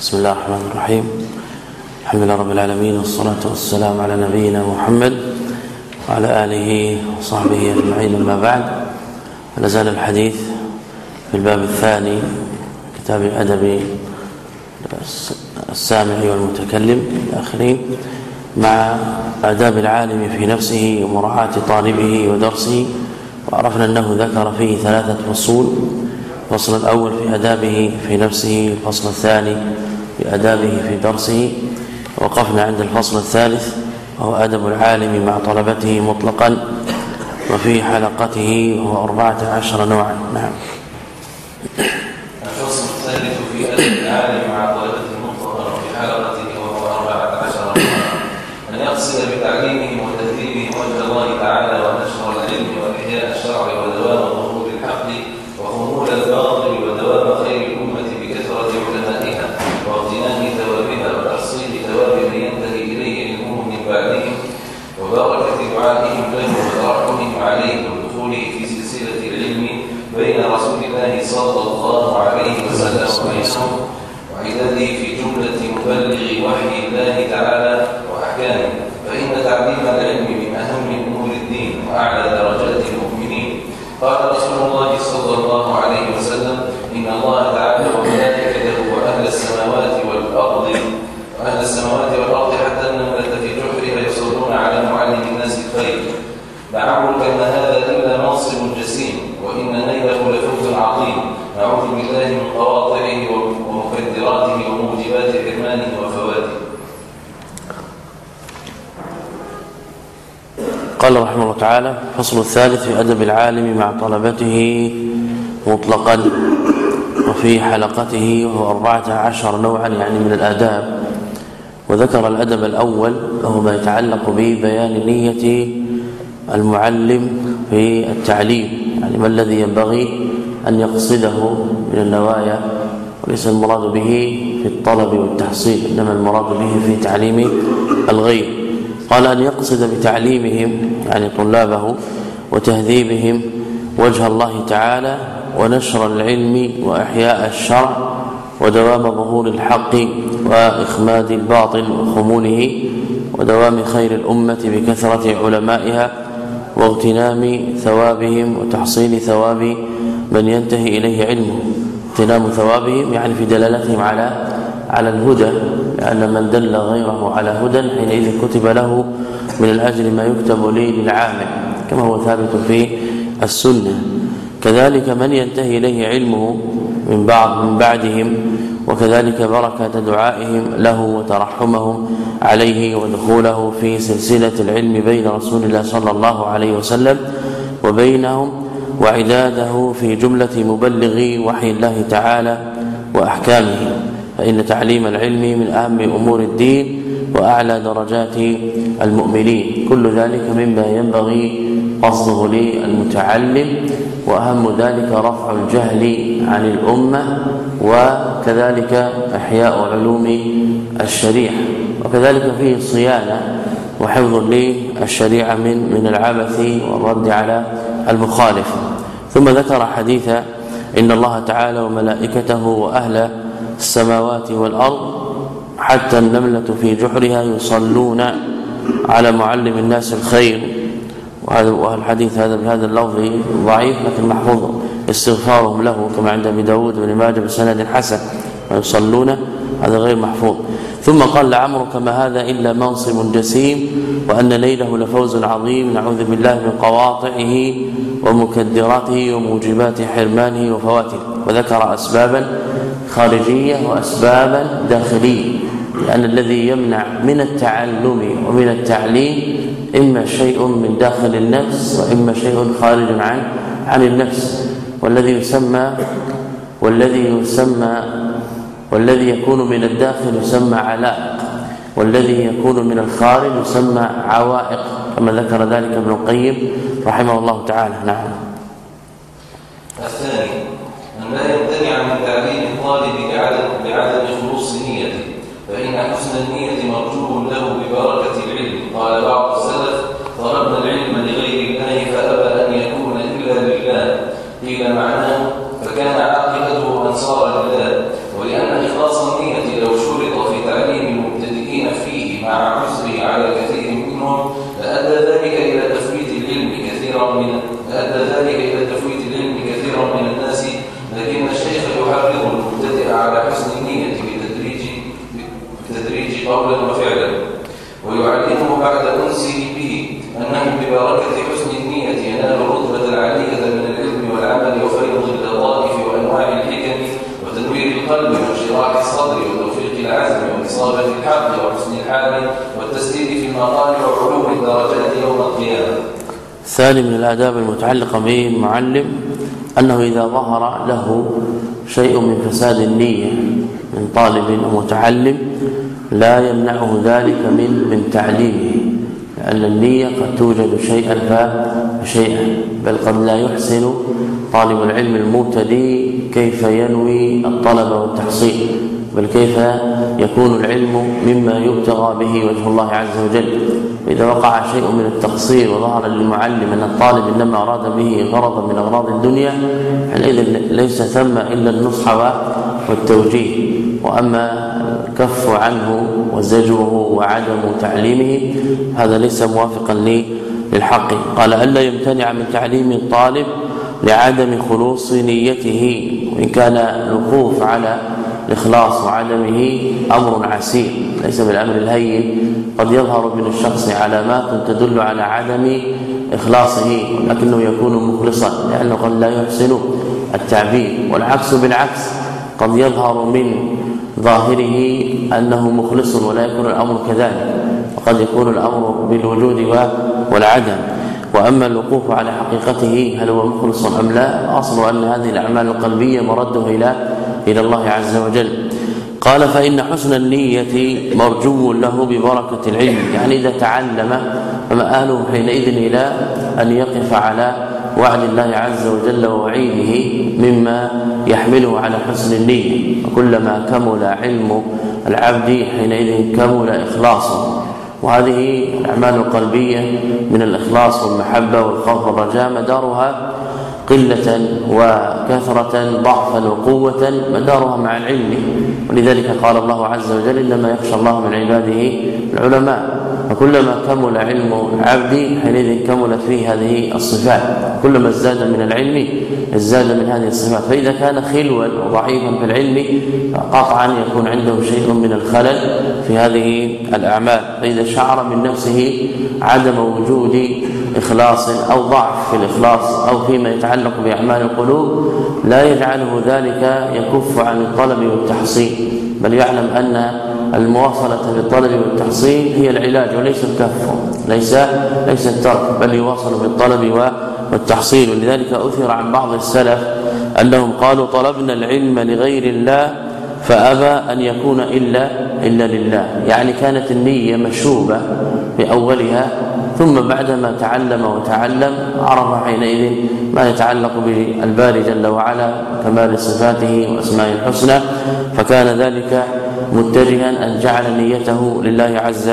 بسم الله الرحمن الرحيم. الحمد لله رب العالمين والصلاة والسلام على نبينا محمد وعلى آله وصحبه أجمعين. أما بعد فلا زال الحديث في الباب الثاني كتاب أدب السامع والمتكلم الآخرين مع آداب العالم في نفسه ومراعاة طالبه ودرسه. وعرفنا أنه ذكر فيه ثلاثة فصول الفصل الأول في أدابه في نفسه الفصل الثاني في أدابه في درسه وقفنا عند الفصل الثالث وهو أدب العالم مع طلبته مطلقا وفي حلقته أربعة عشر نوعا. نعم. الفصل الثالث في أدب العالم مع طلبته مطلقا وفي حلقته وهو أربعة عشر نوعا أن يقصد بتعليمهم وتهذيبهم وجه الله تعالى ونشر العلم وإحياء الشرع ودوام ظهور الحق وخمول الباطل ودوام خير الأمة بكثرة علمائها واغتنام ثوابها وتحصيل ثواب من ينتهي إليه علمهم من بعدهم وبركة دعائهم له وترحمهم عليه ودخوله في سلسلة العلم بين رسول الله صلى الله عليه وسلم وبينهم وعداده في جملة مبلغ وحي الله تعالى وأحكامه فإن تعليم العلم من أهم أمور الدين وأعلى درجات المؤمنين قال رسول الله صلى الله عليه وسلم إن الله تعالى وملائكته وأهل السماوات والأرض وأهل السماوات والأرض حتى النملة في جحرها يصلون على معلم الناس الخير لعمرك ما هذا منصب جسيم وإن نيله لفوز عظيم. نعوذ بالله من قواطعه ومكدراته وموجبات حرمانه وفواته قال رحمه الله تعالى الفصل الثالث في أدب العالم مع طلبته مطلقا وفي حلقته وهو أربعة عشر نوعا يعني من الآداب. وذكر الأدب الأول وهو ما يتعلق ببيان نية المعلم في التعليم يعني ما الذي ينبغي أن يقصده من النوايا؟ وليس المراد به في الطلب والتحصيل إنما المراد به في تعليم الغير قال أن يقصد بتعليمهم يعني طلابه وتهذيبهم وجه الله تعالى ونشر العلم وإحياء الشرع ودوام ظهور الحق وإخماد الباطل وخموله ودوام خير الأمة بكثرة علمائها واغتنام ثوابهم وتحصيل ثواب من ينتهي إليه علمه. اغتنام ثوابهم يعني في دلالتهم على على الهدى لأن من دل غيره على هدى حينئذ كتب له من الأجر ما يكتب لي للعامل كما هو ثابت في السنة. كذلك من ينتهي إليه علمه من بعض من بعدهم وكذلك بركة دعائهم له وترحمهم عليه ودخوله في سلسلة العلم بين رسول الله صلى الله عليه وسلم وبينهم وعداده في جملة مبلغي وحي الله تعالى وأحكامه. فإن تعليم العلم من أهم أمور الدين وأعلى درجات المؤمنين. كل ذلك مما ينبغي قصده للمتعلم وأهم ذلك رفع الجهل عن الأمة وكذلك إحياء علوم الشريعة. وكذلك فيه صيانة وحفظ للشريعة من من العبث والرد على المخالف. ثم ذكر حديث إن الله تعالى وملائكته وأهل السماوات والأرض حتى النملة في جحرها يصلون على معلم الناس الخير. وهذا الحديث هذا بهذا اللفظ ضعيف لكن محفوظ. استغفارهم له كما عند أبي داود بن ماجه بسند حسن ويصلون هذا غير محفوظ. ثم قال لعمرك ما هذا إلا منصب جسيم وأن نيله لفوز عظيم نعوذ بالله من قواطعه ومكدراته وموجبات حرمانه وفواته وذكر اسبابا خارجية واسبابا داخلية لأن الذي يمنع من التعلم ومن التعليم إما شيء من داخل النفس وإما شيء خارج عن عن النفس. والذي يسمى والذي يسمى والذي يكون من الداخل يسمى علائق والذي يكون من الخارج يسمى عوائق كما ذكر ذلك ابن القيم رحمه الله تعالى. نعم. الثاني أن لا يمتنع من تعليم الطالب بعدم بعدم خلوص نيته فإن حسن النية مرجو له ببركة العلم. قال بعض السلف طلبنا العلم والنصارى كذلك ولأن إخلاص النية لو شرط في تعليم المبتدئين فيه مع عسره على كثير منهم لأدى ذلك إلى تفويت العلم كثيرا من لأدى ذلك إلى تفويت العلم كثيرا من الناس. لكن الشيخ يحرض المبتدئ على حسن النية بتدريج بتدريج قولا وفعلا ويعلمه بعد أنسه به أنه ببركة القلب وانشراح الصدر وتوفيق العزم وإصابة الحق وحسن الحال والتسديد في المقام وعلوم الدرجات يوم القيامة. ثاني من الآداب المتعلقة بالمعلم أنه إذا ظهر له شيء من فساد النية من طالب أو متعلم لا يمنعه ذلك من من تعليمه لأن النية قد توجد شيئا فشيئا بل قد لا يحسن طالب العلم المبتدئ كيف ينوي الطلب والتحصيل بل كيف يكون العلم مما يبتغى به وجه الله عز وجل. واذا وقع شيء من التقصير وظهر للمعلم أن الطالب إنما أراد به غرضا من أغراض الدنيا حينئذ ليس ثم إلا النصح والتوجيه. وأما الكف عنه وزجره وعدم تعليمه هذا ليس موافقا للحق. قال ألا يمتنع من تعليم الطالب لعدم خلوص نيته وان كان الوقوف على الإخلاص وعدمه أمر عسير. ليس بالأمر الهين. قد يظهر من الشخص علامات تدل على عدم إخلاصه ولكنه يكون مخلصا لأنه قد لا يحسن التعبير. والعكس بالعكس قد يظهر من ظاهره أنه مخلص ولا يكون الأمر كذلك. وقد يكون الأمر بالوجود والعدم. وأما الوقوف على حقيقته هل هو مخلص أم لا؟ اصل أن هذه الأعمال القلبية مرده إلى إلى الله عز وجل. قال فإن حسن النية مرجو له ببركة العلم. يعني إذا تعلم فمآله حينئذ إلى أن يقف على وعد الله عز وجل ووعيده مما يحمله على حسن النية. وكلما كمل علم العبد حينئذ كمل إخلاصه. وهذه الأعمال القلبية من الإخلاص والمحبة والخوف والرجاء مدارها قلة وكثرة ضعفا وقوة مدارها مع العلم. ولذلك قال الله عز وجل إنما يخشى الله من عباده العلماء. فكلما كمل علم العبد حينئذ كملت فيه هذه الصفات. كلما ازداد من العلم ازداد من هذه الصفات. فإذا كان خلوا وضعيفا في العلم قطعا يكون عنده شيء من الخلل في هذه الأعمال. فإذا شعر من نفسه عدم وجود إخلاص أو ضعف في الإخلاص أو فيما يتعلق بأعمال القلوب لا يجعله ذلك يكف عن الطلب والتحصيل. بل يعلم أن المواصلة بالطلب والتحصيل هي العلاج وليس الكف. ليس ليس الترك بل يواصل بالطلب والتحصيل. ولذلك أثر عن بعض السلف أنهم قالوا طلبنا العلم لغير الله فأبى أن يكون الا إلا لله. يعني كانت النية مشوبه في اولها ثم بعدما تعلم وتعلم عرف حينئذ ما يتعلق بالباري جل وعلا كمال صفاته واسمائه الحسنى فكان ذلك متجها أن جعل نيته لله عز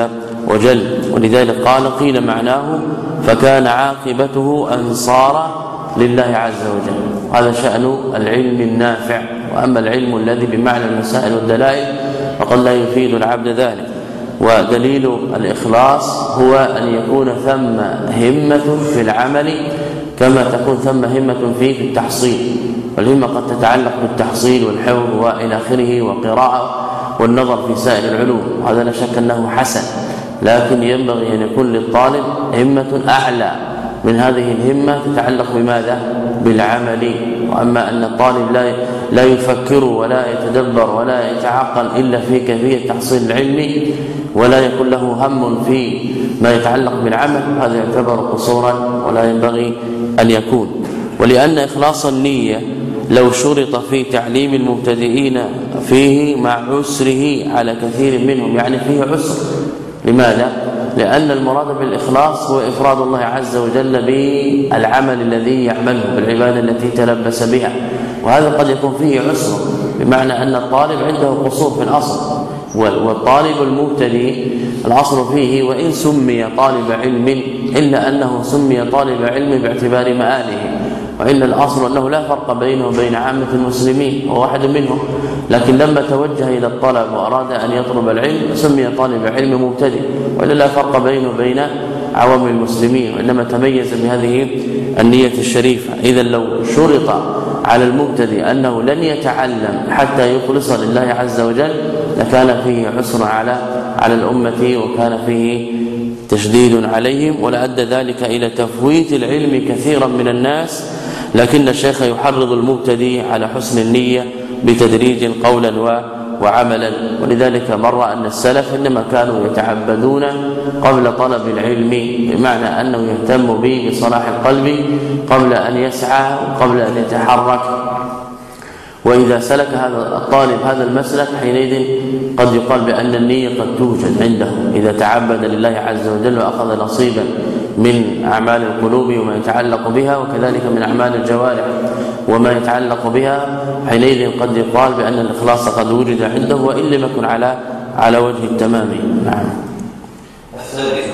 وجل. ولذلك قال قيل معناه فكان عاقبته ان صار لله عز وجل. هذا شأن العلم النافع. وأما العلم الذي بمعنى المسائل والدلائل فقد لا يفيد العبد ذلك. ودليل الإخلاص هو أن يكون ثم همة في العمل كما تكون ثم همة فيه في التحصيل. والهمة قد تتعلق بالتحصيل والحفظ وإلى آخره وقراءة والنظر في سائر العلوم هذا لا شك أنه حسن لكن ينبغي أن يكون للطالب همة أعلى من هذه الهمة تتعلق بماذا؟ بالعمل. وأما أن الطالب لا لا يفكر ولا يتدبر ولا يتعقل إلا في كيفية تحصيل العلم ولا يكون له هم في ما يتعلق بالعمل هذا يعتبر قصورا ولا ينبغي أن يكون. ولأن إخلاص النية لو شرط في تعليم المبتدئين فيه مع عسره على كثير منهم. يعني فيه عسر. لماذا؟ لأن المراد بالإخلاص هو إفراد الله عز وجل بالعمل الذي يعمله بالعبادة التي تلبس بها. وهذا قد يكون فيه عسر بمعنى أن الطالب عنده قصور في الأصل. والطالب المبتدئ الأصل فيه وإن سمي طالب علم إلا أنه سمي طالب علم باعتبار مآله. وإن الأصل أنه لا فرق بينه وبين عامة المسلمين هو واحد منهم. لكن لما توجه إلى الطلب وأراد أن يطلب العلم سمي طالب علم مبتدئ. وإلا لا فرق بينه وبين عوام المسلمين وإنما تميز بهذه النية الشريفة. إذا لو شرط على المبتدئ أنه لن يتعلم حتى يخلص لله عز وجل لكان فيه عسر على على الأمة وكان فيه تشديد عليهم. ولا أدى ذلك إلى تفويت العلم كثيرا من الناس لكن الشيخ يحرض المبتدئ على حسن النية بتدريج قولا وعملا. ولذلك مر أن السلف إنما كانوا يتعبدون قبل طلب العلم بمعنى أنه يهتم به بصلاح القلب قبل أن يسعى وقبل أن يتحرك. وإذا سلك هذا الطالب هذا المسلك حينئذ قد يقال بأن النية قد توجد عنده. إذا تعبد لله عز وجل وأخذ نصيبا من أعمال القلوب وما يتعلق بها وكذلك من أعمال الجوارح وما يتعلق بها. حينئذ قد يقال بأن الإخلاص قد وجد عنده وإن لم يكن على على وجه التمام. نعم. الثالث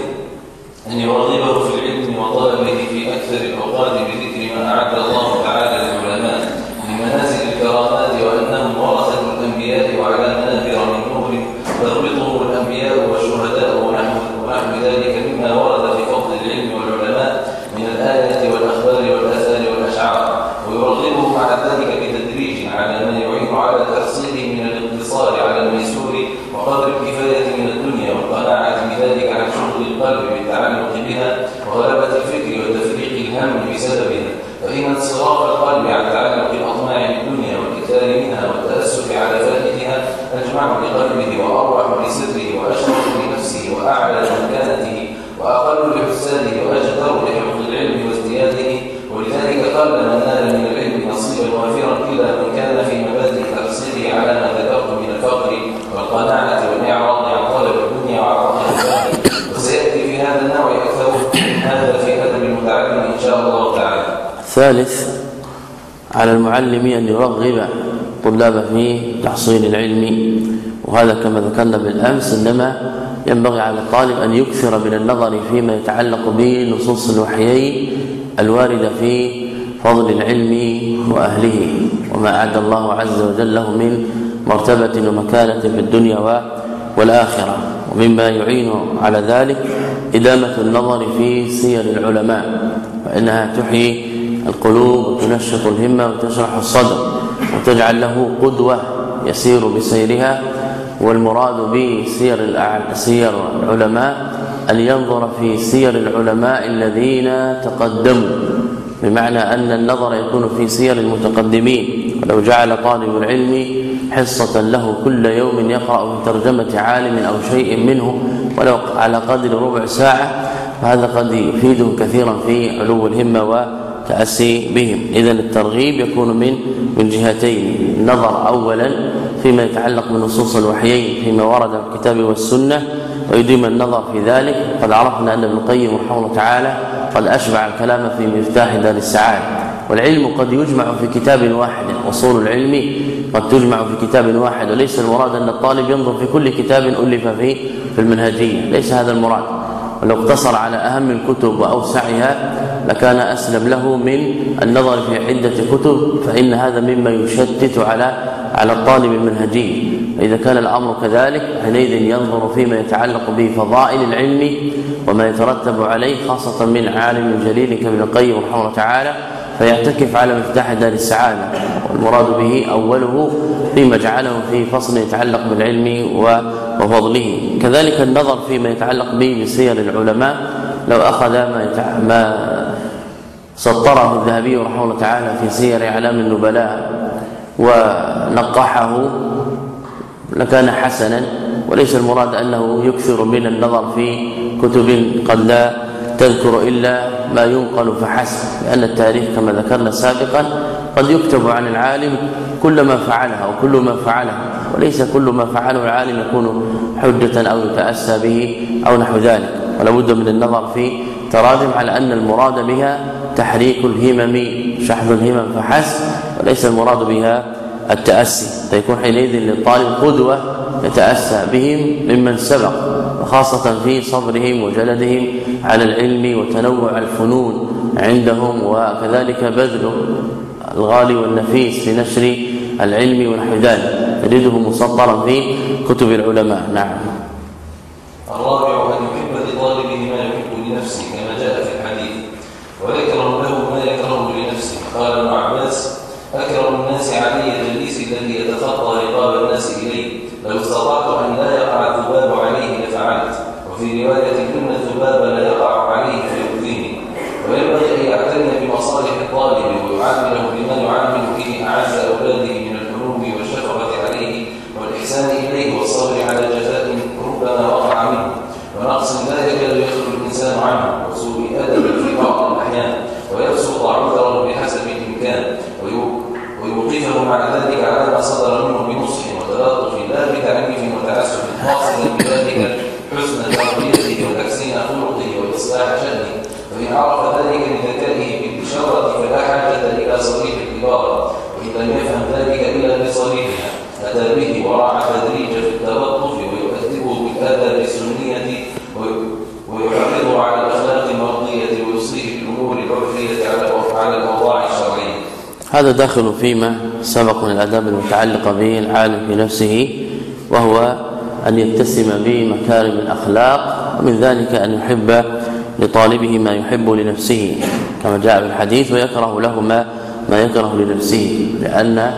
أن يرغبه في العلم وطلبه في أكثر الأوقات بذكر ما أعد الله تعالى للعلماء من منازل الكرامات وأنهم ورثة الأنبياء وعلى منابر من نور تربطهم الأنبياء والشهداء ونحو ونحو ذلك مما ورد في فضل العلم والعلماء من الآيات والأخبار والآثار والأشعار ويرغبه مع ذلك بتدريج على ما يعين على تحصيله من الاقتصار على الميسور وقدر الكفاية من الدنيا والقناعة بذلك عن شغل القلب بالتعلق بها وغلبة الفكر وتفريق الهم بسببها فإن انصراف القلب عن تعلق الأطماع بالدنيا والإكثار منها والتأسف على فائدها أجمع لقلبه وأروح لسره وأشرف لنفسه وأعلى لمكانته وأقل لحسانه وأجدر لحفظ العلم وازدياده ولذلك قال من نال من العلم نصيبا وافرا إلا من كان في مبادئ تحصيله على ما ذكرت من الفقر والقناعة والإعراض عن طلب الدنيا وعطاء الفقر وسيأتي في هذا النوع أكثر هذا في أدب المتعلم إن شاء الله تعالى ثالث على المعلم أن يرغب طلاب في تحصيل العلم وهذا كما ذكرنا بالأمس إنما ينبغي على الطالب أن يكثر من النظر فيما يتعلق بنصوص الوحيين الواردة في فضل العلم وأهله وما أعد الله عز وجل له من مرتبة ومكانة في الدنيا والآخرة ومما يعين على ذلك إدامة النظر في سير العلماء فإنها تحيي القلوب وتنشط الهمة وتشرح الصدر وتجعل له قدوة يسير بسيرها والمراد بسير سير العلماء أن ينظر في سير العلماء الذين تقدموا بمعنى أن النظر يكون في سير المتقدمين. ولو جعل طالب العلم حصة له كل يوم يقرأ في ترجمة عالم أو شيء منه ولو على قدر ربع ساعة فهذا قد يفيده كثيرا في علو الهمة وتأسي بهم. إذا الترغيب يكون من من جهتين. النظر أولا فيما يتعلق بنصوص الوحيين فيما ورد في الكتاب والسنة ويديم النظر في ذلك. قد عرفنا أن ابن القيم رحمه الله تعالى قد أشبع الكلام في مفتاح دار السعادة. والعلم قد يجمع في كتاب واحد أصول العلم قد تجمع في كتاب واحد. وليس المراد أن الطالب ينظر في كل كتاب ألف فيه في المنهجية. ليس هذا المراد. ولو اقتصر على أهم الكتب وأوسعها لكان أسلم له من النظر في عدة كتب فإن هذا مما يشتت على على الطالب المنهجي فإذا كان الأمر كذلك حينئذ ينظر فيما يتعلق بفضائل العلم وما يترتب عليه خاصة من عالم جليل كابن القيم رحمه الله تعالى فيعتكف على مفتاح دار السعادة. والمراد به أوله فيما جعله في فصل يتعلق بالعلم وفضله. كذلك النظر فيما يتعلق به بسير العلماء لو أخذ ما ما سطره الذهبي رحمه الله تعالى في سير إعلام النبلاء ونقحه لكان حسنا وليس المراد أنه يكثر من النظر في كتب قد لا تذكر إلا ما ينقل فحسب لأن التاريخ كما ذكرنا سابقا قد يكتب عن العالم كل ما فعله أو كل ما فعله وليس كل ما فعله العالم يكون حجة أو يتأسى به أو نحو ذلك ولا بد من النظر في تراجم على أن المراد بها تحريك الهمم شحذ الهمم فحسب وليس المراد بها التأسي. فيكون حينئذ للطالب قدوة يتأسى بهم ممن سبق وخاصة في صبرهم وجلدهم على العلم وتنوع الفنون عندهم وكذلك بذل الغالي والنفيس في نشر العلم ذلك. تجده مسطرا في كتب العلماء. نعم الرابع ان يحب لطالبه ما يحب لنفسه كما جاء في الحديث ويكره له ما يكره لنفسه قال ابن عباس اكرم الناس علي جليسي الذي يتخطى رقاب الناس اليه لو استطعت ان لا يقع الذباب عليه لفعلت وفي روايه ان الذباب ويعامله بما يعامل به أعز أولاده من الحنو والشفقة عليه والإحسان إليه والصبر على جزاء ربما وقع منه ونقص لا يكاد يخرج الإنسان عنه وسوء أدب في بعض الأحيان ويبسط عذرا بحسب الإمكان ويوقفه مع ذلك على ما صدر منه بنصح وتلاطف لا بتعنيف وتعسف واصلا بذلك حسن تربيته وتحسين خلقه وإصلاح شأنه فإن عرف ذلك لذكائه بالبشارة فلا حاجة إلى صريح العبارة وإن لم يفهم ذلك إلا بصريحها أتى به وراع تدريج في التلطف ويؤدبه بالآداب السنية ويحرضه على الأخلاق المرضية ويصليه بالأمور العرفية على الأوضاع الشرعية هذا داخل فيما سبق من الاداب المتعلقه به العالم في نفسه وهو أن يتسم بمكارم الأخلاق ومن ذلك أن يحب لطالبه ما يحب لنفسه كما جاء في الحديث ويكره له ما ما يكره لنفسه لأن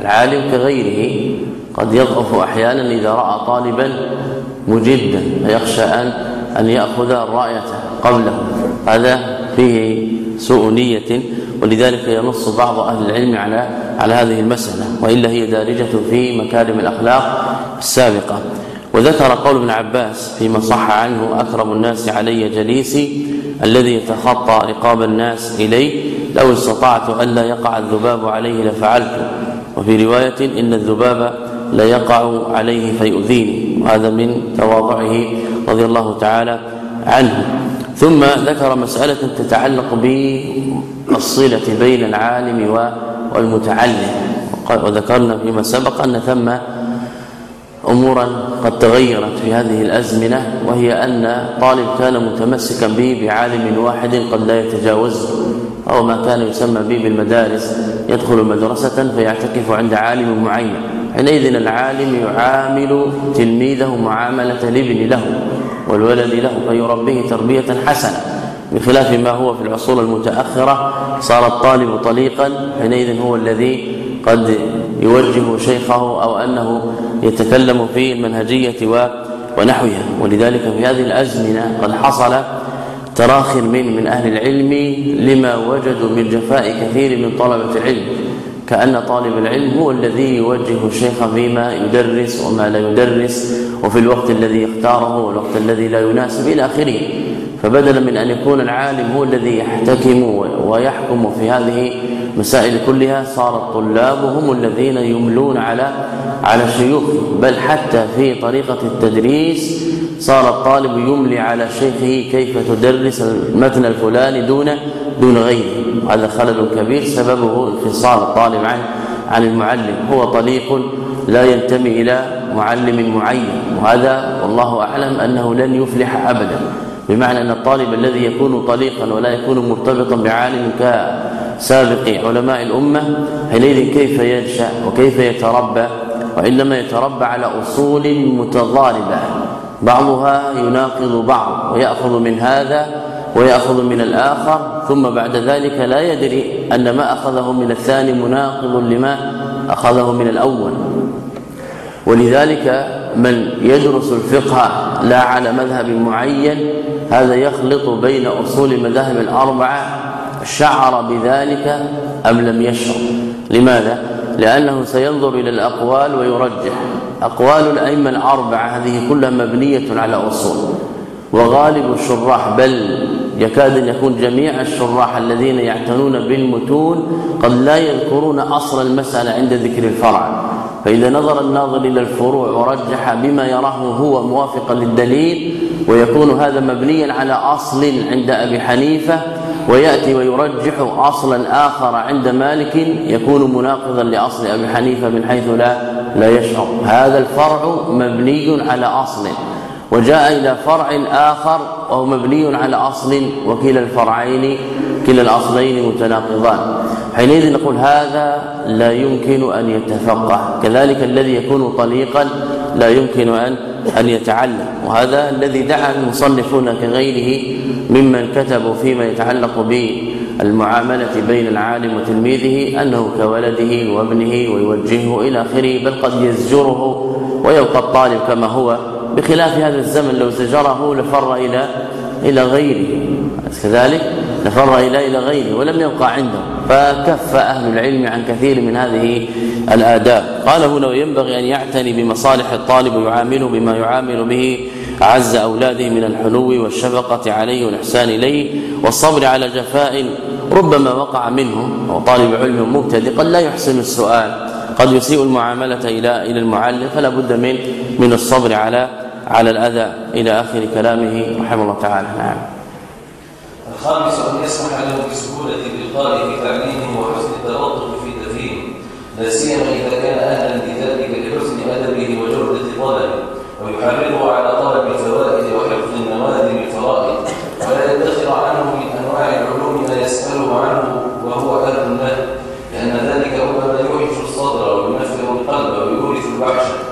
العالم كغيره قد يضعف أحيانا إذا رأى طالبا مجدا فيخشى ان أن يأخذ الرأية قبله. هذا فيه سوء نية ولذلك ينص بعض أهل العلم على على هذه المسألة وإلا هي دارجة في مكارم الأخلاق السابقة. وذكر قول ابن عباس فيما صح عنه أكرم الناس علي جليسي الذي يتخطى رقاب الناس إليه. لو استطعت الا يقع الذباب عليه لفعلت. وفي رواية إن الذباب لا يقع عليه فيؤذيني. وهذا من تواضعه رضي الله تعالى عنه. ثم ذكر مسألة تتعلق بالصلة بين العالم والمتعلم. وذكرنا فيما سبق أن ثم أمورا قد تغيرت في هذه الأزمنة وهي أن طالب كان متمسكا به بعالم واحد قد لا يتجاوزه أو ما كان يسمى به بالمدارس يدخل مدرسة فيعتكف عند عالم معين. حينئذ العالم يعامل تلميذه معاملة الابن له. والولد له فيربيه تربية حسنة بخلاف ما هو في العصور المتأخرة صار الطالب طليقا حينئذ هو الذي قد يوجه شيخه أو أنه يتكلم في المنهجيه ونحوها. ولذلك في هذه الأزمنة قد حصل تراخ من من أهل العلم لما وجدوا من جفاء كثير من طلبة العلم. كأن طالب العلم هو الذي يوجه الشيخ فيما يدرس وما لا يدرس وفي الوقت الذي يختاره والوقت الذي لا يناسب إلى آخره. فبدلا من أن يكون العالم هو الذي يحتكم ويحكم في هذه المسائل كلها صار الطلاب هم الذين يملون على على الشيوخ. بل حتى في طريقة التدريس صار الطالب يملي على شيخه كيف تدرس المتن الفلاني دون دون غيره. هذا خلل كبير سببه انفصال الطالب عن عن المعلم. هو طليق لا ينتمي إلى معلم معين. وهذا والله أعلم أنه لن يفلح أبدا. بمعنى أن الطالب الذي يكون طليقا ولا يكون مرتبطا بعالم كسابق علماء الأمة حينئذ كيف ينشأ وكيف يتربى؟ وإنما يتربى على أصول متضاربة. بعضها يناقض بعض ويأخذ من هذا ويأخذ من الآخر ثم بعد ذلك لا يدري أن ما أخذه من الثاني مناقض لما أخذه من الأول. ولذلك من يدرس الفقه لا على مذهب معين هذا يخلط بين أصول المذاهب الأربعة شعر بذلك أم لم يشعر؟ لماذا؟ لأنه سينظر إلى الأقوال ويرجح. أقوال الأئمة الأربعة هذه كلها مبنية على أصول وغالب الشراح بل يكاد أن يكون جميع الشراح الذين يعتنون بالمتون قد لا يذكرون أصل المسألة عند ذكر الفرع. فإذا نظر الناظر إلى الفروع ورجح بما يراه هو موافقا للدليل ويكون هذا مبنيا على أصل عند أبي حنيفة ويأتي ويرجح أصلا آخر عند مالك يكون مناقضا لأصل أبي حنيفة من حيث لا لا يشعر. هذا الفرع مبني على أصل. وجاء إلى فرع آخر وهو مبني على أصل وكلا الفرعين كلا الأصلين متناقضان. حينئذ نقول هذا لا يمكن أن يتفقه. كذلك الذي يكون طليقا لا يمكن أن أن يتعلم. وهذا الذي دعا المصنفون كغيره ممن كتبوا فيما يتعلق بالمعاملة بين العالم وتلميذه أنه كولده وابنه ويوجهه إلى آخره بل قد يزجره ويبقى الطالب كما هو. بخلاف هذا الزمن لو زجره لفر إلى إلى غيره. كذلك؟ نفر إلى إلى غيره ولم يبقى عنده. فكف أهل العلم عن كثير من هذه الآداب. قال هنا وينبغي أن يعتني بمصالح الطالب ويعامله بما يعامل به أعز أولاده من الحنو والشفقة عليه والإحسان إليه والصبر على جفاء ربما وقع منه وطالب علم مبتدئ قد لا يحسن السؤال قد يسيء المعاملة إلى إلى المعلم فلا بد من من الصبر على على الأذى إلى آخر كلامه رحمه الله تعالى. نعم. الخامس أن يسمح له بسهولة الإلقاء في تعليمه وحسن التلطف في تفهيمه لا سيما إذا كان أهلا لذلك لحسن أدبه وجودة طلبه ويحرضه على طلب الفوائد وحفظ النوادر الفرائض ولا يدخر عنه من أنواع العلوم ما يسأله عنه وهو أهل له لأن ذلك ربما يوحش الصدر وينفر القلب ويورث الوحشة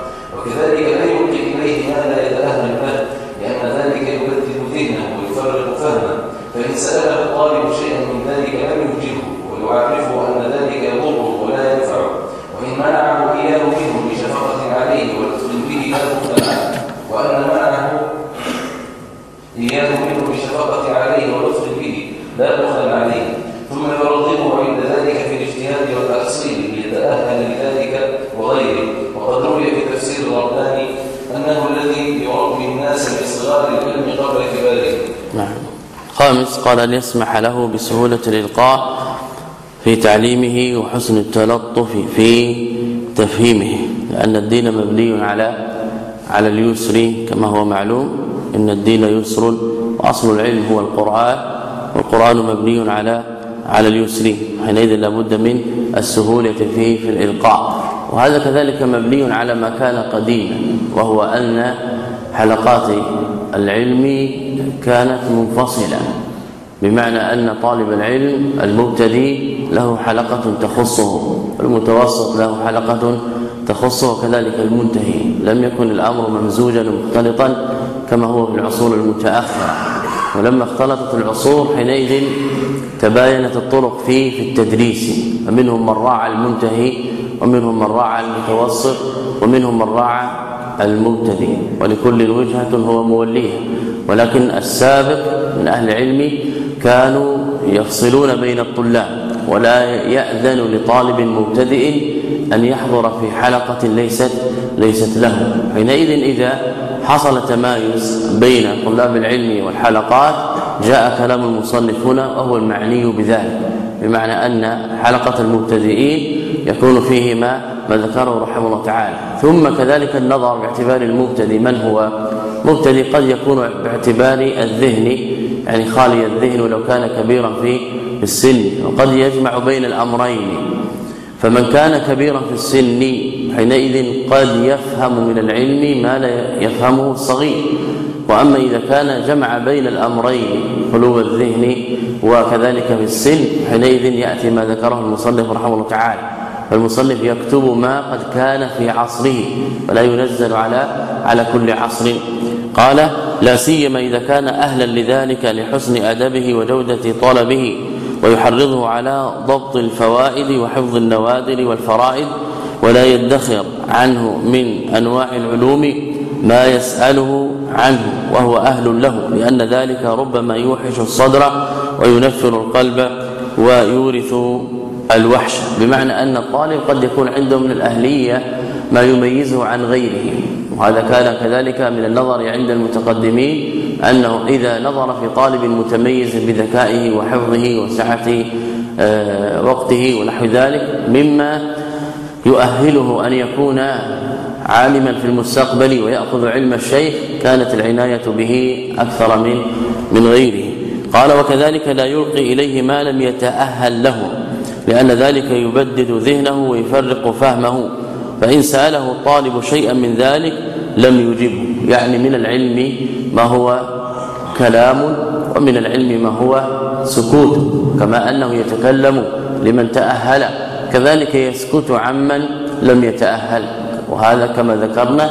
سأله الطالب شيئا من ذلك لم يجبه ويعرفه أن ذلك يضره ولا ينفعه وإن منعه إياه منه بشفقة عليه ولطف به لا بخل عنه وأن منعه إياه منه عليه به لا بخل عليه ثم يرغبه عند ذلك في الاجتهاد والتأصيل ليتأهل لذلك وغيره وقد روي في تفسير الرباني أنه الذي يربي الناس بصغار العلم قبل كبارهم نعم خامس قال أن يسمح له بسهولة الإلقاء في تعليمه وحسن التلطف في تفهيمه لأن الدين مبني على على اليسر كما هو معلوم. إن الدين يسر وأصل العلم هو القرآن والقرآن مبني على على اليسر. حينئذ لابد من السهولة فيه في الإلقاء. وهذا كذلك مبني على ما كان قديما وهو أن حلقات العلم كانت منفصلة بمعنى أن طالب العلم المبتدئ له حلقة تخصه والمتوسط له حلقة تخصه كذلك المنتهي. لم يكن الأمر ممزوجا مختلطا كما هو في العصور المتأخرة. ولما اختلطت العصور حينئذ تباينت الطرق فيه في التدريس. فمنهم من راعى المنتهي ومنهم من راعى المتوسط ومنهم من راعى المبتدئ. ولكل وجهة هو موليها. ولكن السابق من أهل العلم كانوا يفصلون بين الطلاب ولا يأذن لطالب مبتدئ أن يحضر في حلقة ليست ليست له. حينئذ إذا حصل تمايز بين طلاب العلم والحلقات جاء كلام المصنف هنا وهو المعني بذلك. بمعنى أن حلقة المبتدئين يكون فيه ما ما ذكره رحمه الله تعالى. ثم كذلك النظر باعتبار المبتدئ من هو؟ مبتدئ قد يكون باعتبار الذهن يعني خالي الذهن ولو كان كبيرا في السن. وقد يجمع بين الأمرين. فمن كان كبيرا في السن حينئذ قد يفهم من العلم ما لا يفهمه الصغير. وأما إذا كان جمع بين الأمرين خلو الذهن وكذلك في السن حينئذ يأتي ما ذكره المصنف رحمه الله تعالى. فالمصنف يكتب ما قد كان في عصره ولا ينزل على على كل عصر. قال لا سيما إذا كان أهلا لذلك لحسن أدبه وجودة طلبه ويحرضه على ضبط الفوائد وحفظ النوادر والفرائد ولا يدخر عنه من أنواع العلوم ما يسأله عنه وهو أهل له لأن ذلك ربما يوحش الصدر وينفر القلب ويورث الوحش. بمعنى أن الطالب قد يكون عنده من الأهلية ما يميزه عن غيره. وهذا كان كذلك من النظر عند المتقدمين أنه إذا نظر في طالب متميز بذكائه وحفظه وسعة وقته ونحو ذلك مما يؤهله أن يكون عالما في المستقبل ويأخذ علم الشيخ كانت العناية به أكثر من من غيره. قال وكذلك لا يلقي إليه ما لم يتأهل له لأن ذلك يبدد ذهنه ويفرق فهمه. فإن سأله الطالب شيئا من ذلك لم يجبه. يعني من العلم ما هو كلام ومن العلم ما هو سكوت كما أنه يتكلم لمن تأهل. كذلك يسكت عمن لم يتأهل. وهذا كما ذكرنا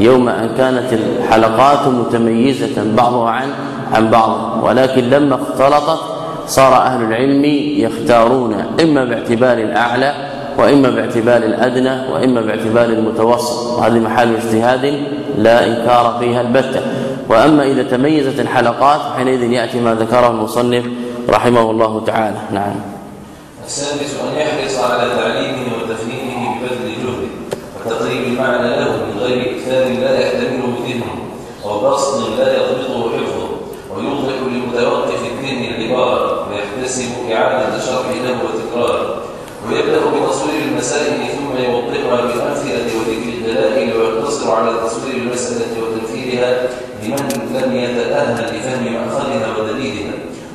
يوم أن كانت الحلقات متميزة بعضها عن عن بعض. ولكن لما اختلطت صار أهل العلم يختارون إما باعتبار الأعلى وإما باعتبار الأدنى وإما باعتبار المتوسط. وهذه محل اجتهاد لا إنكار فيها البتة. وأما إذا تميزت الحلقات حينئذ يأتي ما ذكره المصنف رحمه الله تعالى. نعم. السادس أن يحرص على تعليمه وتفهيمه ببذل جهده وتقريب المعنى له من غير إكثار لا يحتمله ذهنه وبسط لا يضبطه حفظه ويوضح لمتوقف الذهن العبارة ويحتسب إعادة شرح له وتكراره ويبدأ بتصوير المسائل ثم يوضحها بالأمثلة وذكر الدلائل ويقتصر على تصوير المسألة وتمثيلها لمن لم يتأهل لفهم مأخذها ودليلها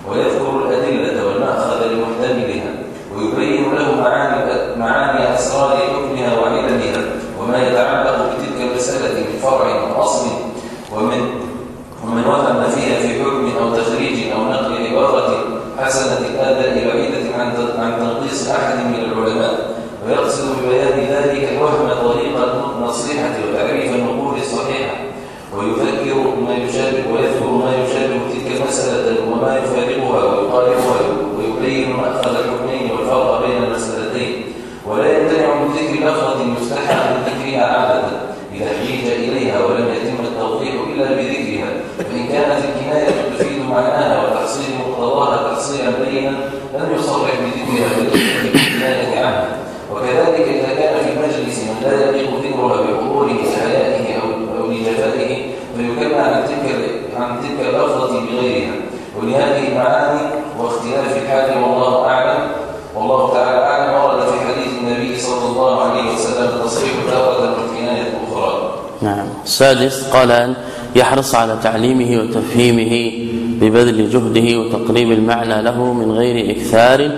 ويذكر الأدلة والمأخذ لمحتملها ويبين له معاني معاني أسرار حكمها وعلمها وما يتعلق بتلك المسألة من فرع وأصل ومن ومن وهم فيها في حكم أو تخريج أو نقل عبارة حسنة الآداء بعيدة عن تنقيص أحد من العلماء ويقصد ببيان ذلك الوهم طريق النصيحة وتعريف النقول الصحيحة. ويذكر ما يشابه ويذكر ما يشابه تلك المسألة وما يفارقها ويقاربها ويبين مأخذ الحكمين والفرق بين المسألتين ولا يمتنع من ذكر لفظة ذكرها عادة إذا احتيج إليها ولم يتم التوضيح إلا بذكرها. فإن كانت الكناية تفيد معناها وتحصيل مقتضاها تحصيلا بينا لم يصرح بذكرها بالكناية عنها وكذلك إذا كان في مجلس من لا يليق ذكرها بحضوره لحيائه أو لجفائه فيكنى عن تلك عن تلك اللفظة بغيرها. ولهذه المعاني واختلاف الحال والله أعلم. والله تعالى الله عليه وسلم نعم. السادس قال أن يحرص على تعليمه وتفهيمه ببذل جهده وتقريب المعنى له من غير إكثار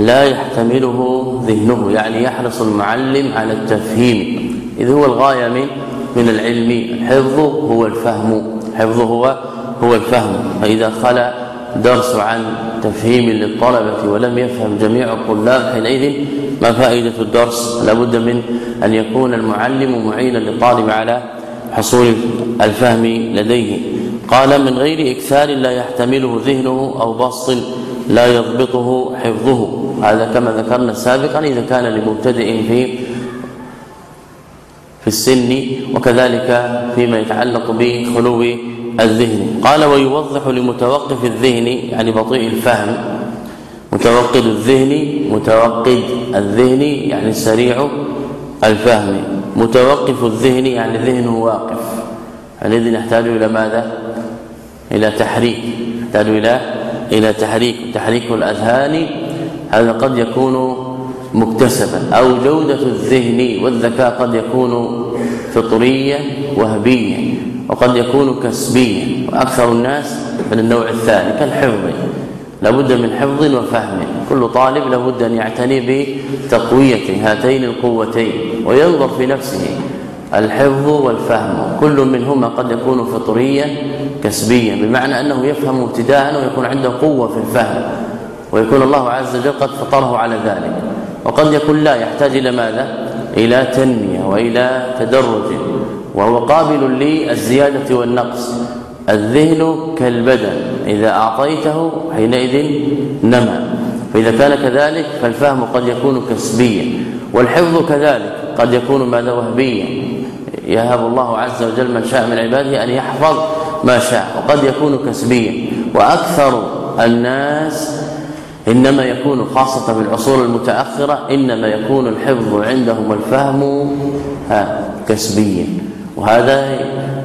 لا يحتمله ذهنه يعني يحرص المعلم على التفهيم. إذ هو الغاية من من العلم. الحفظ هو الفهم. حفظ هو هو الفهم. فإذا خلا درس عن تفهيم للطلبة ولم يفهم جميع الطلاب حينئذ ما فائدة الدرس؟ لابد من أن يكون المعلم معينا للطالب على حصول الفهم لديه. قال من غير إكثار لا يحتمله ذهنه أو بسط لا يضبطه حفظه. هذا كما ذكرنا سابقا إذا كان لمبتدئ في في السن وكذلك فيما يتعلق بخلو الذهن. قال ويوضح لمتوقف الذهن يعني بطيء الفهم متوقد الذهن متوقد الذهن يعني سريع الفهم متوقف الذهن يعني ذهنه واقف. الذي نحتاج إلى ماذا؟ إلى تحريك. نحتاج إلى إلى تحريك. تحريك الأذهان. هذا قد يكون مكتسبا. أو جودة الذهن والذكاء قد يكون فطريا وهبيا. وقد يكون كسبيا. وأكثر الناس من النوع الثاني كالحفظ. لابد من حفظ وفهم. كل طالب لابد أن يعتني بتقوية هاتين القوتين وينظر في نفسه الحفظ والفهم. كل منهما قد يكون فطريا كسبيا بمعنى أنه يفهم ابتداء ويكون عنده قوة في الفهم ويكون الله عز وجل قد فطره على ذلك. وقد يكون لا يحتاج إلى ماذا؟ إلى تنمية وإلى تدرج وهو قابل للزيادة والنقص. الذهن كالبدن إذا أعطيته حينئذ نمى فإذا كان كذلك فالفهم قد يكون كسبيا والحفظ كذلك قد يكون ماذا؟ وهبيا. يهب الله عز وجل من شاء من عباده أن يحفظ ما شاء وقد يكون كسبيا. وأكثر الناس إنما يكون خاصة بالعصور المتأخرة إنما يكون الحفظ عندهم الفهم كسبيا. وهذا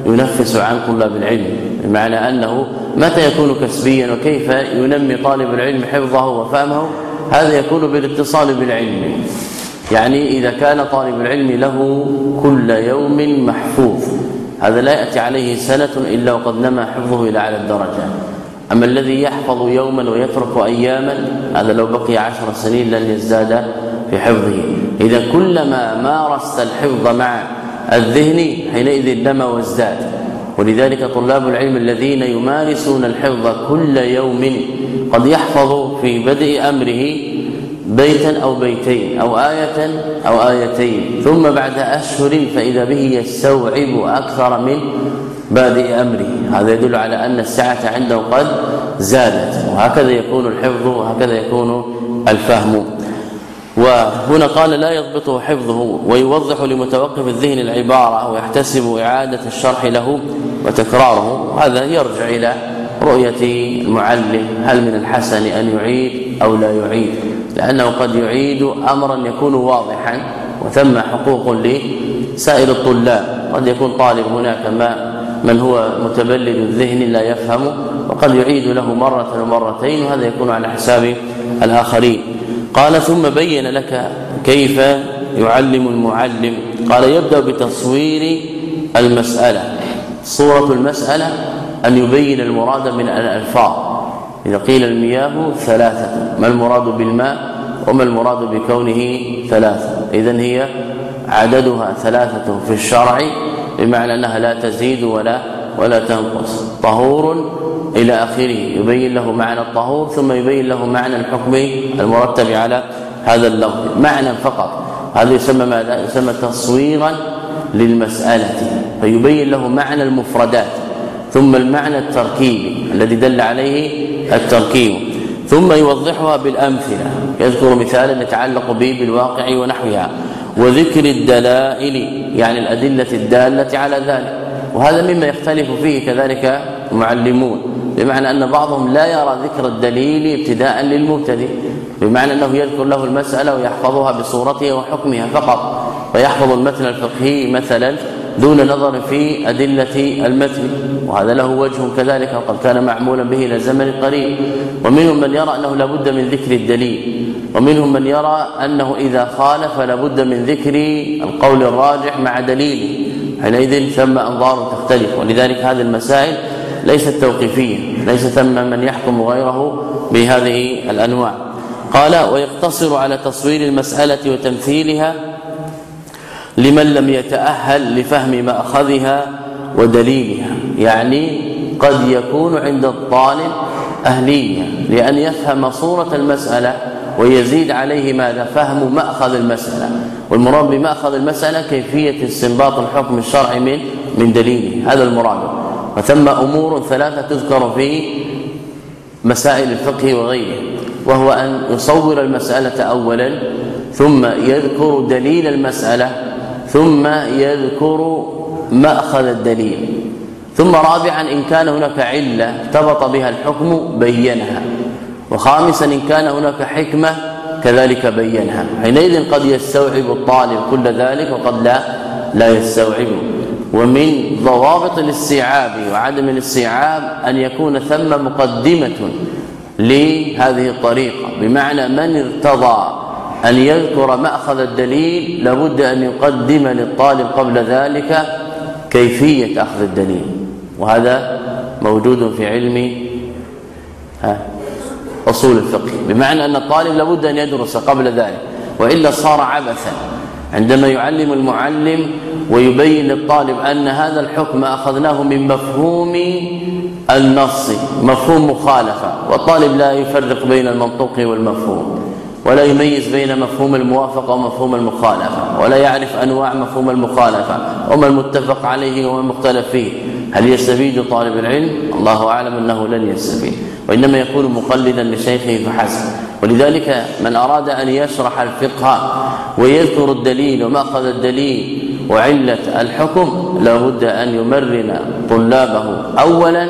ينفس عن طلاب العلم. بمعنى أنه متى يكون كسبيا وكيف ينمي طالب العلم حفظه وفهمه؟ هذا يكون بالاتصال بالعلم. يعني إذا كان طالب العلم له كل يوم محفوظ هذا لا يأتي عليه سنة إلا وقد نما حفظه إلى أعلى الدرجات أما الذي يحفظ يوما ويترك اياما هذا لو بقي عشر سنين لن يزداد في حفظه. إذا كلما مارست الحفظ مع الذهن حينئذ نما وازداد. ولذلك طلاب العلم الذين يمارسون الحفظ كل يوم قد يحفظ في بدء أمره بيتا أو بيتين أو آية أو آيتين ثم بعد أشهر فإذا به يستوعب أكثر من بادئ أمره. هذا يدل على أن السعة عنده قد زادت وهكذا يكون الحفظ وهكذا يكون الفهم. وهنا قال لا يضبطه حفظه ويوضح لمتوقف الذهن العبارة ويحتسب إعادة الشرح له وتكراره. هذا يرجع إلى رؤية المعلم هل من الحسن أن يعيد أو لا يعيد؟ لأنه قد يعيد امرا يكون واضحا وثم حقوق لسائر الطلاب. قد يكون طالب هناك ما من هو متبلد الذهن لا يفهم وقد يعيد له مرة ومرتين وهذا يكون على حساب الآخرين. قال ثم بين لك كيف يعلم المعلم. قال يبدأ بتصوير المسألة صورة المسألة أن يبين المراد من الألفاظ. إذا قيل المياه ثلاثة ما المراد بالماء وما المراد بكونه ثلاثة؟ إذا هي عددها ثلاثة في الشرع بمعنى أنها لا تزيد ولا ولا تنقص. طهور إلى آخره. يبين له معنى الطهور ثم يبين له معنى الحكم المرتب على هذا اللفظ. معنى فقط. هذا يسمى ماذا يسمى تصويرا للمسألة. فيبين له معنى المفردات ثم المعنى التركيبي الذي دل عليه التركيب. ثم يوضحها بالأمثلة. يذكر مثالا يتعلق به بالواقع ونحوها. وذكر الدلائل يعني الأدلة الدالة على ذلك. وهذا مما يختلف فيه كذلك المعلمون بمعنى أن بعضهم لا يرى ذكر الدليل ابتداء للمبتدئ بمعنى أنه يذكر له المسألة ويحفظها بصورتها وحكمها فقط فيحفظ المتن الفقهي مثلا دون نظر في أدلة المتن وهذا له وجه كذلك وقد كان معمولا به إلى زمن قريب ومنهم من يرى أنه لابد من ذكر الدليل ومنهم من يرى أنه إذا خالف لابد من ذكر القول الراجح مع دليله. حينئذ ثم أنظار تختلف ولذلك هذه المسائل ليست توقيفية ليس ثم من يحكم غيره بهذه الأنواع. قال ويقتصر على تصوير المسألة وتمثيلها لمن لم يتأهل لفهم مأخذها ودليلها يعني قد يكون عند الطالب أهلية لأن يفهم صورة المسألة ويزيد عليه ماذا؟ فهم مأخذ المسألة. والمراد بمأخذ المسألة كيفية استنباط الحكم الشرعي من من دليله. هذا المراد. وثم أمور ثلاثة تذكر في مسائل الفقه وغيره وهو أن يصور المسألة اولا ثم يذكر دليل المسألة ثم يذكر مأخذ الدليل. ثم رابعا إن كان هناك علة ارتبط بها الحكم بينها. وخامسا إن كان هناك حكمة كذلك بينها. حينئذ قد يستوعب الطالب كل ذلك وقد لا لا يستوعبه ومن ضوابط الاستيعاب وعدم الاستيعاب أن يكون ثم مقدمة لهذه الطريقة. بمعنى من ارتضى أن يذكر مأخذ الدليل لابد أن يقدم للطالب قبل ذلك كيفية أخذ الدليل. وهذا موجود في علم أصول الفقه. بمعنى أن الطالب لابد أن يدرس قبل ذلك وإلا صار عبثا. عندما يعلم المعلم ويبين للطالب أن هذا الحكم أخذناه من مفهوم النص مفهوم مخالفة والطالب لا يفرق بين المنطوق والمفهوم ولا يميز بين مفهوم الموافقة ومفهوم المخالفة ولا يعرف أنواع مفهوم المخالفة وما المتفق عليه وما المختلف فيه. هل يستفيد طالب العلم؟ الله أعلم أنه لن يستفيد. وإنما يكون مقلدا لشيخه فحسب. ولذلك من أراد أن يشرح الفقه ويذكر الدليل وماخذ الدليل وعلة الحكم لابد أن يمرن طلابه اولا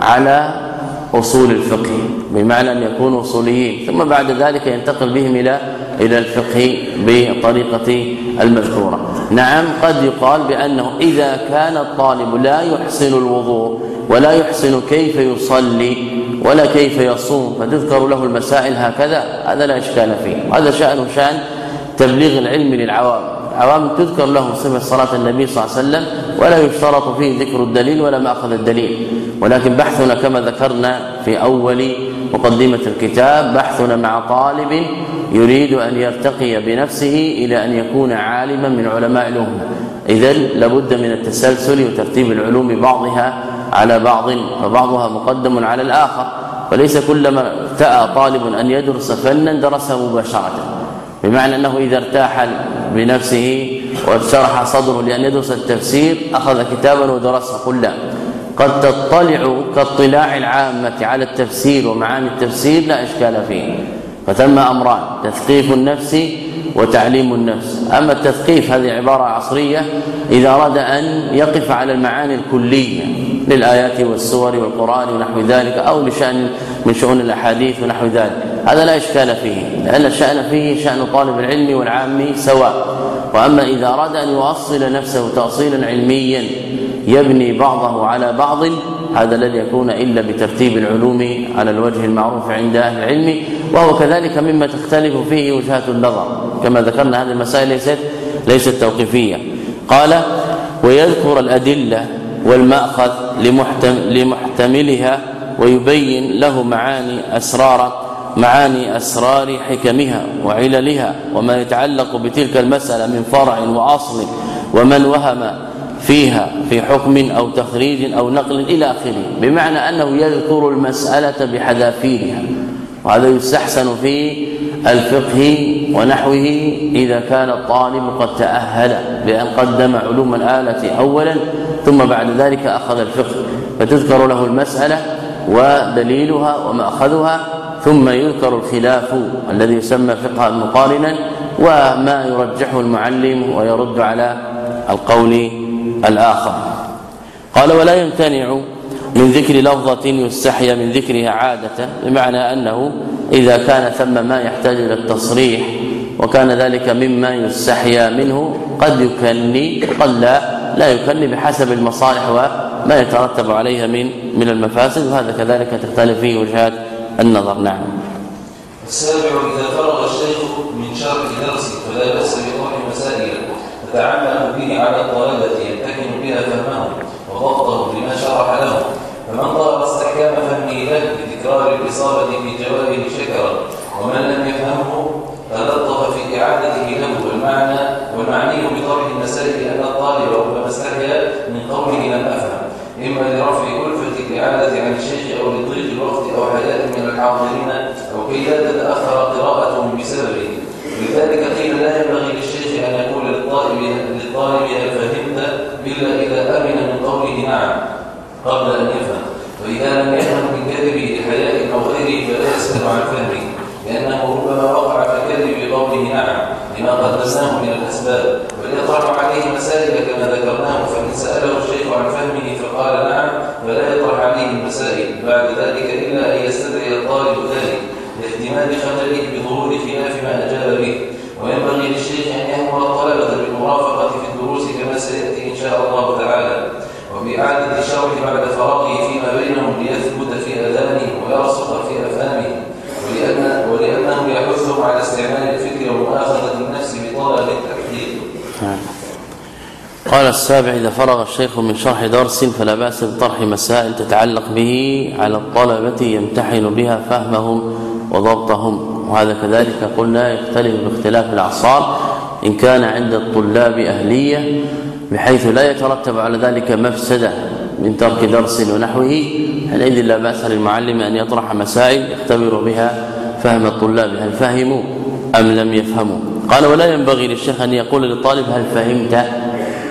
على أصول الفقه بمعنى أن يكونوا أصوليين ثم بعد ذلك ينتقل بهم إلى إلى الفقه بطريقة المذكورة. نعم قد يقال بأنه إذا كان الطالب لا يحسن الوضوء ولا يحسن كيف يصلي ولا كيف يصوم فتذكر له المسائل هكذا. هذا لا إشكال فيه. هذا شأنه شأن تبليغ العلم للعوام. عوام تذكر لهم صفة صلاة النبي صلى الله عليه وسلم ولا يشترط فيه ذكر الدليل ولا مأخذ الدليل. ولكن بحثنا كما ذكرنا في أول مقدمة الكتاب بحثنا مع طالب يريد أن يرتقي بنفسه إلى أن يكون عالما من علماء الأمة. اذا لابد من التسلسل وترتيب العلوم بعضها على بعض وبعضها مقدم على الآخر. وليس كلما ارتأى طالب أن يدرس فنا درسه مباشرة. بمعنى أنه إذا ارتاح بنفسه وشرح صدره لأن يدرس التفسير أخذ كتابا ودرسه قل لا قد تطلع كاطلاع العامة على التفسير ومعاني التفسير لا إشكال فيه. فثم أمران تثقيف النفس وتعليم النفس. أما التثقيف هذه عبارة عصرية إذا أراد أن يقف على المعاني الكلية. للآيات والسور والقرآن ونحو ذلك أو لشأن من شؤون الأحاديث ونحو ذلك. هذا لا إشكال فيه لأن الشأن فيه شأن طالب العلم والعام سواء. وأما إذا أراد أن يوصل نفسه تأصيلا علميا يبني بعضه على بعض هذا لن يكون إلا بترتيب العلوم على الوجه المعروف عند أهل العلم. وهو كذلك مما تختلف فيه وجهات النظر. كما ذكرنا هذه المسائل ليست ليست توقيفية. قال ويذكر الأدلة والمأخذ لمحتملها ويبين له معاني أسرار معاني أسرار حكمها وعللها وما يتعلق بتلك المسألة من فرع وأصل ومن وهم فيها في حكم أو تخريج أو نقل إلى آخره بمعنى أنه يذكر المسألة بحذافيرها وهذا يستحسن في الفقه ونحوه إذا كان الطالب قد تأهل بأن قدم علوم الآلة أولا ثم بعد ذلك أخذ الفقه فتذكر له المسألة ودليلها ومأخذها ثم يذكر الخلاف الذي يسمى فقها مقارنا وما يرجحه المعلم ويرد على القول الآخر. قال ولا يمتنع من ذكر لفظة يستحيا من ذكرها عادة بمعنى أنه إذا كان ثم ما يحتاج إلى التصريح وكان ذلك مما يستحيا منه قد يكني قد لا لا يكني بحسب المصالح وما يترتب عليها من من المفاسد وهذا كذلك تختلف فيه وجهات النظر. نعم. السابع إذا فرغ الشيخ من شرح درسه فلا بأس بطرح مسائل تتعمل به على الطلبة يمتكن بها فهمه وضبطه بما شرح له. فمن طلب استحكام فهمه له بتكرار الإصابة في جوابه شكرا ومن لم يفهمه تلطف في إعادته له والمعنى والمعني بطرح المسائل أن الطالب ربما استحيا من قوله لم أفهم. إما لرفع ألفة الإعادة عن الشيخ أو لضيق الوقت أو حياء من الحاضرين أو كي لا تتأخر قراءتهم بسببه. ولذلك قيل لا ينبغي للشيخ أن يقول للطالب للطالب هل فهمت؟ إلا إذا أمن من قوله نعم قبل أن يفهم. وإذا لم يفهم من كذبه لحياء أو غيره فلا يسأل عن فهمه لأنه ربما وقع في كذب بقوله نعم. لما قدمناه من الأسباب وليطرح عليه مسائل كما ذكرناه فإن سأله الشيخ عن فهمه فقال نعم فلا يطرح عليه المسائل بعد ذلك إلا أن يستدعي الطالب ذلك لاحتمال خجله بظهور خلاف ما أجاب به. وينبغي للشيخ أن يأمر الطلبة بالمرافقة في الدروس كما سيأتي إن شاء الله تعالى. وبإعادة الشرح بعد فراغه فيما بينهم ليثبت في أذانه ويرسخ في أفهامه ولأن ولأنه يحثهم على استعمال الفكر ومؤاخذة النفس بطلب التحقيق قال السابع إذا فرغ الشيخ من شرح درس فلا بأس بطرح مسائل تتعلق به على الطلبة يمتحن بها فهمهم وضبطهم. وهذا كذلك قلنا يختلف باختلاف الأعصار إن كان عند الطلاب أهلية بحيث لا يترتب على ذلك مفسدة من ترك درس ونحوه. حينئذ لا بأس للمعلم أن يطرح مسائل يختبر بها فهم الطلاب هل فهموا أم لم يفهموا؟ قال ولا ينبغي للشيخ أن يقول للطالب هل فهمت؟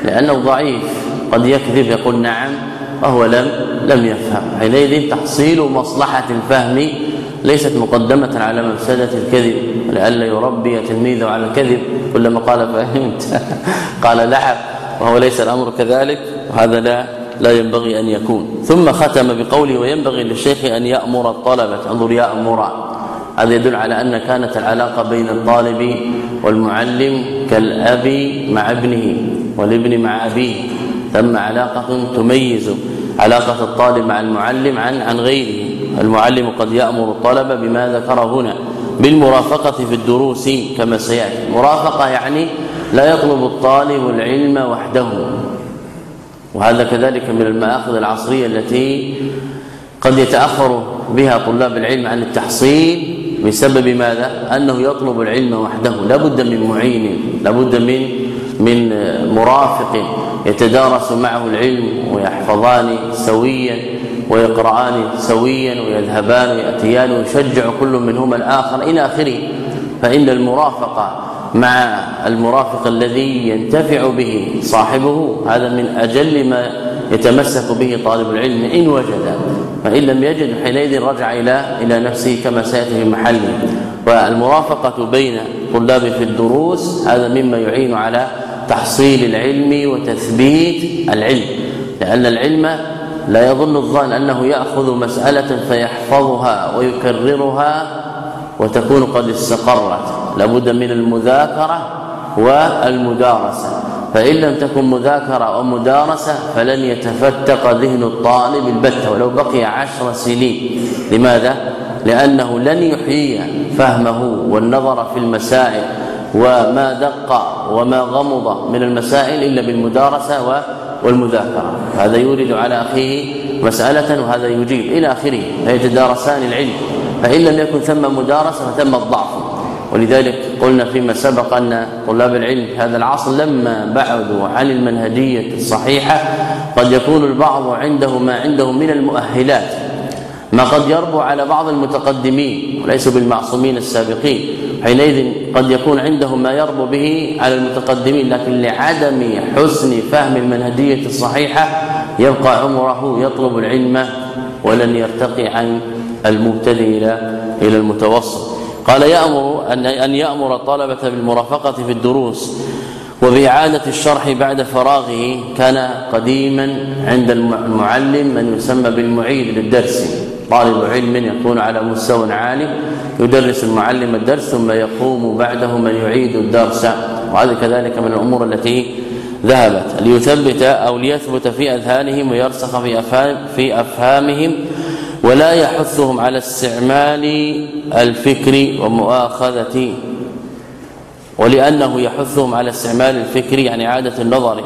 لأنه ضعيف قد يكذب يقول نعم وهو لم لم يفهم. حينئذ تحصيل مصلحة الفهم ليست مقدمة على مفسدة الكذب لئلا يربي تلميذه على الكذب. كلما قال فهمت قال نعم وهو ليس الأمر كذلك وهذا لا لا ينبغي أن يكون. ثم ختم بقوله وينبغي للشيخ أن يأمر الطلبة انظر يأمر. هذا يدل على أن كانت العلاقة بين الطالب والمعلم كالأب مع ابنه والابن مع أبيه. ثم علاقة تميز علاقة الطالب مع المعلم عن عن غيره. المعلم قد يأمر الطلبة بما ذكر هنا بالمرافقة في الدروس كما سيأتي. مرافقة يعني لا يطلب الطالب العلم وحده. وهذا كذلك من المآخذ العصرية التي قد يتأخر بها طلاب العلم عن التحصيل بسبب ماذا؟ أنه يطلب العلم وحده. لا بد من معين لا بد من من مرافق يتدارس معه العلم ويحفظان سويا ويقرآن سويا ويذهبان ويأتيان ويشجع كل منهما الآخر إلى آخره. فإن المرافقه مع المرافق الذي ينتفع به صاحبه هذا من أجل ما يتمسك به طالب العلم إن وجد. فإن لم يجد حينئذ رجع إلى إلى نفسه كما سيأتي في محله والمرافقة بين طلاب في الدروس هذا مما يعين على تحصيل العلم وتثبيت العلم. لأن العلم لا يظن الظان أنه يأخذ مسألة فيحفظها ويكررها وتكون قد استقرت. لابد من المذاكرة والمدارسة. فإن لم تكن مذاكرة ومدارسه فلن يتفتق ذهن الطالب البتة ولو بقي عشر سنين. لماذا؟ لأنه لن يحيي فهمه والنظر في المسائل وما دق وما غمض من المسائل إلا بالمدارسة والمذاكرة. هذا يورد على أخيه مسألة وهذا يجيب إلى آخره. فيتدارسان العلم. فإن لم يكن ثم مدارسة فثم الضعف. ولذلك قلنا فيما سبق أن طلاب العلم هذا العصر لما بعدوا عن المنهجية الصحيحة قد يكون البعض عنده ما عنده من المؤهلات ما قد يربو على بعض المتقدمين وليسوا بالمعصومين السابقين حينئذ قد يكون عندهم ما يربو به على المتقدمين لكن لعدم حسن فهم المنهجية الصحيحة يبقى عمره يطلب العلم ولن يرتقي عن المبتدئ إلى المتوسط. قال يأمر أن أن يأمر الطلبة بالمرافقة في الدروس وبإعادة الشرح بعد فراغه كان قديما عند المعلم من يسمى بالمعيد للدرس. طالب علم يكون على مستوى عالي يدرس المعلم الدرس ثم يقوم بعده من يعيد الدرس. وهذا كذلك من الأمور التي ذهبت. ليثبت أو ليثبت في أذهانهم ويرسخ في أفهام في أفهامهم ولا يحثهم على استعمال الفكر ومؤاخذة ولأنه يحثهم على استعمال الفكر يعني عادة النظر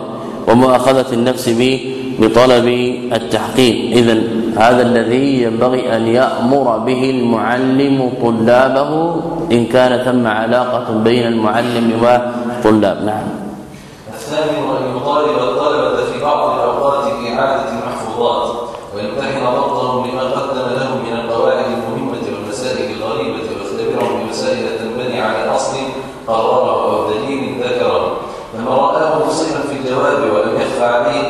ومؤاخذة النفس به بطلب التحقيق. اذا هذا الذي ينبغي أن يأمر به المعلم طلابه إن كان ثم علاقة بين المعلم والطلاب نعم. الثاني أن يطالب الطلبة في بعض الأوقات في إعادة المحفوظات ويمتحن ضبطهم لما قدم لهم من القواعد المهمة والمسائل الغريبة ويختبرهم بمسائل تنبني على أصل قرره أو دليل ذكره فما رآه مصيبا في الجواب ولم يخفى عليه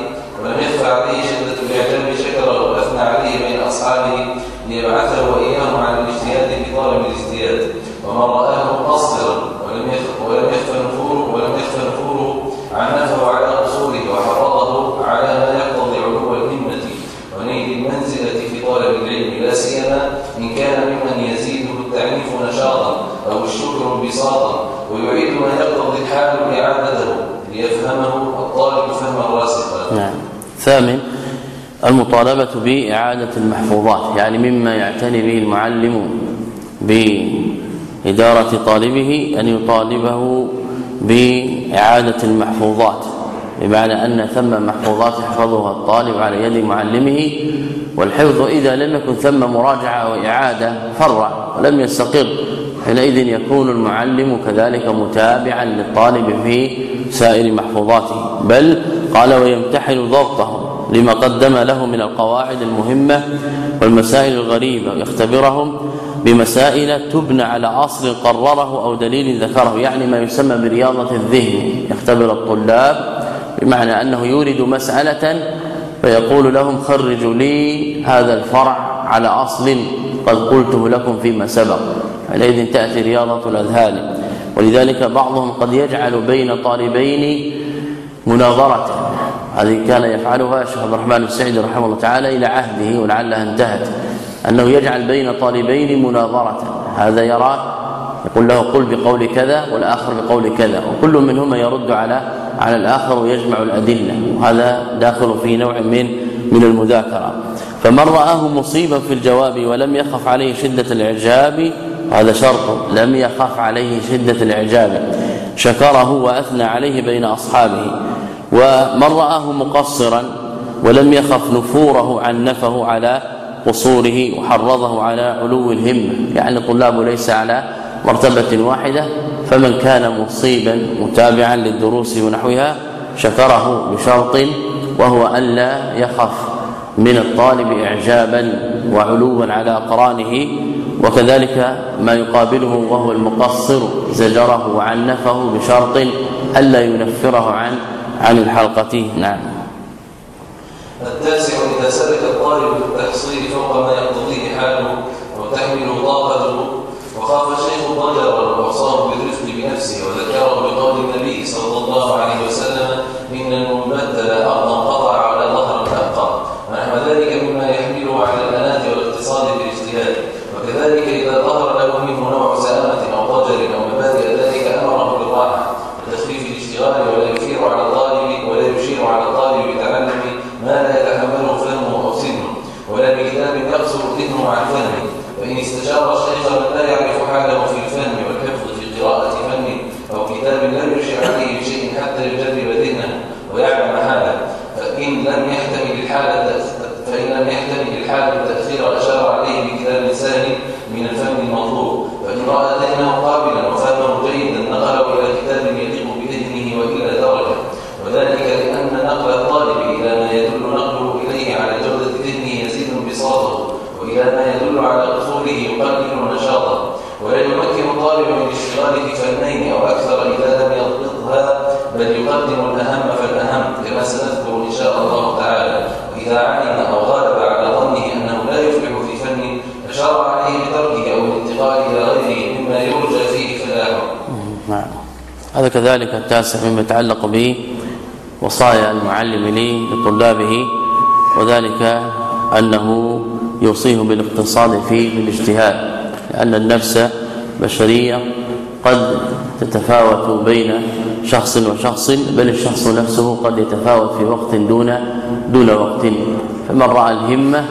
ولم يخفى عليه شدة الإعجاب شكره وأثنى عليه بين أصحابه ليبعثه وإياهم على الاجتهاد في طالب الاجتهاد. ومن رآه مقصرا ولم يخفى ولم يخفى نفوره ولم يخفى نفوره عنفه على أصوله وحرضه على ما يقتضي علو الهمة ونيل المنزلة في طالب العلم لا سيما إن كان ممن يزيده التعنيف نشاطا أو الشكر انبساطا ويعيد ما يقتضي الحال إعادته ليفهمه الطالب فهما راسخا نعم ثامن المطالبة بإعادة المحفوظات يعني مما يعتني به المعلم بإدارة طالبه أن يطالبه بإعادة المحفوظات بمعنى أن ثم محفوظات يحفظها الطالب على يد معلمه والحفظ إذا لم يكن ثم مراجعة وإعادة فرع ولم يستقر حينئذ يكون المعلم كذلك متابعا للطالب في سائر محفوظاته بل قال ويمتحن ضبطه لما قدم له من القواعد المهمة والمسائل الغريبة ويختبرهم بمسائل تبنى على أصل قرره أو دليل ذكره يعني ما يسمى برياضة الذهن. يختبر الطلاب بمعنى أنه يورد مسألة فيقول لهم خرجوا لي هذا الفرع على أصل قد قلته لكم فيما سبق. حينئذ تأتي رياضة الأذهان. ولذلك بعضهم قد يجعل بين طالبين مناظرة. هذه كان يفعلها الشيخ عبد الرحمن السعيدي رحمه الله تعالى إلى عهده ولعلها انتهت. أنه يجعل بين طالبين مناظرة. هذا يرى يقول له قل بقول كذا والآخر بقول كذا. وكل منهما يرد على على الآخر ويجمع الأدلة. وهذا داخل في نوع من من المذاكرة. فمن رآه مصيبا في الجواب ولم يخف عليه شدة الإعجاب هذا شرط لم يخف عليه شدة الإعجاب. شكره وأثنى عليه بين أصحابه. ومن رآه مقصرا ولم يخف نفوره عنفه على قصوره وحرضه على علو الهمة. يعني الطلاب ليس على مرتبة واحدة. فمن كان مصيبا متابعا للدروس ونحوها شكره بشرط وهو أن لا يخف من الطالب اعجابا وعلوا على اقرانه وكذلك ما يقابله وهو المقصر زجره وعنفه بشرط الا ينفره عن عن الحلقة. نعم. التاسع إذا سلك الطالب بالتحصيل فوق ما يقتضيه حاله وتحمل طاقته وخاف الشيخ ضجر وأوصاه بالرفق بنفسه وذكره بقول النبي صلى الله عليه وسلم إن المبتل أرضا قطع على ظهر أبقى ونحو ذلك من اشتغاله فنين أو أكثر إذا لم يضبطها بل يقدم الأهم فالأهم كما سنذكر إن شاء الله تعالى وإذا علم أو غالب على ظنه أنه لا يفلح في فن فشرع عليه بتركه أو الانتقال إلى غيره مما يرجى فيه فلاحه نعم هذا كذلك التاسع مما يتعلق به وصايا المعلم لي لطلابه وذلك أنه يوصيهم بالاقتصاد فيه بالاجتهاد لأن النفس بشرية قد تتفاوت بين شخص وشخص بل الشخص نفسه قد يتفاوت في وقت دون دون وقت. فمن رأى الهمة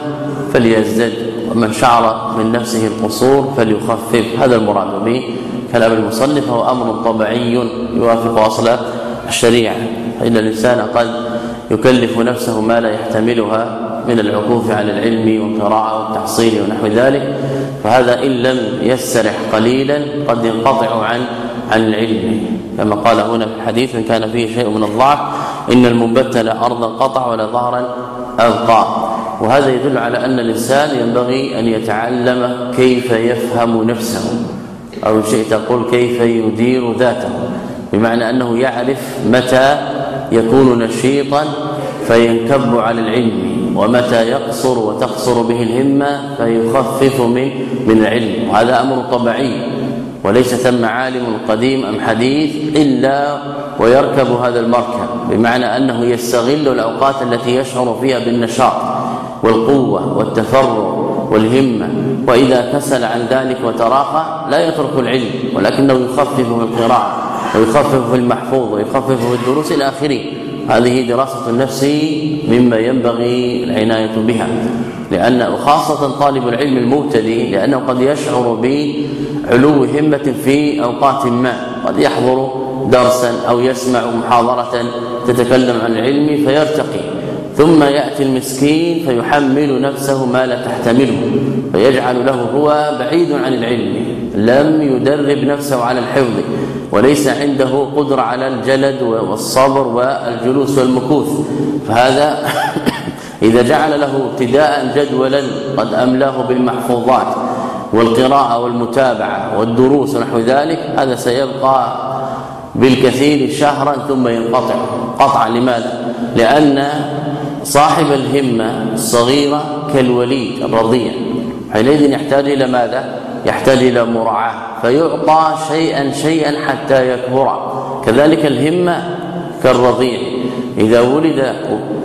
فليزدد ومن شعر من نفسه القصور فليخفف. هذا المراد به كلام المصنف هو أمر طبيعي يوافق أصل الشريعة. فإن الإنسان قد يكلف نفسه ما لا يحتملها من العكوف على العلم والقراءة والتحصيل ونحو ذلك. فهذا إن لم يسترح قليلا قد ينقطع عن عن العلم. كما قال هنا في الحديث ان كان فيه شيء من الضعف إن المنبت لا ارضا قطع ولا ظهرا أبقى. وهذا يدل على أن الإنسان ينبغي أن يتعلم كيف يفهم نفسه. أو شئت تقول كيف يدير ذاته بمعنى أنه يعرف متى يكون نشيطا فينكب على العلم ومتى يقصر وتقصر به الهمة فيخفف من من العلم. وهذا أمر طبيعي وليس ثم عالم قديم أم حديث إلا ويركب هذا المركب بمعنى أنه يستغل الأوقات التي يشعر فيها بالنشاط والقوة والتفرغ والهمة. وإذا كسل عن ذلك وتراخى لا يترك العلم ولكنه يخفف في القراءة ويخفف في المحفوظ ويخفف في الدروس إلى اخره هذه دراسة النفس مما ينبغي العناية بها لأن وخاصة طالب العلم المبتدئ لأنه قد يشعر بعلو همة في أوقات ما قد يحضر درسا أو يسمع محاضرة تتكلم عن العلم فيرتقي ثم يأتي المسكين فيحمل نفسه ما لا تحتمله فيجعل له هو بعيد عن العلم. لم يدرب نفسه على الحفظ وليس عنده قدرة على الجلد والصبر والجلوس والمكوث. فهذا إذا جعل له ابتداء جدولا قد أملاه بالمحفوظات والقراءة والمتابعة والدروس ونحو ذلك هذا سيبقى بالكثير شهرا ثم ينقطع. قطعا لماذا؟ لأن صاحب الهمة الصغيرة كالوليد الرضيع حينئذ يحتاج إلى ماذا؟ يحتاج إلى مراعاة فيعطى شيئا شيئا حتى يكبر. كذلك الهمة كالرضيع إذا ولد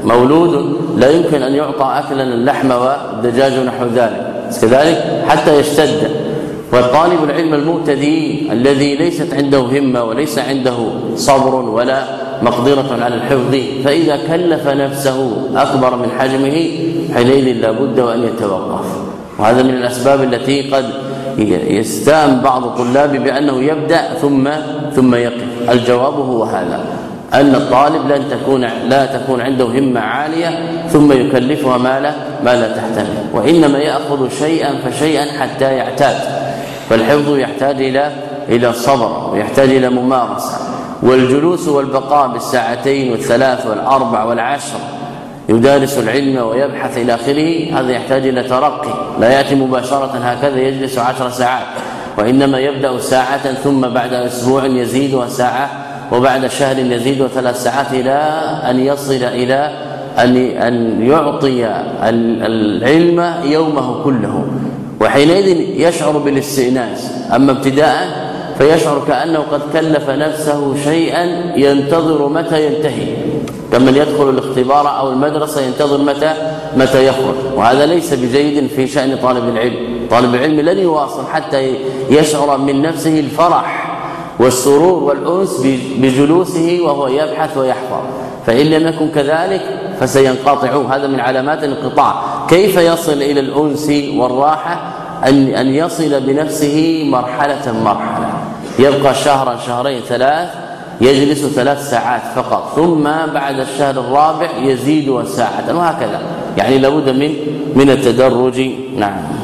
مولود لا يمكن أن يعطى اكلا اللحم والدجاج ونحو ذلك. كذلك حتى يشتد. والطالب العلم المبتدئ الذي ليست عنده همة وليس عنده صبر ولا مقدرة على الحفظ فإذا كلف نفسه أكبر من حجمه حينئذ لابد ان يتوقف. وهذا من الأسباب التي قد يستام بعض الطلاب بأنه يبدأ ثم ثم يقف. الجواب هو هذا. أن الطالب لن تكون لا تكون عنده همة عالية ثم يكلفها ما لا ما لا تحتمل. وإنما يأخذ شيئا فشيئا حتى يعتاد. فالحفظ يحتاج إلى إلى صبر ويحتاج إلى ممارسة. والجلوس والبقاء بالساعتين والثلاث والأربع والعشر يدارس العلم ويبحث إلى آخره هذا يحتاج إلى ترقي. لا يأتي مباشرة هكذا يجلس عشر ساعات. وإنما يبدأ ساعة ثم بعد أسبوع يزيدها ساعه وبعد شهر يزيد ثلاث ساعات إلى أن يصل إلى أن أن يعطي العلم يومه كله. وحينئذ يشعر بالاستئناس. أما ابتداء فيشعر كأنه قد كلف نفسه شيئا ينتظر متى ينتهي. كمن يدخل الاختبار أو المدرسة ينتظر متى؟ متى يخرج. وهذا ليس بجيد في شأن طالب العلم. طالب العلم لن يواصل حتى يشعر من نفسه الفرح والسرور والأنس بجلوسه وهو يبحث ويحفظ. فإن لم يكن كذلك فسينقطع. هذا من علامات الانقطاع. كيف يصل إلى الأنس والراحة؟ ان أن يصل بنفسه مرحلة مرحلة. يبقى شهرا شهرين ثلاث يجلس ثلاث ساعات فقط ثم بعد الشهر الرابع يزيد ساعة وهكذا. يعني لابد من من التدرج. نعم.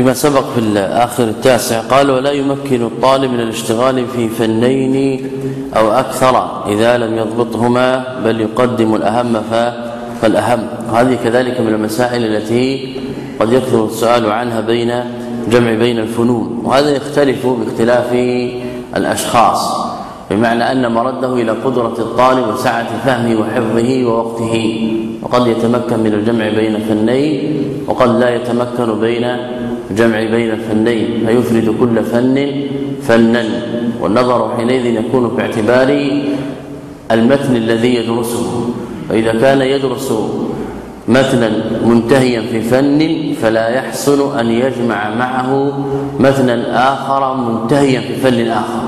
فيما سبق في الآخر التاسع قال ولا يمكن الطالب من الاشتغال في فنين أو أكثر إذا لم يضبطهما بل يقدم الأهم فالأهم. وهذه كذلك من المسائل التي قد يكثر السؤال عنها بين جمع بين الفنون وهذا يختلف باختلاف الأشخاص بمعنى أن مرده إلى قدرة الطالب وسعة فهمه وحفظه ووقته وقد يتمكن من الجمع بين فنين وقد لا يتمكن بين جمع بين الفنين فيفرد كل فن فنا. والنظر حينئذ يكون باعتبار المتن الذي يدرسه. فإذا كان يدرس متنا منتهيا في فن فلا يحسن أن يجمع معه متنا آخر منتهيا في فن آخر.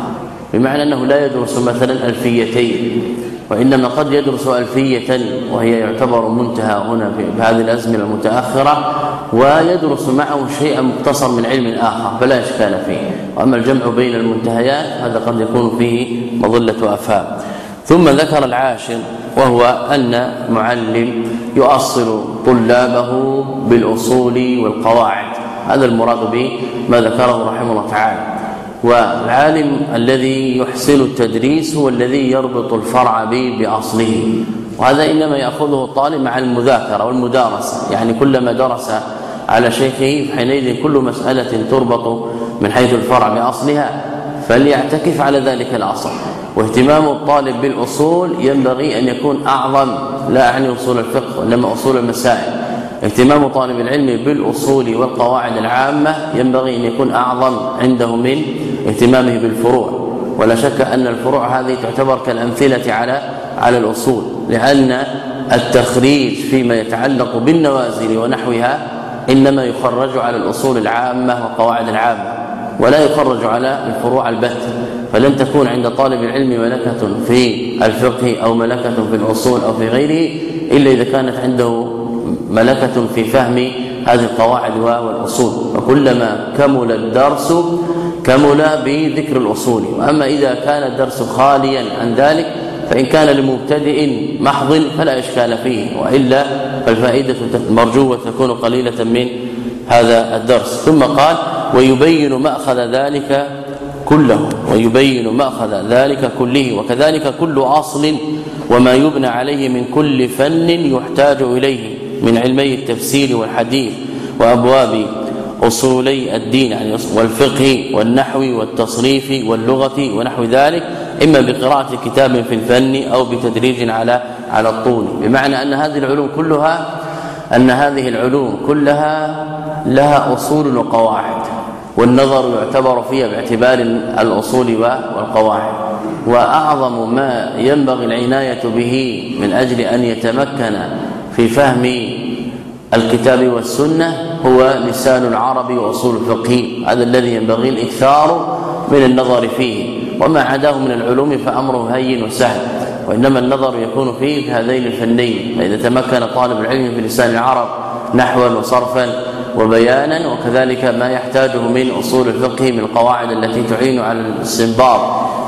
بمعنى أنه لا يدرس مثلا ألفيتين وإنما قد يدرس ألفية وهي يعتبر منتهى هنا في هذه الأزمنة المتأخرة. ويدرس معه شيئا مقتصر من علم آخر فلا إشكال فيه. وأما الجمع بين المنتهيات هذا قد يكون فيه مظلة أفهام ثم ذكر العاشر وهو أن معلم يؤصل طلابه بالأصول والقواعد. هذا المراد به ما ذكره رحمه الله تعالى. والعالم الذي يحسن التدريس هو الذي يربط الفرع به بأصله. وهذا إنما يأخذه الطالب مع المذاكرة والمدارسة. يعني كلما درس على شيخه حينئذ كل مسألة تربط من حيث الفرع باصلها فليعتكف على ذلك الاصل واهتمام الطالب بالأصول ينبغي أن يكون أعظم لا اعني أصول الفقه وإنما أصول المسائل. اهتمام طالب العلم بالأصول والقواعد العامة ينبغي أن يكون أعظم عنده من اهتمامه بالفروع. ولا شك أن الفروع هذه تعتبر كالأمثلة على على الأصول لأن التخريج فيما يتعلق بالنوازل ونحوها إنما يخرج على الأصول العامة والقواعد العامة ولا يخرج على الفروع البت فلن تكون عند طالب العلم ملكة في الفقه أو ملكة في الأصول أو في غيره إلا إذا كانت عنده ملكة في فهم هذه القواعد والأصول. وكلما كمل الدرس كمل بذكر الأصول. وأما إذا كان الدرس خاليا عن ذلك فإن كان لمبتدئ محض فلا إشكال فيه وإلا فالفائده المرجوه تكون قليلة من هذا الدرس. ثم قال ويبين مأخذ ذلك كله ويبين مأخذ ذلك كله وكذلك كل أصل وما يبنى عليه من كل فن يحتاج إليه من علمي التفسير والحديث وأبواب أصولي الدين يعني والفقه والنحو والتصريف واللغة ونحو ذلك. إما بقراءة كتاب في الفن أو بتدريج على على الطول. بمعنى أن هذه العلوم كلها أن هذه العلوم كلها لها أصول وقواعد والنظر يعتبر فيها باعتبار الأصول والقواعد. وأعظم ما ينبغي العناية به من أجل أن يتمكن في فهم الكتاب والسنة هو لسان العرب وأصول الفقه. هذا الذي ينبغي الإكثار من النظر فيه. وما عداه من العلوم فأمره هين وسهل. وإنما النظر يكون فيه في هذين الفنين. فإذا تمكن طالب العلم في لسان العرب نحوا وصرفا وبيانا وكذلك ما يحتاجه من أصول الفقه من القواعد التي تعين على الاستنباط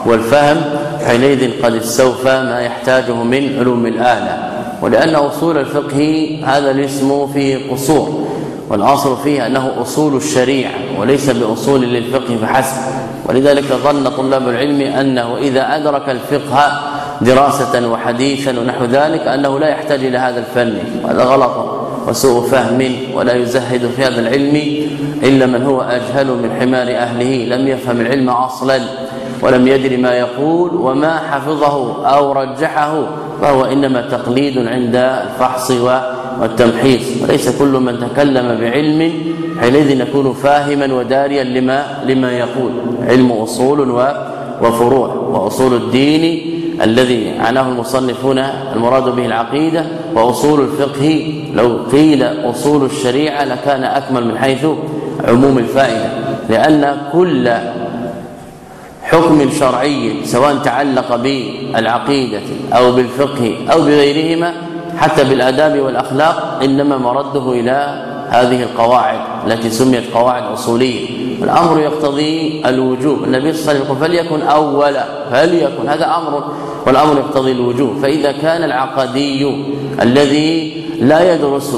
والفهم حينئذ قد استوفى ما يحتاجه من علوم الآلة. ولأن أصول الفقه هذا الاسم فيه قصور والأصل فيه أنه أصول الشريعة وليس بأصول للفقه فحسب. ولذلك ظن طلاب العلم أنه إذا أدرك الفقه دراسة وحديثا ونحو ذلك أنه لا يحتاج إلى هذا الفن وهذا غلط. وسوء فهم ولا يزهد في هذا العلم إلا من هو أجهل من حمار أهله. لم يفهم العلم أصلا ولم يدري ما يقول وما حفظه أو رجحه فهو إنما تقليد عند الفحص والتمحيص. وليس كل من تكلم بعلم حينئذ يكون فاهما وداريا لما لما يقول. علم أصول وفروع. وأصول الدين الذي عناه المصنفون المراد به العقيدة وأصول الفقه. لو قيل أصول الشريعة لكان أكمل من حيث عموم الفائدة لأن كل حكم شرعي سواء تعلق بالعقيدة أو بالفقه أو بغيرهما حتى بالآداب والأخلاق إنما مرده إلى هذه القواعد التي سميت قواعد أصولية. الأمر يقتضي الوجوب. النبي صلى الله عليه وسلم فليكن اولا فليكن هذا أمر والأمر يقتضي الوجوب. فإذا كان العقدي الذي لا يدرس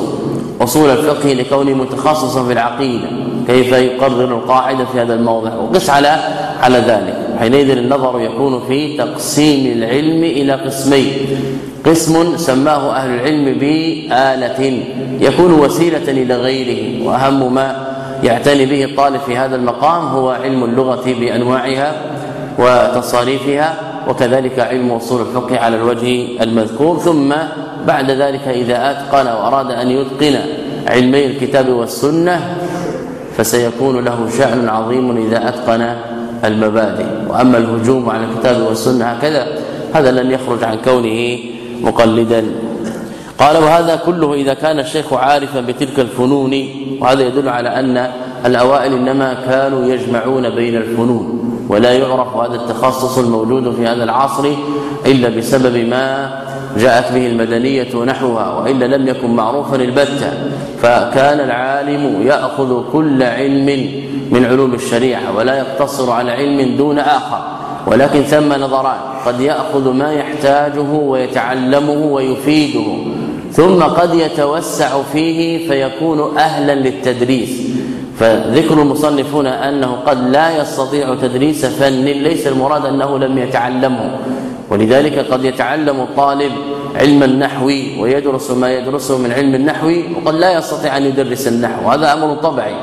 أصول الفقه لكونه متخصصا في العقيدة كيف يقرر القاعدة في هذا الموضع؟ وقس على على ذلك. حينئذ النظر يكون في تقسيم العلم إلى قسمين. قسم سماه أهل العلم بآلة يكون وسيلة إلى غيره وأهم ما يعتني به الطالب في هذا المقام هو علم اللغة بأنواعها وتصاريفها وكذلك علم أصول الفقه على الوجه المذكور. ثم بعد ذلك إذا اتقن وأراد أن يتقن علمي الكتاب والسنة فسيكون له شأن عظيم إذا أتقن المبادئ. وأما الهجوم على الكتاب والسنة هكذا هذا لن يخرج عن كونه مقلدا. قال وهذا كله إذا كان الشيخ عارفا بتلك الفنون وهذا يدل على أن الأوائل إنما كانوا يجمعون بين الفنون ولا يعرف هذا التخصص الموجود في هذا العصر إلا بسبب ما جاءت به المدنية نحوها وإلا لم يكن معروفا البتة. فكان العالم يأخذ كل علم من علوم الشريعة ولا يقتصر على علم دون آخر ولكن ثم نظران قد يأخذ ما يحتاجه ويتعلمه ويفيده ثم قد يتوسع فيه فيكون أهلا للتدريس. فذكر المصنفون أنه قد لا يستطيع تدريس فن ليس المراد أنه لم يتعلمه. ولذلك قد يتعلم الطالب علم النحو ويدرس ما يدرسه من علم النحو وقد لا يستطيع أن يدرس النحو هذا أمر طبيعي.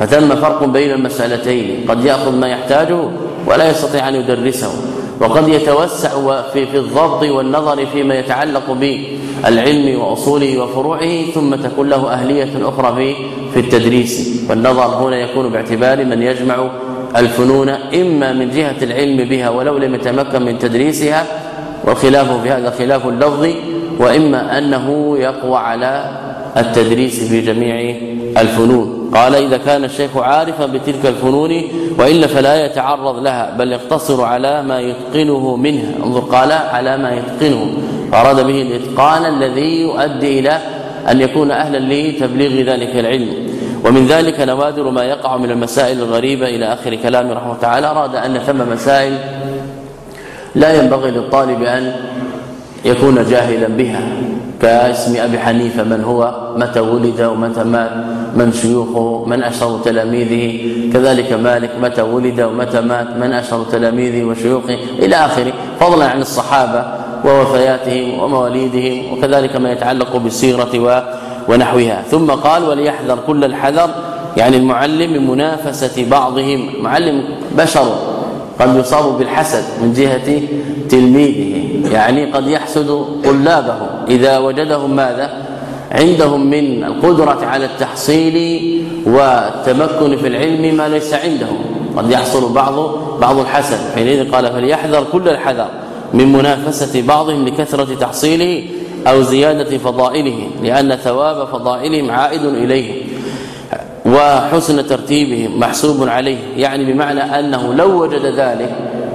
فثم فرق بين المسألتين قد يأخذ ما يحتاجه ولا يستطيع أن يدرسه وقد يتوسع في في الضبط والنظر فيما يتعلق بالعلم وأصوله وفروعه ثم تكون له أهلية أخرى في في التدريس. والنظر هنا يكون باعتبار من يجمع الفنون إما من جهة العلم بها ولو لم يتمكن من تدريسها والخلاف في هذا خلاف اللفظ وإما أنه يقوى على التدريس في جميع الفنون. قال إذا كان الشيخ عارفا بتلك الفنون وإلا فلا يتعرض لها بل يقتصر على ما يتقنه منها انظر قال على ما يتقنه. فأراد به الإتقان الذي يؤدي إلى أن يكون أهلا لتبليغ ذلك العلم. ومن ذلك نوادر ما يقع من المسائل الغريبة إلى آخر كلام رحمه تعالى. أراد أن ثم مسائل لا ينبغي للطالب أن يكون جاهلا بها كاسم أبي حنيفة من هو؟ متى ولد؟ ومتى مات؟ من شيوخه من اشهر تلاميذه. كذلك مالك متى ولد ومتى مات من اشهر تلاميذه وشيوخه إلى آخره. فضلا عن الصحابة ووفياتهم ومواليدهم وكذلك ما يتعلق بالسيرة ونحوها. ثم قال وليحذر كل الحذر. يعني المعلم من منافسة بعضهم. معلم بشر قد يصاب بالحسد من جهة تلميذه. يعني قد يحسد طلابه. إذا وجدهم ماذا؟ عندهم من القدرة على التحصيل والتمكن في العلم ما ليس عندهم. قد يحصل بعض بعض الحسد. حينئذ قال فليحذر كل الحذر من منافسة بعضهم لكثرة تحصيله أو زيادة فضائلهم لأن ثواب فضائلهم عائد إليهم وحسن ترتيبهم محسوب عليه. يعني بمعنى أنه لو وجد ذلك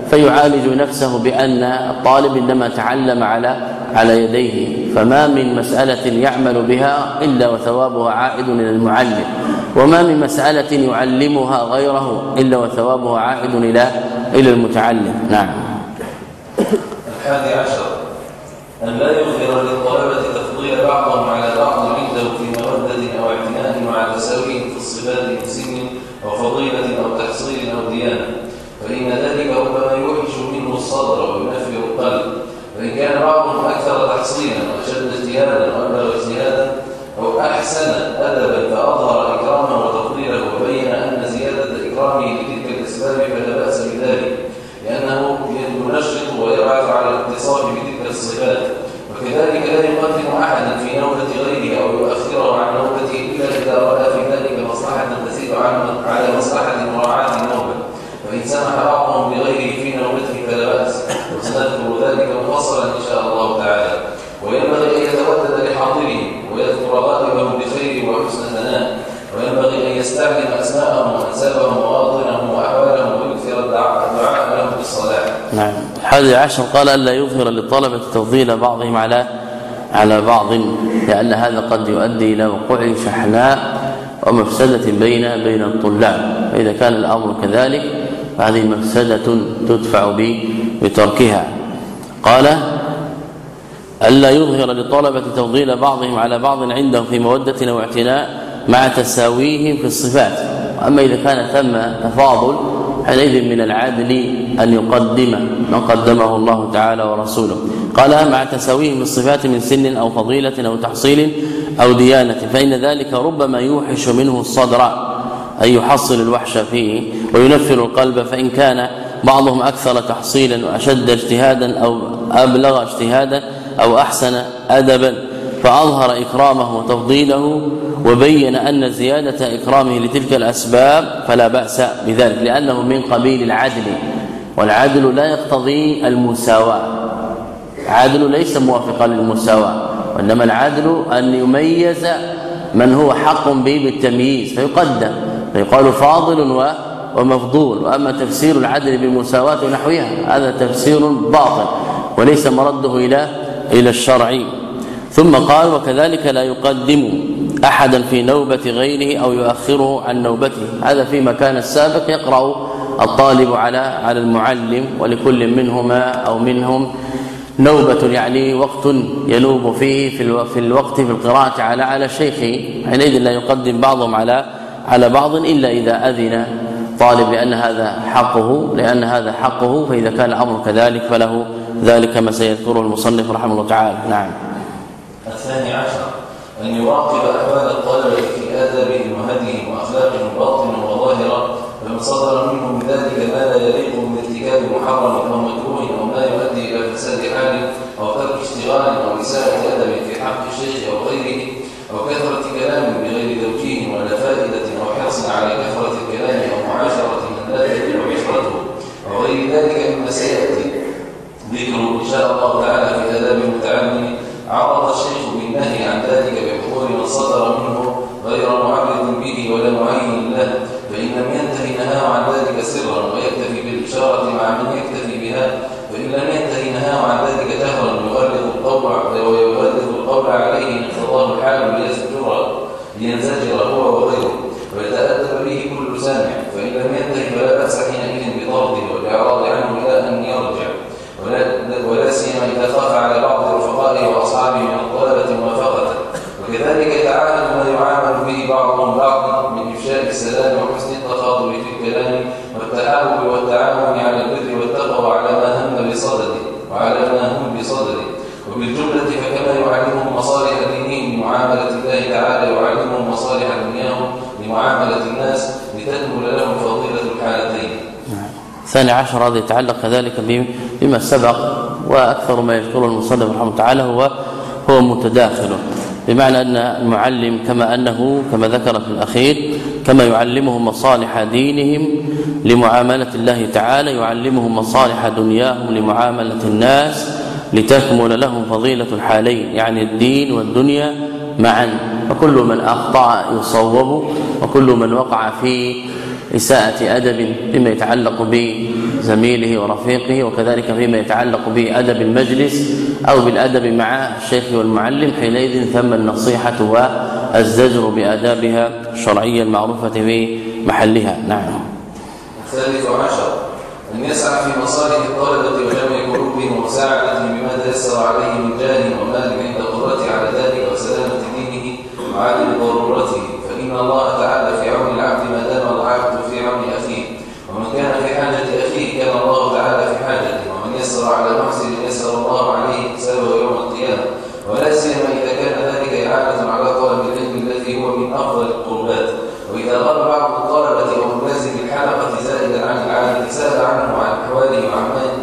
فيعالج نفسه بأن الطالب إنما تعلم على على يديه فما من مسألة يعمل بها إلا وثوابها عائد إلى المعلم وما من مسألة يعلمها غيره إلا وثوابها عائد إلى إلى المتعلم. نعم. الحادي عشر أن لا يظهر للطلبة تفضيل بعضهم على بعض عنده في مودة أو اعتناء مع تساويهم في الصفات سن أو بعضهم أكثر تحصيلا وأشد اجتهادا وأبلغ اجتهادا أو أحسن أدبا فأظهر إكرامه وتقديره وبين أن زيادة إكرامه لتلك الأسباب فلا بأس بذلك لأنه ينشط ويبعث على الاتصال بتلك الصفات وكذلك لا يقدم أحدا في نوبة غيره أو يؤخره عن نوبته إلا إذا رأى في ذلك مصلحة تزيد على مصلحة مراعاة النوبة وإن سمح بعضهم بغيره في نوبته فلا بأس وسنذكر ذلك مفصلا إن شاء الله تعالى وينبغي أن يتودد لحاضره ويذكر غائبه بخير وحسن ثناء وينبغي أن يستعلم أسماءهم وأنسابهم وأوطنهم وأحوالهم ويكثر الدعاء لهم بالصلاح نعم. الحادي عشر قال ألا يظهر للطلبة تفضيل بعضهم على على بعض لأن هذا قد يؤدي إلى وقوع شحناء ومفسدة بين بين الطلاب. فإذا كان الأمر كذلك فهذه مفسدة تدفع بتركها. قال ألا يظهر للطلبة تفضيل بعضهم على بعض عندهم في مودة أو اعتناء مع تساويهم في الصفات. واما إذا كان ثم تفاضل حينئذ من العدل أن يقدم من قدمه الله تعالى ورسوله. قال مع تساويهم الصفات من سن أو فضيلة أو تحصيل أو ديانة فإن ذلك ربما يوحش منه الصدر أن يحصل الوحش فيه وينفر القلب فإن كان بعضهم أكثر تحصيلا وأشد اجتهادا أو أبلغ اجتهادا أو أحسن أدبا فأظهر إكرامه وتفضيله وبين أن زيادة إكرامه لتلك الأسباب فلا بأس بذلك لأنه من قبيل العدل والعدل لا يقتضي المساواة. العدل ليس موافقا للمساواة وإنما العدل أن يميز من هو حق به بالتمييز فيقدم فيقال فاضل ومفضول وأما تفسير العدل بالمساواة ونحوها هذا تفسير باطل وليس مرده إلى إلى الشرع ثم قال وكذلك لا يقدم أحدا في نوبة غيره أو يؤخره عن نوبته. هذا في مكان السابق يقرأ الطالب على على المعلم ولكل منهما أو منهم نوبة يعني وقت ينوب فيه في في الوقت في القراءة على على شيخه. حينئذ لا يقدم بعضهم على على بعض إلا إذا أذن طالب لأن هذا حقه لأن هذا حقه فإذا كان الأمر كذلك فله ذلك ما سيذكره المصنف رحمه الله تعالى. نعم. الثاني عشر. أن يراقب أحوال الطلبة في آدابهم وهديهم وأخلاقهم باطنا وظاهرا فمن صدر منهم بذلك ما لا يليق من ارتكاب محرم أو مكروه أو ما يؤدي إلى فساد حال أو ترك اشتغال أو إساءة أدب في حق الشيخ أو غيره أو كثرة كلام بغير توجيه ولا فائدة أو حرص على كثرة الكلام أو معاشرة من لا تجب عشرته أو غير ذلك مما سيأتي ذكر إن شاء الله تعالى في آداب المتعلم عرض الشيخ بالنهي عن ذلك بحضور من صدر منه غير معرض به ولا معين له فإن لم ينتهي نهاه عن ذلك سرا ويكتفي بالإشارة مع من يكتفي بها فإن لم ينتهي نهاه عن ذلك جهرا يغلظ القول ويغلظ القول عليه ان اقتضاه الحال ليزجر لينزجر هو وغيره ويتأدب به كل سامع فإن لم ينتهي فلا بأس حينئذ بطرده والإعراض عنه إلى أن يرجع. ولا, ولا سيما إذا خاف على بعض رفقائه وأصحابه من الطلبة موافقته وكذلك يتعامل ما يعامل به بعضهم بعضا من إفشاء السلام وحسن التخاطب في الكلام والتحاول والتعاون على البر والتقوى وعلى ما هم بصدده وعلى ما هم بصدده. وبالجملة فكما يعلمهم مصالح دينهم لمعاملة الله تعالى يعلمهم مصالح دنياهم لمعاملة الناس لتكمل لهم فضيلة الحالتين الثاني عشر هذا يتعلق كذلك بما سبق وأكثر ما يذكره المصنف رحمه الله تعالى هو هو متداخل بمعنى أن المعلم كما أنه كما ذكر في الأخير كما يعلمهم مصالح دينهم لمعاملة الله تعالى يعلمهم مصالح دنياهم لمعاملة الناس لتكمل لهم فضيلة الحالين يعني الدين والدنيا معا. فكل من أخطأ يصوب وكل من وقع في اساءه أدب بما يتعلق بزميله ورفيقه وكذلك فيما يتعلق بأدب المجلس أو بالأدب مع الشيخ والمعلم حينئذ ثم النصيحة والزجر بآدابها الشرعية المعروفة في محلها. نعم. الثالث عشر. أن يسعى في مصالح الطلبة وجمع قلوبهم ومساعدتهم بما تيسر عليه من جاه ومال عند قدرته على ذلك وسلامة دينه وعدم ضرورته. فإن الله تعالى في عون العبد ما دام العبد في عون أخيه ومن كان في حاجة أخيه كان الله تعالى في حاجته ومن يسر على محسن يسر الله عليه حسابه يوم القيامة. ولا سيما إذا كان ذلك إعانة على طلب العلم الذي هو من أفضل القربات وإذا غاب بعض الطلبة أو ملازم الحلقة زائدا عن العالم سأل عنه وعن أحواله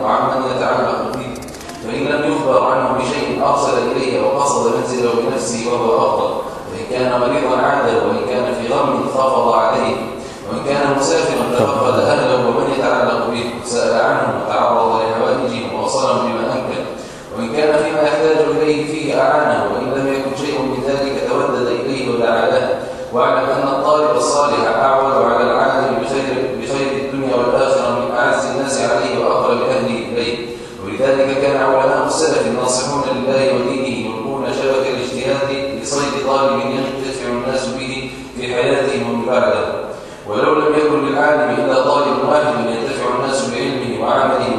وعمن, يتعلق به. فإن لم يخبر عنه بشيء أرسل إليه أو قصد منزله بنفسه وهو أفضل. وإن كان مريضا عاده وإن كان في غم خفض عليه. وإن كان مسافرا تفقد أهله ومن يتعلق به سأل عنه وتعرض لحوائجهم ووصلهم بما أمكن وإن كان فيما يحتاج إليه فيه أعانه وإن لم يكن شيء من ذلك تودد إليه ودعا واعلم أن الطالب الصالح أعود على العالم بخير, بخير الدنيا والآخرة من أعز الناس عليه وأقرب أهله إليه. ولذلك كان علماء السلف الناصحون لله ودينه يلقون شبك الاجتهاد لصيد طالب ينتفع الناس به في حياتهم ومن بعده ولو لم يكن للعالم إلا طالب واحد ينتفع الناس بعلمه وعمله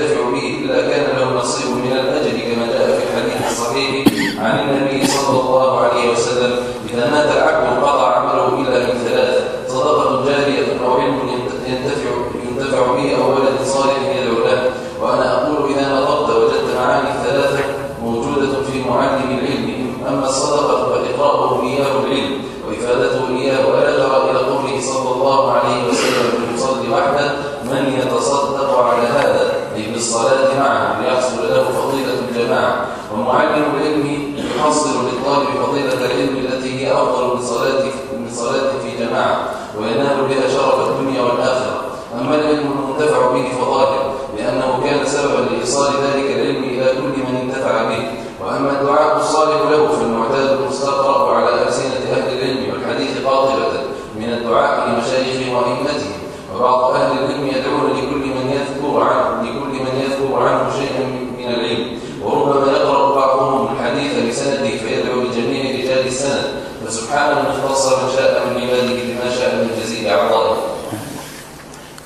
أحد فينتفع به إلا كان له نصيب من الأجر كما جاء في الحديث الصحيح عن النبي صلى الله عليه وسلم إذا مات العبد انقطع عمله إلا من ثلاث صدقة جارية أو علم ينتفع ينتفع به أو ولد صالح يدعو له وأنا أقول إذا نظرت وجدت معاني ثلاثة موجودة في معلم العلم أما الصدقة فإقراره إياه العلم وإفادته إياه ولا ترى إلى قوله صلى الله عليه وسلم المصلي وحده من يتصدق على هذا أي بالصلاة معه ليحصل له فضيلة الجماعة ومعلم العلم يحصل للطالب فضيلة العلم التي هي أفضل من صلاة من صلاة في جماعة وينال بها شرف الدنيا والآخرة أما العلم المنتفع به فظاهر لأنه كان سببا لإيصال ذلك العلم إلى كل من انتفع به وأما الدعاء الصالح له فالمعتاد المستقرأ على ألسنة أهل العلم والحديث قاطبة من الدعاء لمشايخهم وأئمتهم وبعض أهل العلم يدعون لكل من يذكر عنه لكل من يذكر عنه شيئا من العلم وربما يقرأ بعضهم الحديث بسنده فيدعو لجميع رجال السند فسبحان من اختص من شاء من عباده بما شاء من جزيل أعضائه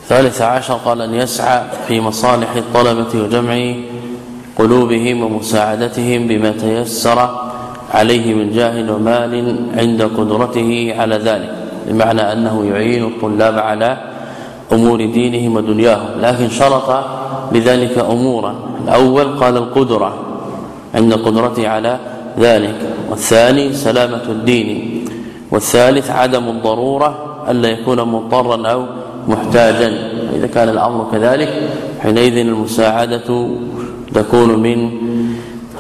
ثالث عشر قال أن يسعى في مصالح الطلبة وجمع قلوبهم ومساعدتهم بما تيسر عليه من جاه ومال عند قدرته على ذلك بمعنى أنه يعين الطلاب على أمور دينهم ودنياهم لكن شرط لذلك أمورا. الأول قال القدرة عند قدرته على ذلك والثاني سلامة الدين والثالث عدم الضرورة ألا يكون مضطرا أو محتاجا. كان الأمر كذلك حينئذ المساعدة تكون من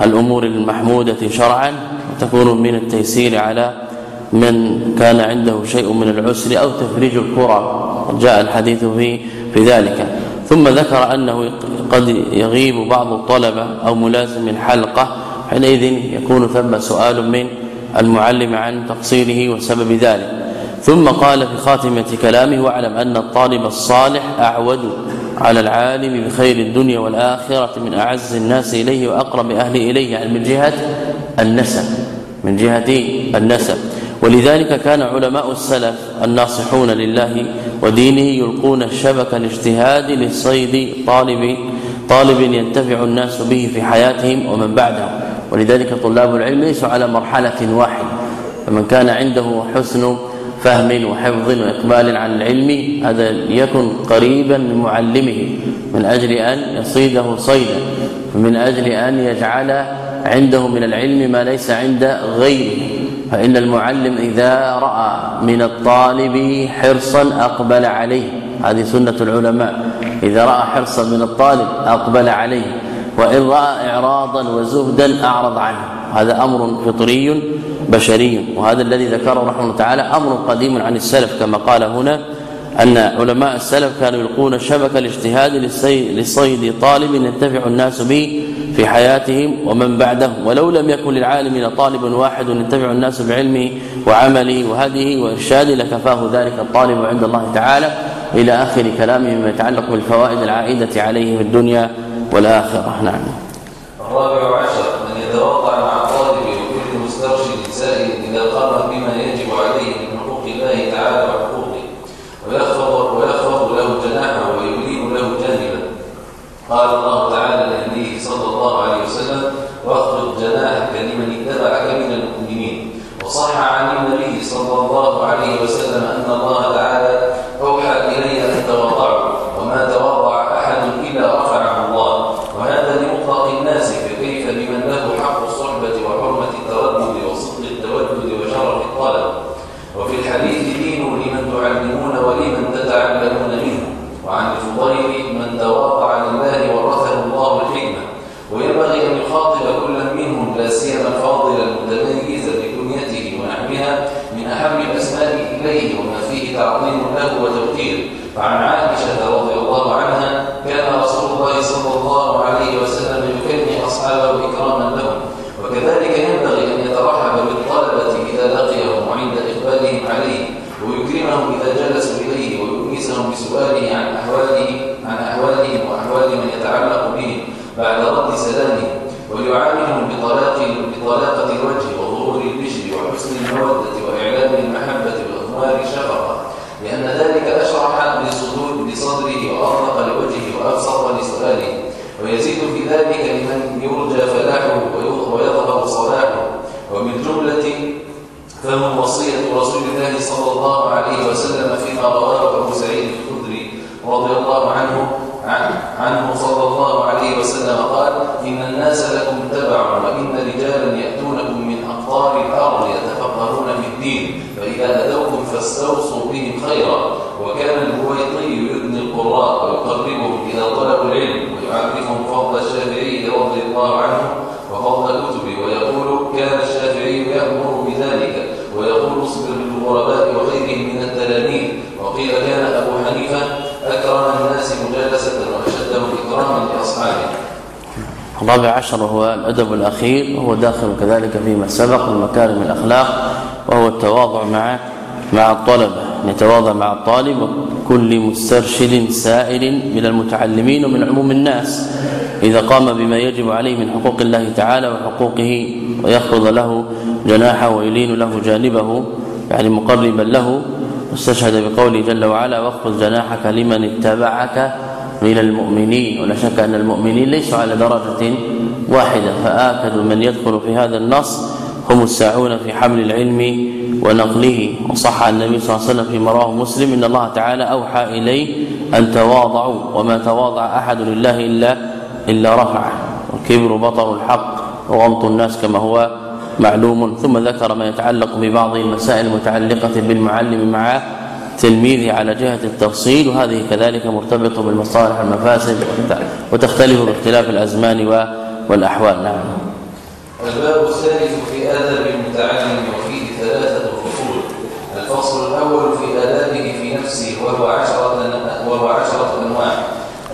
الأمور المحمودة شرعا وتكون من التيسير على من كان عنده شيء من العسر أو تفريج الكرة جاء الحديث في في ذلك. ثم ذكر أنه قد يغيب بعض الطلبة أو ملازم الحلقة حينئذ يكون ثم سؤال من المعلم عن تقصيره وسبب ذلك. ثم قال في خاتمة كلامه واعلم أن الطالب الصالح أعود على العالم بخير الدنيا والآخرة من أعز الناس إليه وأقرب أهله إليه. يعني من جهة النسب من جهة النسب. ولذلك كان علماء السلف الناصحون لله ودينه يلقون الشبك الاجتهاد لصيد طالب طالب ينتفع الناس به في حياتهم ومن بعدهم ولذلك طلاب العلم ليسوا على مرحلة واحدة فمن كان عنده حسن فهم وحفظ وإقبال على العلم هذا يكن قريبا من معلمه من أجل أن يصيده صيدا من أجل أن يجعل عنده من العلم ما ليس عند غيره. فإن المعلم إذا رأى من الطالب حرصا أقبل عليه. هذه سنة العلماء. إذا رأى حرصا من الطالب أقبل عليه. وإن رأى إعراضا وزهدا أعرض عنه. هذا أمر فطري بشري وهذا الذي ذكره رحمه الله تعالى أمر قديم عن السلف كما قال هنا أن علماء السلف كانوا يلقون الشبكة الاجتهاد لصيد طالب ينتفع الناس به في حياتهم ومن بعدهم ولو لم يكن للعالم طالب واحد ينتفع الناس بعلمه وعمله وهديه وإرشاده لكفاه ذلك الطالب عند الله تعالى إلى آخر كلامه مما يتعلق بالفوائد العائدة عليه في الدنيا والآخرة. نعم. الرابع عشر أن يتوقع مع الطالب وكل مسترشد سائل إذا قام بما يجب عليه من حقوق الله تعالى وحقوقه ويخفض ويخفض له جناحه ويلين له جانبا قال الله تعالى لنبيه صلى الله عليه وسلم واخفض جناحك لمن اتبعك من المؤمنين وصح عن النبي صلى الله عليه وسلم أن الله تعالى أوحى إلي أن تواضعوا وما تواضع أحد إلا رفعه الله. وهذا لمطلق الناس فكيف بمن له حق الصحبة وحرمة التردد وصدق التودد وشرف الطلب. وفي الحديث دينوا لمن تعلمون ولمن تتعلمون منه. وعن الفضيل من تواضع لله ورثه الله الحكمة. وينبغي أن يخاطب كل منهم لا سيما الفاضل المتميز بكنيته ونحوها من أهم الأسماء إليه وما فيه تعظيم له وتوقير فعن عائشة رضي الله عنها كان رسول الله صلى الله عليه وسلم يكني أصحابه إكراما لهم. وكذلك ينبغي أن يترحب بالطلبة إذا لقيهم وعند إقبالهم عليه ويكرمهم إذا جلسوا إليه ويؤنسهم بسؤاله عن أحواله عن أحوالهم وأحوال من يتعلق بهم بعد رد سلامه. ويعاملهم بطلاقة بطلاقة الوجه وظهور البشر وحسن المودة وإعلام المحبة وإضمار الشفقة وأبسط لسؤاله ويزيد في ذلك لمن يرجى فلاحه ويظهر صلاحه. ومن جملة فهم وصية رسول الله صلى الله عليه وسلم فيما رواه أبو سعيد الخدري رضي الله عنه عنه صلى الله عليه وسلم قال إن الناس لكم تبع وإن رجالا يأتونكم من أقطار الأرض يتفقهون في الدين فإذا أتوكم فاستوصوا بهم خيرا. وكان البويطي القراء ويقربهم إذا طلبوا العلم ويعرفهم فضل الشافعي رضي الله عنه وفضل كتبه ويقول كان الشافعي يأمر بذلك ويقول اصبر للغرباء وغيرهم من التلاميذ وقيل كان أبو حنيفة أكرم الناس مجالسة وأشدهم إكراما لأصحابه. الرابع عشر هو الأدب الأخير وهو داخل كذلك فيما سبق من مكارم الأخلاق وهو التواضع مع مع الطلبة. يتواضع مع الطالب وكل مسترشد سائل من المتعلمين ومن عموم الناس. إذا قام بما يجب عليه من حقوق الله تعالى وحقوقه ويخفض له جناحه ويلين له جانبه يعني مقربا له واستشهد بقوله جل وعلا واخفض جناحك لمن اتبعك من المؤمنين ولا شك أن المؤمنين ليسوا على درجة واحدة فاكد من يدخل في هذا النص هم الساعون في حمل العلم ونقله. وصح عن النبي صلى الله عليه وسلم فيما رواه مسلم إن الله تعالى أوحى إليه أن تواضعوا وما تواضع أحد لله إلا إلا رفعه. والكبر بطر الحق وغمط الناس كما هو معلوم. ثم ذكر ما يتعلق ببعض المسائل المتعلقة بالمعلم مع تلميذه على جهة التفصيل وهذه كذلك مرتبطة بالمصالح والمفاسد وتختلف باختلاف الأزمان والأحوال. نعم. الباب الثالث في آداب المتعلم وفيه فصول الفصل الأول في آدابه في نفسه وهو عشرة وهو عشرة أنواع.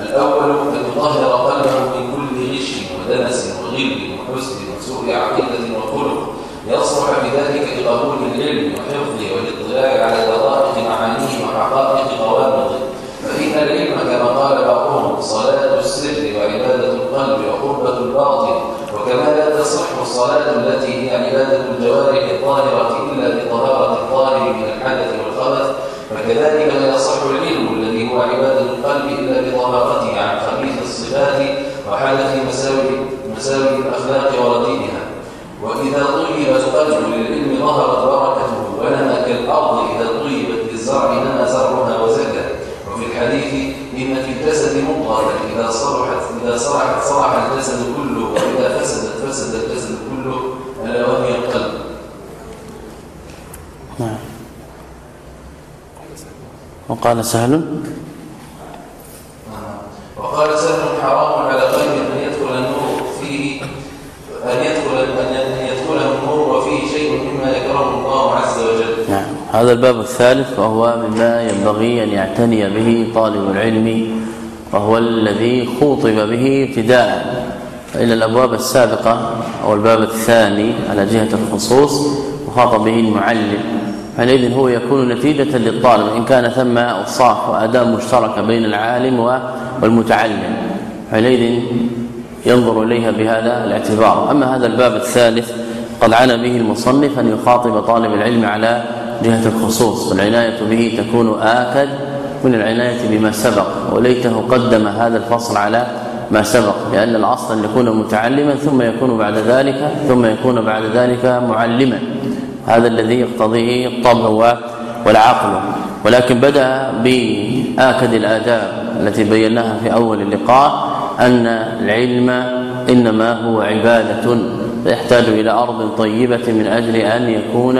الأول أن يطهر قلبه من كل غش ودنس وغل وحسد وسوء عقيدة وخلق. يصلح بذلك لقبول العلم وحفظه والإطلاع على دقائق معانيه وحقائق غوامضه فإن العلم كما قال بعضهم صلاة السر وعبادة القلب وقربة الباطن وكما لا تصح الصلاة التي هي عبادة الجوارح الظاهرة إلا بطهارة فكذلك لا يصح العلم الذي هو عبادة القلب إلا بطهارته عن خبيث الصفات وحدث مساوي مساوي الأخلاق ورديئها وإذا طيب القلب للعلم ظهرت بركته ونمى كالأرض إذا طيبت للزرع نمى زرعها وزكى. وفي الحديث إن في الجسد مضغة إذا صلحت إذا صلحت صلح الجسد كله وإذا فسدت فسد الجسد كله ألا وهي القلب نعم وقال سهل. وقال سهل حرام على قلب أن يدخل النور فيه أن يدخل أن يدخله النور وفيه شيء مما يكره الله عز وجل. نعم. هذا الباب الثالث وهو مما ينبغي أن يعتني به طالب العلم وهو الذي خوطب به ابتداء. فإن الأبواب السابقة أو الباب الثاني على جهة الخصوص وخاطب به المعلم. حينئذ هو يكون نتيجة للطالب إن كان ثم أوصاف وأداء مشتركة بين العالم والمتعلم. حينئذ ينظر إليها بهذا الاعتبار. أما هذا الباب الثالث قد عنى به المصنف أن يخاطب طالب العلم على جهة الخصوص والعناية به تكون آكد من العناية بما سبق. وليته قدم هذا الفصل على ما سبق لأن الأصل أن يكون متعلما ثم يكون بعد ذلك ثم يكون بعد ذلك معلما. هذا الذي يقتضيه الطبع والعقل. ولكن بدأ بآكد الآداب التي بيناها في أول اللقاء أن العلم إنما هو عبادة يحتاج إلى أرض طيبة من أجل أن يكون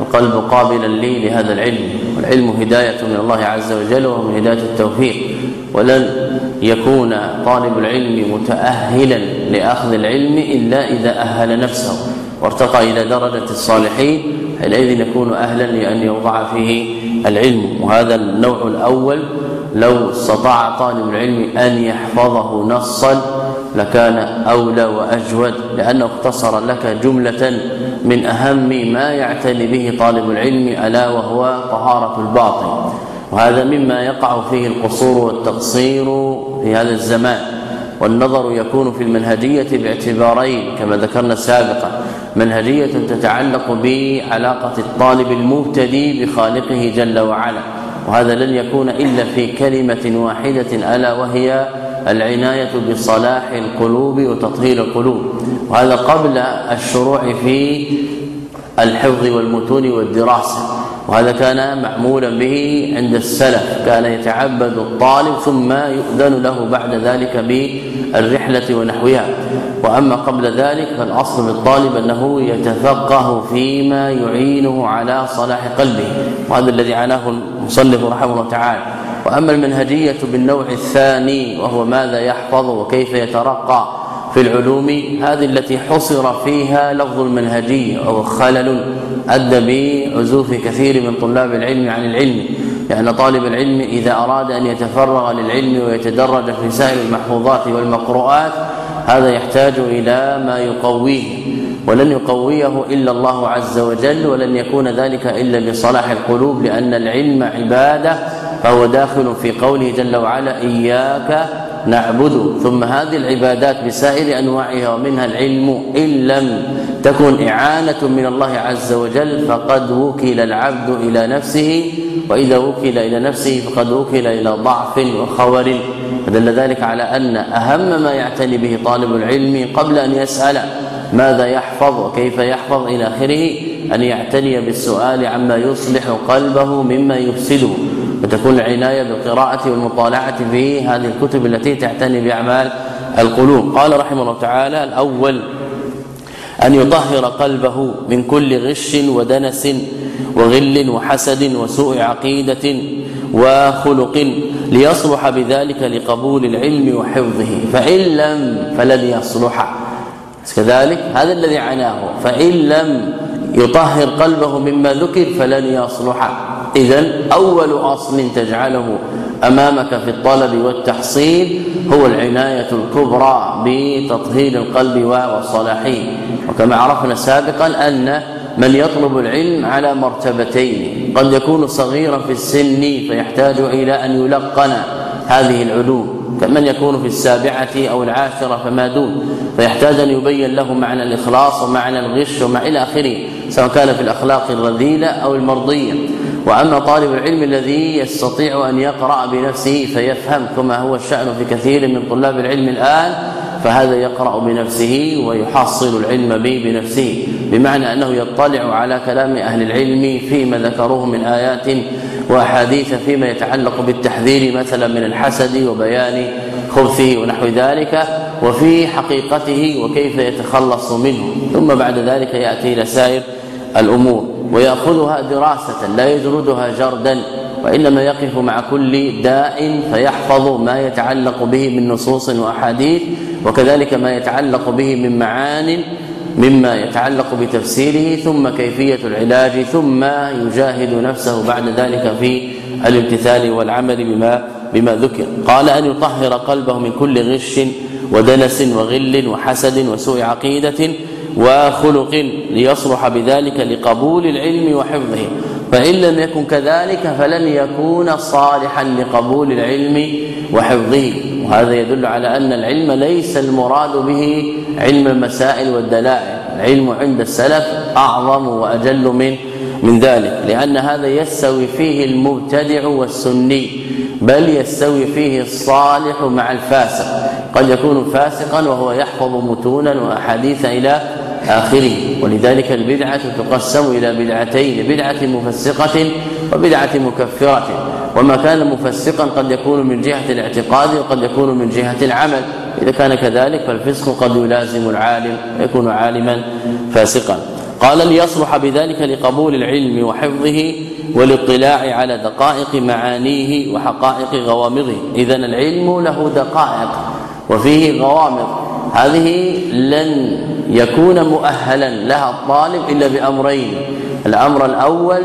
القلب قابلا لي لهذا العلم. والعلم هداية من الله عز وجل وهو من هداية التوفيق. ولن يكون طالب العلم متاهلا لأخذ العلم إلا إذا أهل نفسه. وارتقى إلى درجة الصالحين حينئذ يكون أهلا لأن يوضع فيه العلم. وهذا النوع الأول لو استطاع طالب العلم أن يحفظه نصا لكان أولى وأجود لأنه اختصر لك جملة من أهم ما يعتني به طالب العلم ألا وهو طهارة الباطن. وهذا مما يقع فيه القصور والتقصير في هذا الزمان. والنظر يكون في المنهجية باعتبارين كما ذكرنا سابقا. منهجية تتعلق بعلاقة الطالب المبتدي بخالقه جل وعلا وهذا لن يكون إلا في كلمة واحدة ألا وهي العناية بصلاح القلوب وتطهير القلوب وهذا قبل الشروع في الحفظ والمتون والدراسة. وهذا كان معمولا به عند السلف. كان يتعبد الطالب ثم يؤذن له بعد ذلك بالرحلة ونحوها. وأما قبل ذلك فالأصل بالطالب أنه يتفقه فيما يعينه على صلاح قلبه وهذا الذي عناه المصنف رحمه الله تعالى. وأما المنهجية بالنوع الثاني وهو ماذا يحفظ وكيف يترقى في العلوم هذه التي حصر فيها لفظ المنهجيه أو خلل أدى بعزوف كثير من طلاب العلم عن العلم لأن طالب العلم إذا أراد أن يتفرغ للعلم ويتدرج في سائر المحفوظات والمقروءات هذا يحتاج إلى ما يقويه ولن يقويه إلا الله عز وجل ولن يكون ذلك إلا بصلاح القلوب لأن العلم عبادة فهو داخل في قوله جل وعلا إياك نعبد ثم هذه العبادات بسائر أنواعها ومنها العلم إن لم تكن إعانة من الله عز وجل فقد وكل العبد إلى نفسه وإذا وكل إلى نفسه فقد وكل إلى ضعف وخور. فدل ذلك على أن أهم ما يعتني به طالب العلم قبل أن يسأل ماذا يحفظ وكيف يحفظ إلى آخره أن يعتني بالسؤال عما يصلح قلبه مما يفسده. وتكون العناية بالقراءة والمطالعة في هذه الكتب التي تعتني بأعمال القلوب. قال رحمه الله تعالى الأول أن يطهر قلبه من كل غش ودنس وغل وحسد وسوء عقيدة وخلق ليصلح بذلك لقبول العلم وحفظه. فإن لم فلن يصلح. كذلك هذا الذي عناه. فإن لم يطهر قلبه مما ذكر فلن يصلح. اذا أول أصل تجعله أمامك في الطلب والتحصيل هو العناية الكبرى بتطهير القلب وصلاحه. وكما عرفنا سابقا أن من يطلب العلم على مرتبتين قد يكون صغيرا في السن فيحتاج إلى أن يلقن هذه العلوم كمن يكون في السابعة أو العاشرة فما دون فيحتاج أن يبين له معنى الإخلاص ومعنى الغش وما إلى آخره سواء كان في الأخلاق الرذيلة أو المرضية. وأما طالب العلم الذي يستطيع أن يقرأ بنفسه فيفهم كما هو الشأن في كثير من طلاب العلم الآن فهذا يقرأ بنفسه ويحصل العلم به بنفسه بمعنى أنه يطلع على كلام أهل العلم فيما ذكروه من آيات وأحاديث فيما يتعلق بالتحذير مثلا من الحسد وبيان خبثه ونحو ذلك وفي حقيقته وكيف يتخلص منه ثم بعد ذلك يأتي إلى سائر الأمور. ويأخذها دراسة لا يجردها جردا وإنما يقف مع كل داء فيحفظ ما يتعلق به من نصوص وأحاديث وكذلك ما يتعلق به من معان مما يتعلق بتفسيره ثم كيفية العلاج ثم يجاهد نفسه بعد ذلك في الامتثال والعمل بما بما ذكر. قال أن يطهر قلبه من كل غش ودنس وغل وحسد وسوء عقيدة وخلق ليصلح بذلك لقبول العلم وحفظه. فإن لم يكن كذلك فلن يكون صالحا لقبول العلم وحفظه. وهذا يدل على أن العلم ليس المراد به علم المسائل والدلائل. العلم عند السلف أعظم وأجل من من ذلك. لأن هذا يستوي فيه المبتدع والسني بل يستوي فيه الصالح مع الفاسق. قد يكون فاسقا وهو يحفظ متونا وأحاديث إلى آخره. ولذلك البدعة تقسم إلى بدعتين بدعة مفسقة وبدعة مكفرة. وما كان مفسقا قد يكون من جهة الاعتقاد وقد يكون من جهة العمل. إذا كان كذلك فالفسق قد يلازم العالم يكون عالما فاسقا. قال ليصلح بذلك لقبول العلم وحفظه والاطلاع على دقائق معانيه وحقائق غوامضه. اذا العلم له دقائق وفيه غوامض. هذه لن يكون مؤهلا لها الطالب إلا بأمرين. الأمر الأول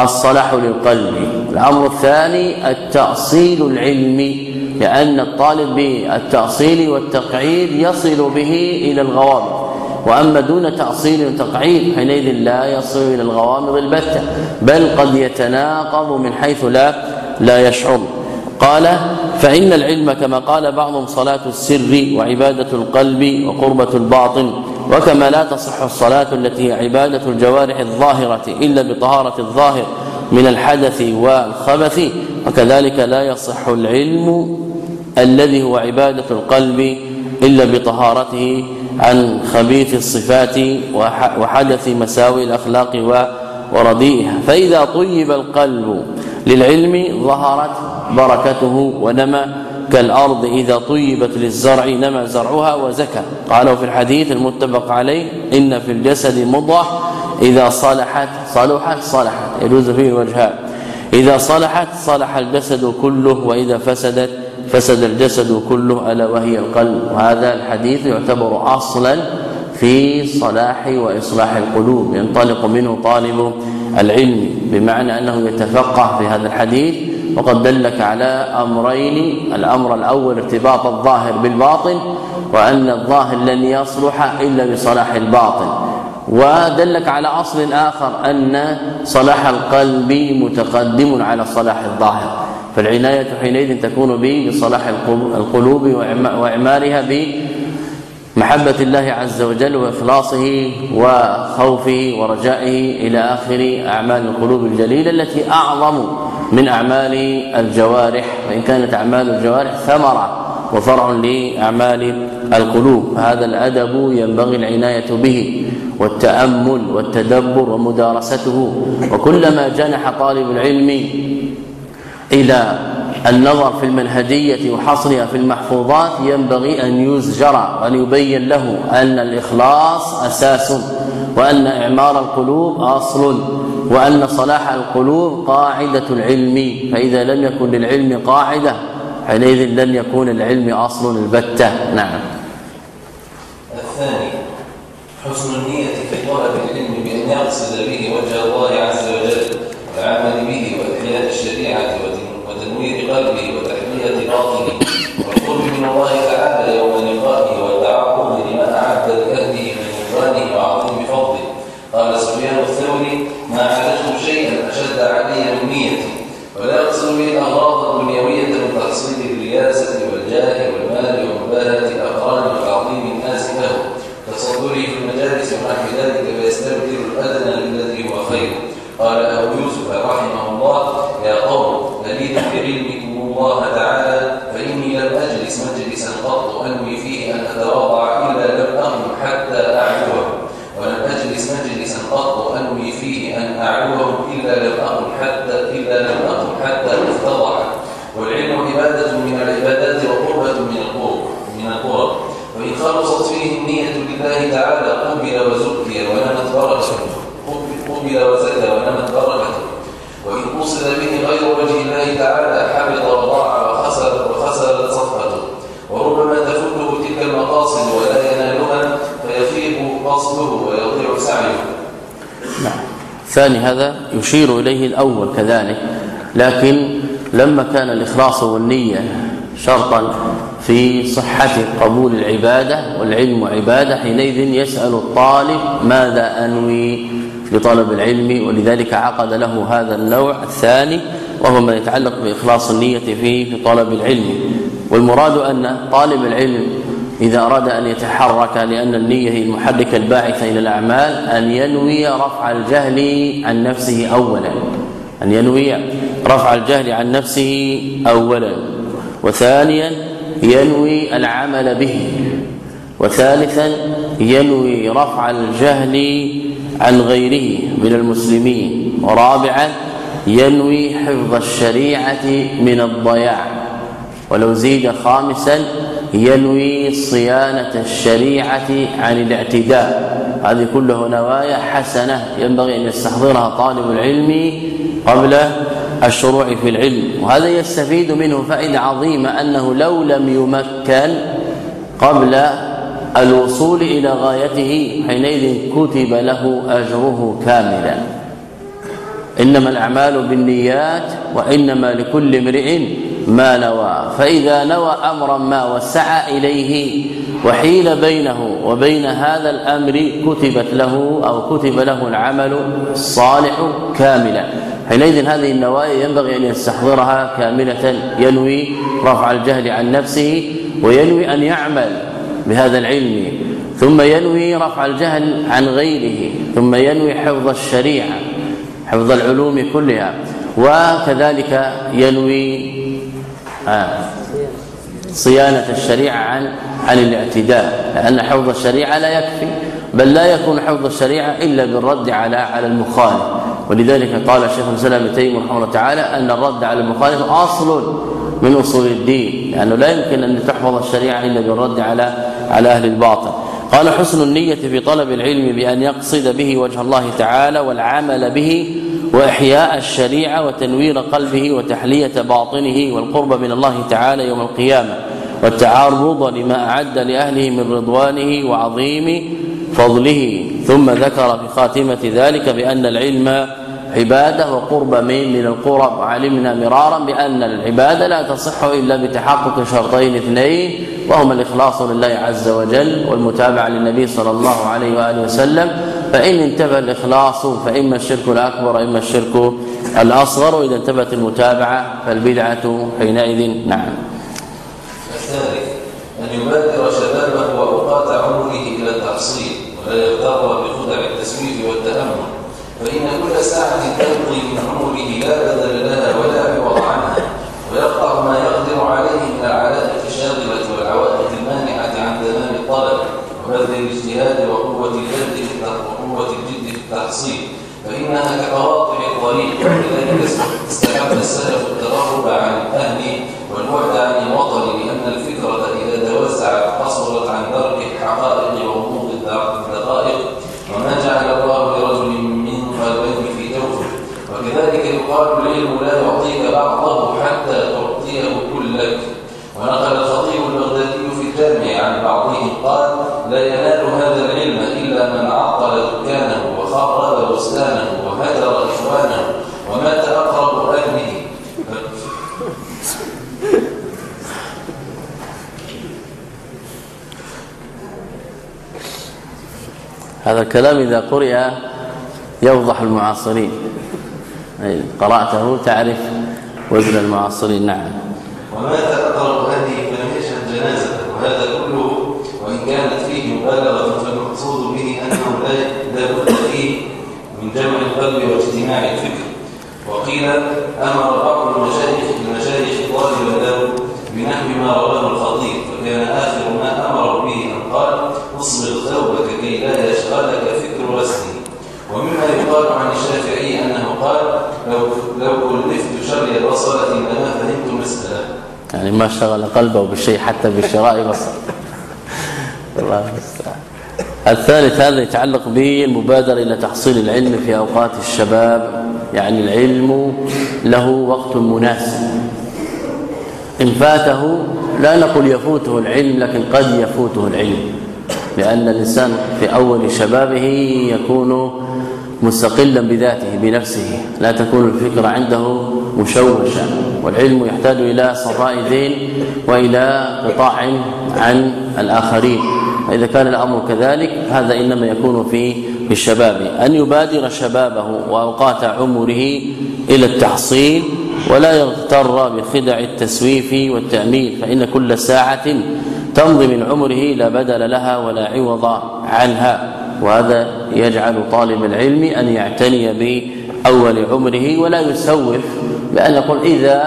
الصلاح للقلب. الأمر الثاني التأصيل العلمي لأن الطالب بالتأصيل والتقعيد يصل به إلى الغوامض. وأما دون تأصيل وتقعيد حينئذ لا يصل إلى الغوامض البتة بل قد يتناقض من حيث لا لا يشعر. قال فإن العلم كما قال بعضهم صلاة السر وعبادة القلب وقربة الباطن وكما لا تصح الصلاة التي هي عبادة الجوارح الظاهرة إلا بطهارة الظاهر من الحدث والخبث وكذلك لا يصح العلم الذي هو عبادة القلب إلا بطهارته عن خبيث الصفات وحدث مساوي الأخلاق ورديئها. فإذا طيب القلب للعلم ظهرت بركته ونما كالأرض إذا طيبت للزرع نما زرعها وزكى. قالوا في الحديث المتفق عليه إن في الجسد مضغة إذا صلحت صلحت صلحت يجوز فيه الوجهان إذا صلحت صلح الجسد كله وإذا فسدت فسد الجسد كله ألا وهي القلب. وهذا الحديث يعتبر أصلا في صلاح وإصلاح القلوب. ينطلق منه طالب العلم بمعنى أنه يتفقه في هذا الحديث وقد دلك على أمرين الأمر الأول ارتباط الظاهر بالباطن وأن الظاهر لن يصلح إلا بصلاح الباطن. ودلك على أصل آخر أن صلاح القلب متقدم على صلاح الظاهر. فالعناية حينئذ تكون بصلاح القلوب وإعمارها بمحبه الله عز وجل وإخلاصه وخوفه ورجائه إلى آخر أعمال القلوب الجليلة التي أعظم من أعمال الجوارح. وإن كانت أعمال الجوارح ثمرة وفرع لأعمال القلوب هذا الأدب ينبغي العناية به والتأمل والتدبر ومدارسته. وكلما جنح طالب العلم إلى النظر في المنهجية وحصرها في المحفوظات ينبغي أن يزجر وأن يبين له أن الإخلاص أساس وأن إعمار القلوب أصل وأن صلاح القلوب قاعدة العلم. فإذا لم يكن للعلم قاعدة حينئذ لن يكون العلم أصل البتة. نعم. الثاني حسن النية في طلب العلم بأن يقصد به وجه الله عز وجل والعمل به واحياء الشريعة وتنوير قلبه وتحليه باطنه والقرب من الله تعالى يوم لقائه والتعقب لما أعد لأهله من رضوانه وعظيم فضله قال سفيان الثوري ما عالجت شيئا أشد علي من نيتي. ولا اقصد به الاغراض الدنيويه من تحصيل الرياسة والجاه والمال ومباهه الاقران وتعظيم الناس له تصدره في المجالس ونحو ذلك فيستبدل الأدنى بالذي هو خير. قال أبو يوسف رحمه الله يا قوم نبيت بعلمكم الله تعالى فإني لم أجلس مجلسا قط انوي فيه أن أتواضع إلا لم اقم حتى اعجوه ولم أجلس مجلسا قط انوي فيه أن اعجوه إلا لم اقم حتى إلا لم اقم حتى أفتضح. والعلم عبادة من العبادات وقربة من القرب من القرب. وإن خلصت فيه النية لله تعالى قبل وزكي ونمت بركته قبل وزكى ونمت بركته قصد به غير وجه الله تعالى حبط وضاع وخسر وخسرت صفقته وربما تفوته تلك المقاصد ولا ينالها فيفيق قصد وصله ويضيع سعيه. نعم. الثاني هذا يشير إليه الأول كذلك لكن لما كان الإخلاص والنية شرطا في صحة قبول العبادة والعلم عبادة حينئذ يسأل الطالب ماذا أنوي؟ بطلب العلم ولذلك عقد له هذا النوع الثاني وهو ما يتعلق بإخلاص النية فيه في طلب العلم. والمراد أن طالب العلم إذا أراد أن يتحرك لأن النية هي المحرك الباعث إلى الأعمال أن ينوي رفع الجهل عن نفسه أولا. أن ينوي رفع الجهل عن نفسه أولا. وثانيا ينوي العمل به. وثالثا ينوي رفع الجهل عن غيره من المسلمين. ورابعا ينوي حفظ الشريعة من الضياع. ولو زيد خامسا ينوي صيانة الشريعة عن الاعتداء. هذه كله نوايا حسنة ينبغي أن يستحضرها طالب العلم قبل الشروع في العلم. وهذا يستفيد منه فائدة عظيمة أنه لو لم يمكن قبل الوصول إلى غايته حينئذ كتب له أجره كاملا. إنما الأعمال بالنيات وإنما لكل امرئ ما نوى. فإذا نوى أمرا ما وسعى إليه وحيل بينه وبين هذا الأمر كتبت له أو كتب له العمل الصالح كاملا. حينئذ هذه النوايا ينبغي أن يستحضرها كاملة. ينوي رفع الجهل عن نفسه وينوي أن يعمل بهذا العلم. ثم ينوي رفع الجهل عن غيره. ثم ينوي حفظ الشريعة حفظ العلوم كلها. وكذلك ينوي آه صيانة الشريعة عن عن الاعتداء. لأن حفظ الشريعة لا يكفي بل لا يكون حفظ الشريعة إلا بالرد على على المخالف. ولذلك قال الشيخ ابن تيمية رحمه الله تعالى أن الرد على المخالف أصل من أصول الدين. لأنه لا يمكن أن تحفظ الشريعة إلا بالرد على على أهل الباطل. قال حسن النية في طلب العلم بأن يقصد به وجه الله تعالى والعمل به وإحياء الشريعة وتنوير قلبه وتحلية باطنه والقرب من الله تعالى يوم القيامة والتعرض لما أعد لأهله من رضوانه وعظيم فضله. ثم ذكر في خاتمة ذلك بأن العلم عبادة وقرب من من القرب علمنا مرارا بأن العبادة لا تصح إلا بتحقق شرطين اثنين وهما الإخلاص لله عز وجل والمتابعة للنبي صلى الله عليه وآله وسلم. فإن انتفى الإخلاص فاما الشرك الأكبر إما الشرك الأصغر وإذا انتفت المتابعة فالبدعة حينئذ نعم. الثالث أن يبادر شبابه وأوقات عمره إلى التحصيل ولا يغتر ساعة تمضي من عمره لا بدل لها ولا عوض عنها ويقطع ما يقدر عليه من العلائق الشاغلة والعوائق المانعة عن تمام الطلب وبذل الاجتهاد وقوة الجد وقوة الجد في التحصيل. فإنها كقواطع الطريق ولذلك استحب السلف التغرب عن الأهل والبعد عن الوطن لأن الفكرة إذا توسعت قصرت عن درك الحقائق وغموض الدقائق وما جعل الله لرجل من قلبين في جوفه وكذلك يقال العلم لا يعطيك بعضه حتى تعطيه كلك ونقل الخطيب البغدادي في الجامع عن بعضهم قال لا ينال هذا العلم إلا من عطل دكانه وخرب بستانه وهجر إخوانه ومات أقرب أهله. هذا الكلام إذا قرئ يوضح المعاصرين. قرأته تعرف وزن المعاصرين. نعم. ومات أقرب أهله فلم يشهد جنازة وهذا كله وإن كانت فيه مبالغة فالمقصود به أنه لا بد فيه من جمع القلب واجتماع الفكر. وقيل أمر بعض المشايخ المشايخ طالبا له بنحو ما رواه الخطيب فكان آخر ما أمر به أن قال اصبر ثوبك كي لا يشغلك فكر رسمه ومما يقال عن الشافعي أنه قال لو لو كلفت شري بصرة لما فهمت مسألة يعني ما شغل قلبه بالشيء حتى بشراء بصر. الله المستعان الثالث هذا يتعلق بالمبادرة إلى تحصيل العلم في أوقات الشباب. يعني العلم له وقت مناسب. إن فاته لا نقول يفوته العلم لكن قد يفوته العلم. لأن الإنسان في أول شبابه يكون مستقلا بذاته بنفسه. لا تكون الفكرة عنده مشوشة. والعلم يحتاج إلى صفاء ذهن وإلى قطاع عن الآخرين. فإذا كان الأمر كذلك هذا إنما يكون في الشباب. أن يبادر شبابه وأوقات عمره إلى التحصيل ولا يغتر بخدع التسويف والتأميل فإن كل ساعة تمضي من عمره لا بدل لها ولا عوض عنها. وهذا يجعل طالب العلم أن يعتني بأول عمره ولا يسوف بأن يقول إذا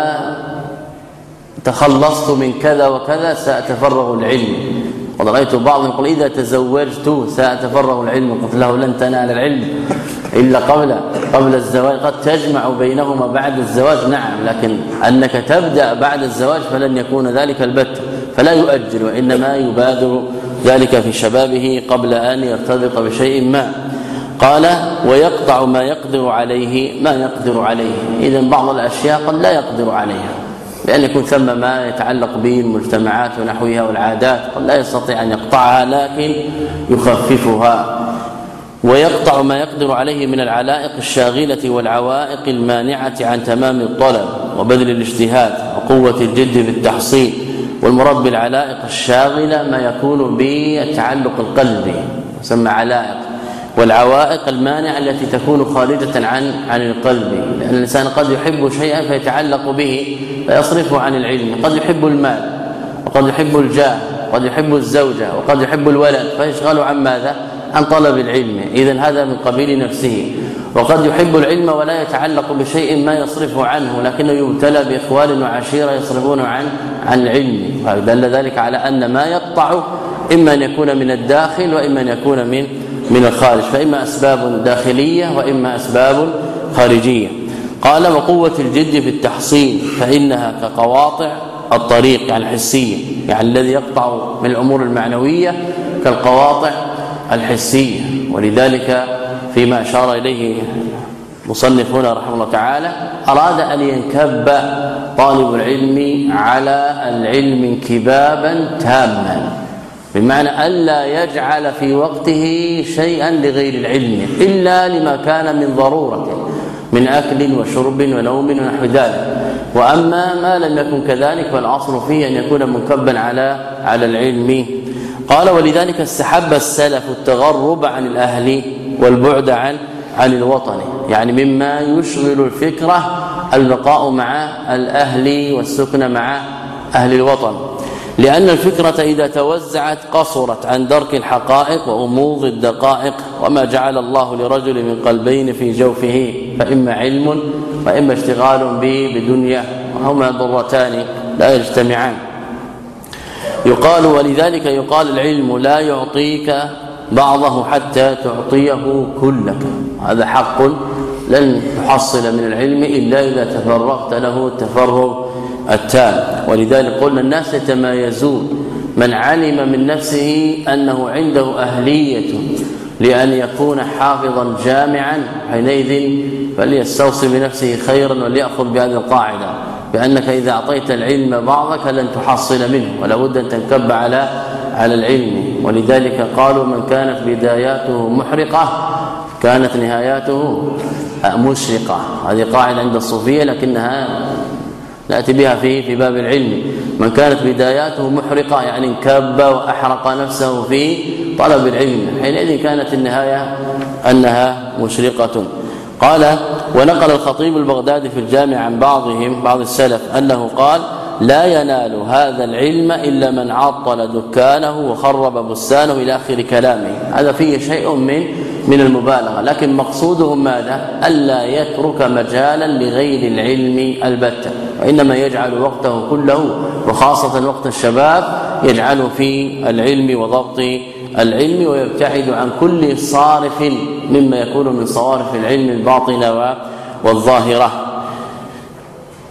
تخلصت من كذا وكذا سأتفرغ العلم. وقد رايت بعضهم يقول إذا تزوجت سأتفرغ العلم. قلت له لن تنال العلم إلا قبل قبل الزواج. قد تجمع بينهما بعد الزواج نعم لكن أنك تبدأ بعد الزواج فلن يكون ذلك البت فلا يؤجل وإنما يبادر ذلك في شبابه قبل أن يرتبط بشيء ما. قال ويقطع ما يقدر عليه ما يقدر عليه. اذا بعض الأشياء قد لا يقدر عليها. بأن يكون ثم ما يتعلق بالمجتمعات ونحوها والعادات قد لا يستطيع أن يقطعها لكن يخففها ويقطع ما يقدر عليه من العلائق الشاغلة والعوائق المانعة عن تمام الطلب وبذل الاجتهاد وقوة الجد في التحصيل والمراد بالعلائق الشاغلة ما يكون بالتعلق القلبي يسمى علائق والعوائق المانعة التي تكون خارجه عن عن القلب. لأن الإنسان قد يحب شيئا فيتعلق به فيصرفه عن العلم. قد يحب المال وقد يحب الجاه وقد يحب الزوجة وقد يحب الولد فيشغل عن ماذا؟ عن طلب العلم. اذا هذا من قبيل نفسه. وقد يحب العلم ولا يتعلق بشيء ما يصرفه عنه لكنه يبتلى باخوال وعشيرة يصرفونه عن عن العلم. فدل ذلك على أن ما يقطع إما أن يكون من الداخل وإما أن يكون من من الخارج فإما أسباب داخلية وإما أسباب خارجية. قال وقوة الجد في التحصيل فإنها كقواطع الطريق يعني الحسية يعني الذي يقطع من الأمور المعنوية كالقواطع الحسية ولذلك فيما أشار إليه مصنف هنا رحمه الله تعالى أراد أن ينكب طالب العلم على العلم انكبابا تاما. بمعنى الا يجعل في وقته شيئا لغير العلم إلا لما كان من ضرورة من أكل وشرب ونوم ونحو ذلك. وأما ما لم يكن كذلك فالاصل فيه أن يكون منكبا على على العلم. قال ولذلك استحب السلف التغرب عن الأهل والبعد عن عن الوطن. يعني مما يشغل الفكرة البقاء مع الأهل والسكن مع أهل الوطن. لأن الفكرة إذا توزعت قصرت عن درك الحقائق وغموض الدقائق وما جعل الله لرجل من قلبين في جوفه فإما علم وإما اشتغال به بدنيا وهما ضرتان لا يجتمعان. يقال ولذلك يقال العلم لا يعطيك بعضه حتى تعطيه كلك. هذا حق لن تحصل من العلم إلا إذا تفرغت له التفرغ التام. ولذلك قلنا الناس يتمايزون. من علم من نفسه أنه عنده أهلية لأن يكون حافظا جامعا حينئذ فليستوصي بنفسه خيرا وليأخذ بهذه القاعدة. بأنك إذا أعطيت العلم بعضك لن تحصل منه ولا بد أن تنكب على على العلم. ولذلك قالوا من كانت بداياته محرقة كانت نهاياته مشرقة. هذه قاعدة عند الصوفية لكنها نأتي بها في في باب العلم. من كانت بداياته محرقة يعني انكب وأحرق نفسه في طلب العلم. حينئذ كانت النهاية أنها مشرقة. قال ونقل الخطيب البغدادي في الجامع عن بعضهم بعض السلف أنه قال لا ينال هذا العلم إلا من عطل دكانه وخرب بستانه إلى آخر كلامه. هذا فيه شيء من من المبالغة. لكن مقصودهم ماذا؟ ألا يترك مجالا لغير العلم البتة. وإنما يجعل وقته كله وخاصة وقت الشباب يجعله في العلم وضبط العلم ويبتعد عن كل صارف مما يكون من صوارف العلم الباطنه والظاهرة.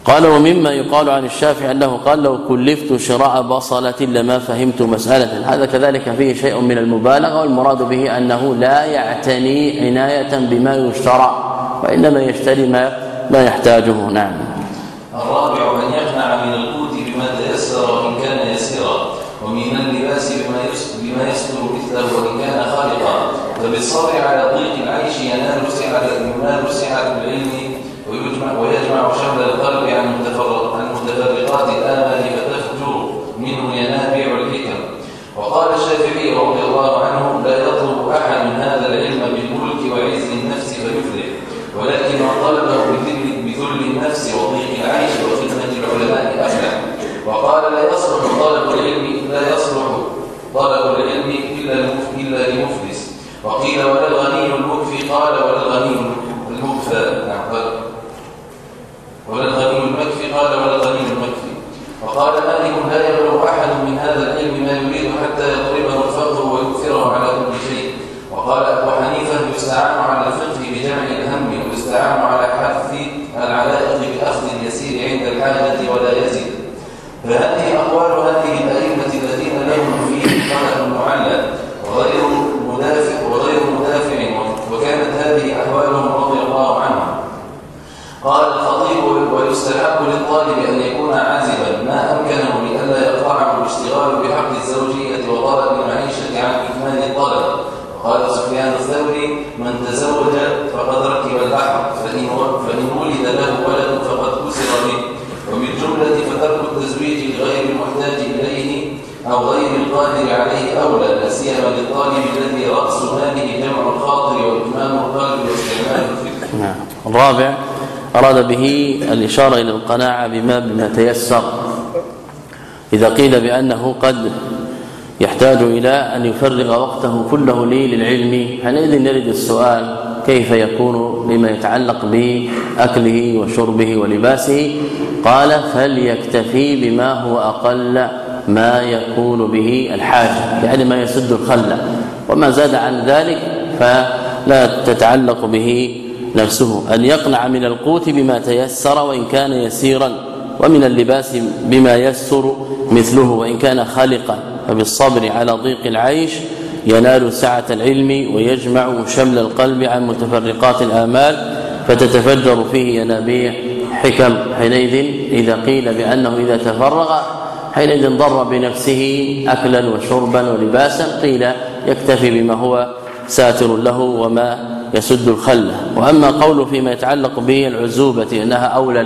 قال ومما يقال عن الشافعي أنه قال لو كلفت شراء بصلة لما فهمت مسألة. هذا كذلك فيه شيء من المبالغة والمراد به أنه لا يعتني عناية بما يشترى وإنما يشتري ما ما يحتاجه. نعم الرابع ان يقنع من القوت بما تيسر وان كان يسيرا ومن اللباس بما بما يستر مثله فبالصبر على ضيق العيش ينال سعة ينال سعة العلم ويجمع ويجمع شمل القلب عن متفرقات الآمال فتفجر منه ينابيع الحكم وقال الشافعي رضي الله عنه لا يطلب أحد هذا العلم بالملك وعز النفس فيفلح ولكن من طلبه بذل بذل النفس وضيق العيش وخدمة العلماء أفلح. وقال لا يصلح طلب العلم لا يصلح طلب العلم إلا إلا لمفلس وقيل ولا الغني المكفي قال ولا الغني المكفى نعم ولا الغني المكفي قال ولا الغني المكفي وقال مالك لا يبلغ أحد من هذا العلم ما يريد حتى يضربه الفقر ويكثره على كل شيء وقال أبو حنيفة يستعان على الفقه بجمع الهم ويستعان على حث العلائق بأخذ اليسير عند الحاجة ولا يزيد فهذه أقوال هذه الأئمة الذين لهم فيه طلب معلق وغير مدافع وغير مدافع وكانت هذه أحوالهم رضي الله عنهم قال الخطيب ويستحب للطالب أن يكون عازبا ما أمكنه لئلا يقطعه الاشتغال بحق الزوجية وطلب المعيشة عن إكمال الطلب قال سفيان الثوري من تزوج فقد ركب البحر فإن فإن ولد له ولد فقد كسر به وبالجملة فترك التزويج لغير المحتاج إليه أو غير القادر عليه أولى لا سيما للطالب الذي رأس ماله جمع الخاطر وإتمام القلب واستعمال الفكر. نعم. الرابع أراد به الإشارة إلى القناعة بما بما تيسر إذا قيل بأنه قد يحتاج إلى أن يفرغ وقته كله لي للعلم حينئذ يرد السؤال كيف يكون لما يتعلق بأكله وشربه ولباسه قال فليكتفي بما هو أقل ما يكون به الحاجة يعني ما يسد الخلة وما زاد عن ذلك فلا تتعلق به نفسه. أن يقنع من القوت بما تيسر وإن كان يسيرا ومن اللباس بما يسر مثله وإن كان خالقا. فبالصبر على ضيق العيش ينال سعة العلم ويجمع شمل القلب عن متفرقات الآمال فتتفجر فيه ينابيع حكم حينئذ إذا قيل بأنه إذا تفرغ حينئذ ضر بنفسه أكلا وشربا ولباسا قيل يكتفي بما هو ساتر له وما يسد الخله وأما قوله فيما يتعلق بالعزوبة أنها أولى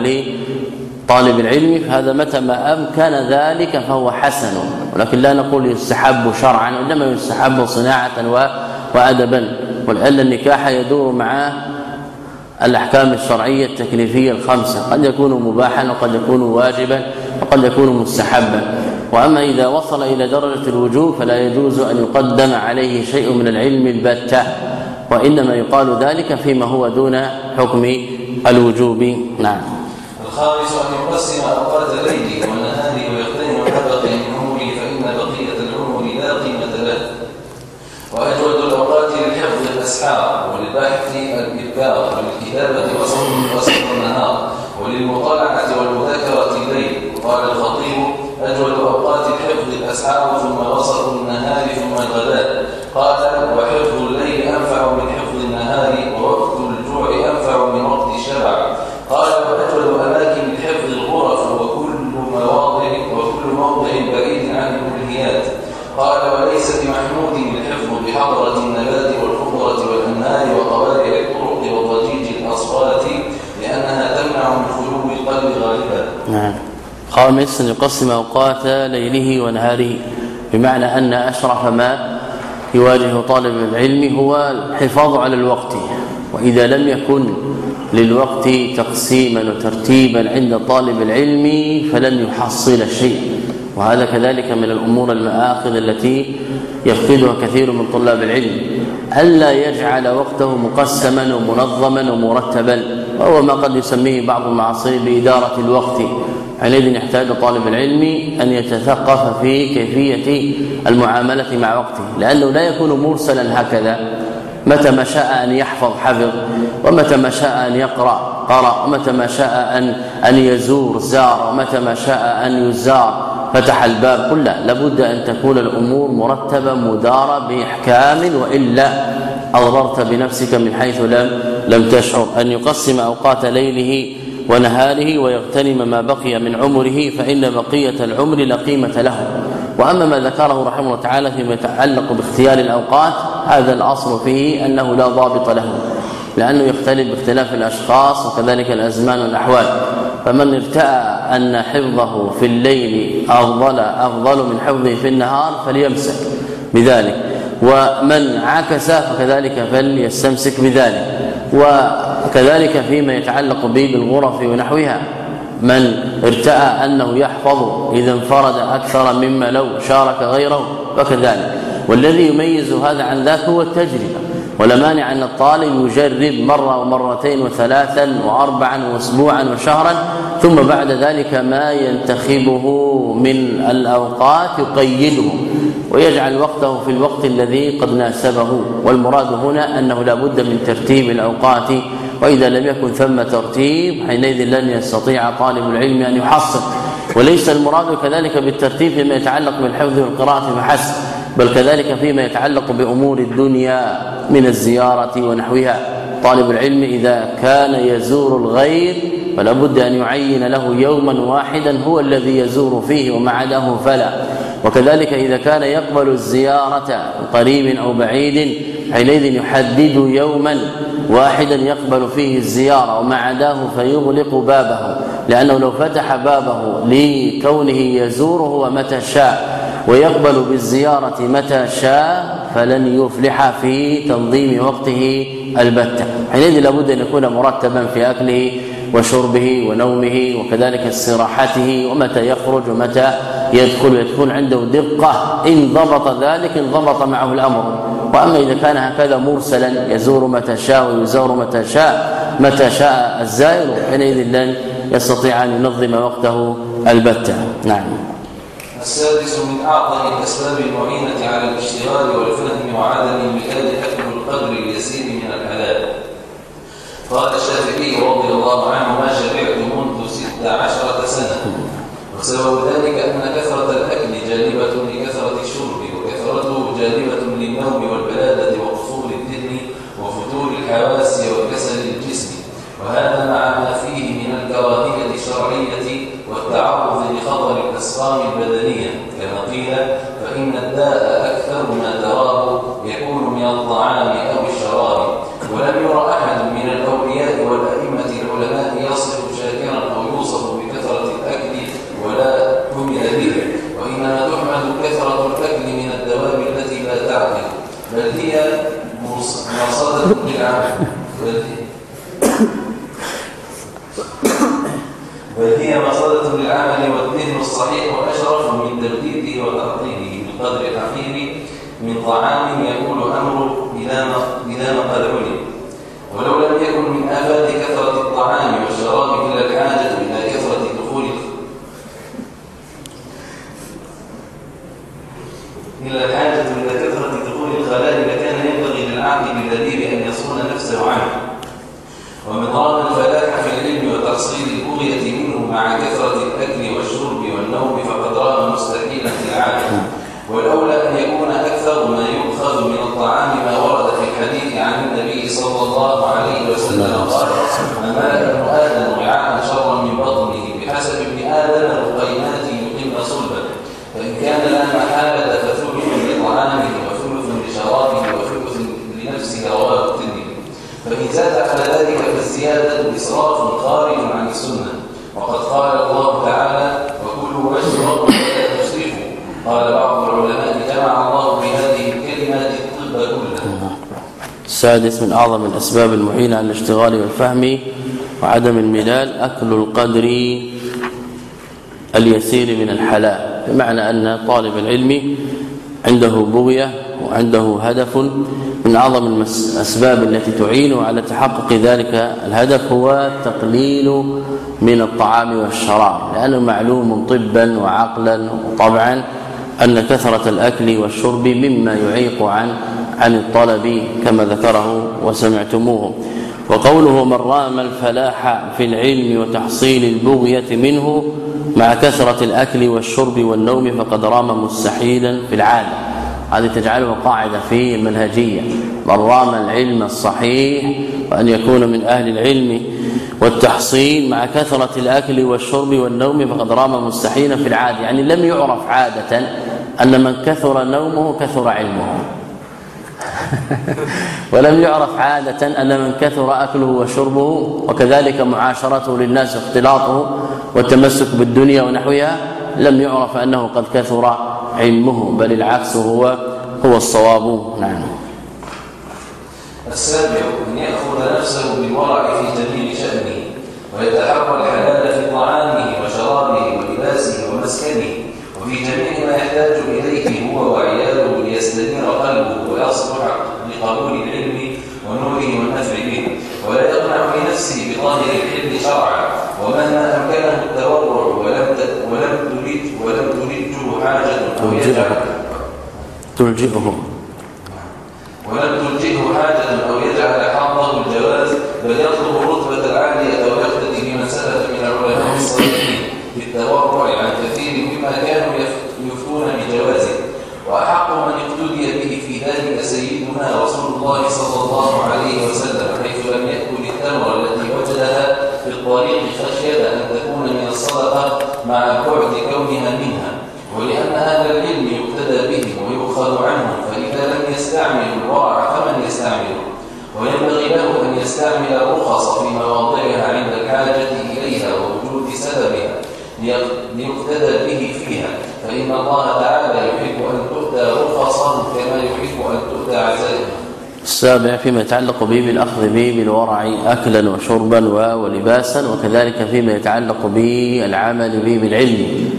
لطالب العلم فهذا متى ما أمكن ذلك فهو حسن. ولكن لا نقول يستحب شرعا وإنما يستحب صناعة وادبا. ولأن النكاح يدور مع الأحكام الشرعية التكليفية الخمسة. قد يكون مباحا وقد يكون واجبا. وقد يكون مستحبا. وأما إذا وصل إلى درجة الوجوب فلا يجوز أن يقدم عليه شيء من العلم البتة وإنما يقال ذلك فيما هو دون حكم الوجوب. نعم. الخامس أن يقسم أوقات ليله ونهاره ويغتنم ما بقي من عمره فإن بقية العمر لا قيمة له. وأجود الأوقات للحفظ الأسحار وللبحث الإدبار وللكتابه وسط النهار. وللمطالعة والمذاكره الليل قال الخطيب اجود أوقات الحفظ الاسحار ثم وسط النهار ثم الغداء. قال وحفظ الليل أنفع من حفظ النهار ووقت الجوع انفع من وقت الشبع قال واجود اماكن الحفظ الغرف وكل مواضع وكل موضع بعيد عن الملهيات قال وليس بمحمود الحفظ بحضره النبات والخضره والانهار وقوارع الطرق وضجيج الاصوات لانها تمنع من خلو القلب غالبا نعم. خامس أن يقسم أوقات ليله ونهاره بمعنى أن أشرف ما يواجه طالب العلم هو الحفاظ على الوقت وإذا لم يكن للوقت تقسيما وترتيبا عند طالب العلم فلن يحصل شيء. وهذا كذلك من الأمور المآخذ التي يفقدها كثير من طلاب العلم ألا يجعل وقته مقسما ومنظما ومرتبا. وهو ما قد يسميه بعض المعاصرين بإدارة الوقت. حينئذ يحتاج طالب العلم أن يتثقف في كيفية المعاملة مع وقته لأنه لا يكون مرسلا هكذا. متى ما شاء أن يحفظ حفظ ومتى ما شاء أن يقرأ قرأ ومتى ما شاء أن أن يزور زار ومتى ما شاء أن يزار فتح الباب. قل لا لابد أن تكون الأمور مرتبة مدارة بإحكام وإلا أضررت بنفسك من حيث لم لم تشعر أن يقسم أوقات ليله ونهاره ويغتنم ما بقي من عمره فإن بقية العمر لا قيمة له. وأما ما ذكره رحمه الله تعالى فيما يتعلق باختيار الأوقات هذا الأصل فيه أنه لا ضابط له لأنه يختلف باختلاف الأشخاص وكذلك الأزمان والأحوال. فمن ارتأى أن حفظه في الليل أفضل أفضل من حفظه في النهار فليمسك بذلك. ومن عكس فكذلك فليستمسك بذلك. وكذلك فيما يتعلق به بالغرف ونحوها. من ارتأى أنه يحفظ إذا انفرد أكثر مما لو شارك غيره فكذلك والذي يميز هذا عن ذاك هو التجربة. ولا مانع أن الطالب يجرب مرة ومرتين وثلاثا وأربعا وأسبوعا وشهرا ثم بعد ذلك ما ينتخبه من الأوقات يقيده. ويجعل وقته في الوقت الذي قد ناسبه. والمراد هنا أنه لا بد من ترتيب الأوقات وإذا لم يكن ثم ترتيب حينئذ لن يستطيع طالب العلم أن يحصل. وليس المراد كذلك بالترتيب فيما يتعلق بالحفظ والقراءة فحسب بل كذلك فيما يتعلق بأمور الدنيا من الزيارة ونحوها. طالب العلم إذا كان يزور الغير فلا بد أن يعين له يوما واحدا هو الذي يزور فيه وما عداه فلا. وكذلك إذا كان يقبل الزيارة قريب أو بعيد حينئذ يحدد يوما واحدا يقبل فيه الزيارة وما عداه فيغلق بابه. لأنه لو فتح بابه لكونه يزوره ومتى شاء ويقبل بالزيارة متى شاء فلن يفلح في تنظيم وقته البتة. حينئذ لابد أن يكون مرتبا في أكله وشربه ونومه وكذلك استراحته ومتى يخرج ومتى يدخل. يكون عنده دقة. إن ضبط ذلك انضبط معه الأمر. وأما إذا كان هكذا مرسلا يزور متى شاء ويزور متى شاء متى شاء الزائر حينئذ لن يستطيع أن ينظم وقته البتة. نعم. السادس من أعظم الأسباب المعينة على الاشتغال والفهم وعدم المثال أكل القدر اليسير من الحلال. قال الشافعي رضي الله عنه ما شبعت منذ ست عشرة سنة. وسبب ذلك أن كثرة الأكل جالبة لكثرة الشرب وكثرته جالبة للنوم والبلادة وقصور الذهن وفتور الحواس وكسل الجسم. وهذا مع ما فيه من الكراهية الشرعية والتعرض لخطر الأسقام البدنية. كما قيل فإن الداء أكثر ما تراه يكون من الطعام أو الشراب. ولم ير أحد والأئمة العلماء يصف شاكرا أو يوصف بكثرة الأكل ولا حمل به وإنما تحمد كثرة الأكل من الدواب التي لا تعقل بل هي مرصدة للعمل. بل هي مصدة للعمل والذهن الصحيح وأشرف من تبديده وتعطيله بقدر الأخير من طعام يقول أمر إذا ما قد علم ولو لم يكن من آفات كثرة الطعام والشراب إلا الحاجة إلى كثرة دخول إلا الحاجة إلى كثرة دخول الخلاء لكان ينبغي للعاقل الذي أن يصون نفسه عنه. ومن رام الفلاح في العلم وتحصيل البغية منه مع كثرة الأكل والشرب والنوم فقد رام مستحيلا في العالم. والأولى أن يكون أكثر ما يؤخذ من الطعام ما ورد الحديث عن النبي صلى الله عليه وسلم قال أما ابن آدم وعاء شرا من بطنه بحسب ابن آدم القيمات يقيم صلبا فإن كان لا محالة فثلث لطعامه وثلث لشرابه وثلث لنفسه رواه الترمذي فإن زاد على ذلك فالزيادة إسراف خارج عن السنة. وقد قال الله تعالى وكلوا واشربوا ولا تسرفوا. قال بعض العلماء جمع الله بهذه الكلمات الطب كله السادس من أعظم الأسباب المعينة على الاشتغال والفهم وعدم الملال أكل القدر اليسير من الحلال. بمعنى أن طالب العلم عنده بغية وعنده هدف. من أعظم الأسباب التي تعين على تحقق ذلك الهدف هو التقليل من الطعام والشراب. لأنه معلوم طبا وعقلا وطبعا أن كثرة الأكل والشرب مما يعيق عن عن الطلب كما ذكره وسمعتموه. وقوله من رام الفلاح في العلم وتحصيل البغية منه مع كثرة الأكل والشرب والنوم فقد رام مستحيلا في العالم. هذه تجعله قاعدة في المنهجية. من رام العلم الصحيح وأن يكون من أهل العلم والتحصيل مع كثرة الأكل والشرب والنوم فقد رام مستحيلا في العادة. يعني لم يعرف عادة أن من كثر نومه كثر علمه. ولم يعرف عادة أن من كثر أكله وشربه وكذلك معاشرته للناس واختلاطه والتمسك بالدنيا ونحوها لم يعرف أنه قد كثر علمه بل العكس هو هو الصواب. نعم. السابع أن يأخذ نفسه بالورع في جميع شأنه ويتحرى الحلال في طعامه وشرابه ولباسه ومسكنه وفي جميع ما يحتاج إليه هو وعياله ليستدير قلبه ويصلح لقبول العلم ونوره والنفع به ولا يقنع في نفسه بظاهر الحل شرعا ومهما أمكنه التورع ولم ولم تريد ولم تريده حاجة تلجئه ولم تلجئه حاجة أو يجعل حظه الجواز بل يطلب الرتبة العالية ويقتدي بمن سلف من العلماء الصالحين بالتورع عن كثير مما كانوا يفتون بجوازه وأحق من اقتدي به في ذلك سيدنا رسول الله صلى الله عليه وسلم حيث لم يأكل التمر التي وجدها في الطريق خشية أن تكون من الصدقة مع بعد كونها منها ولأن أهل العلم يقتدى بهم ويؤخذ عنهم فإذا لم يستعملوا الورع فمن يستعمله؟ وينبغي له أن يستعمل الرخص في مواضعها عند الحاجة إليها ووجود سببها ليقتدى به فيها فإن الله تعالى يحب أن تؤتى رخصا كما يحب أن تؤتى عزائمه السابع فيما يتعلق به بالأخذ به بالورع اكلا وشربا ولباسا وكذلك فيما يتعلق بالعمل به بالعلم.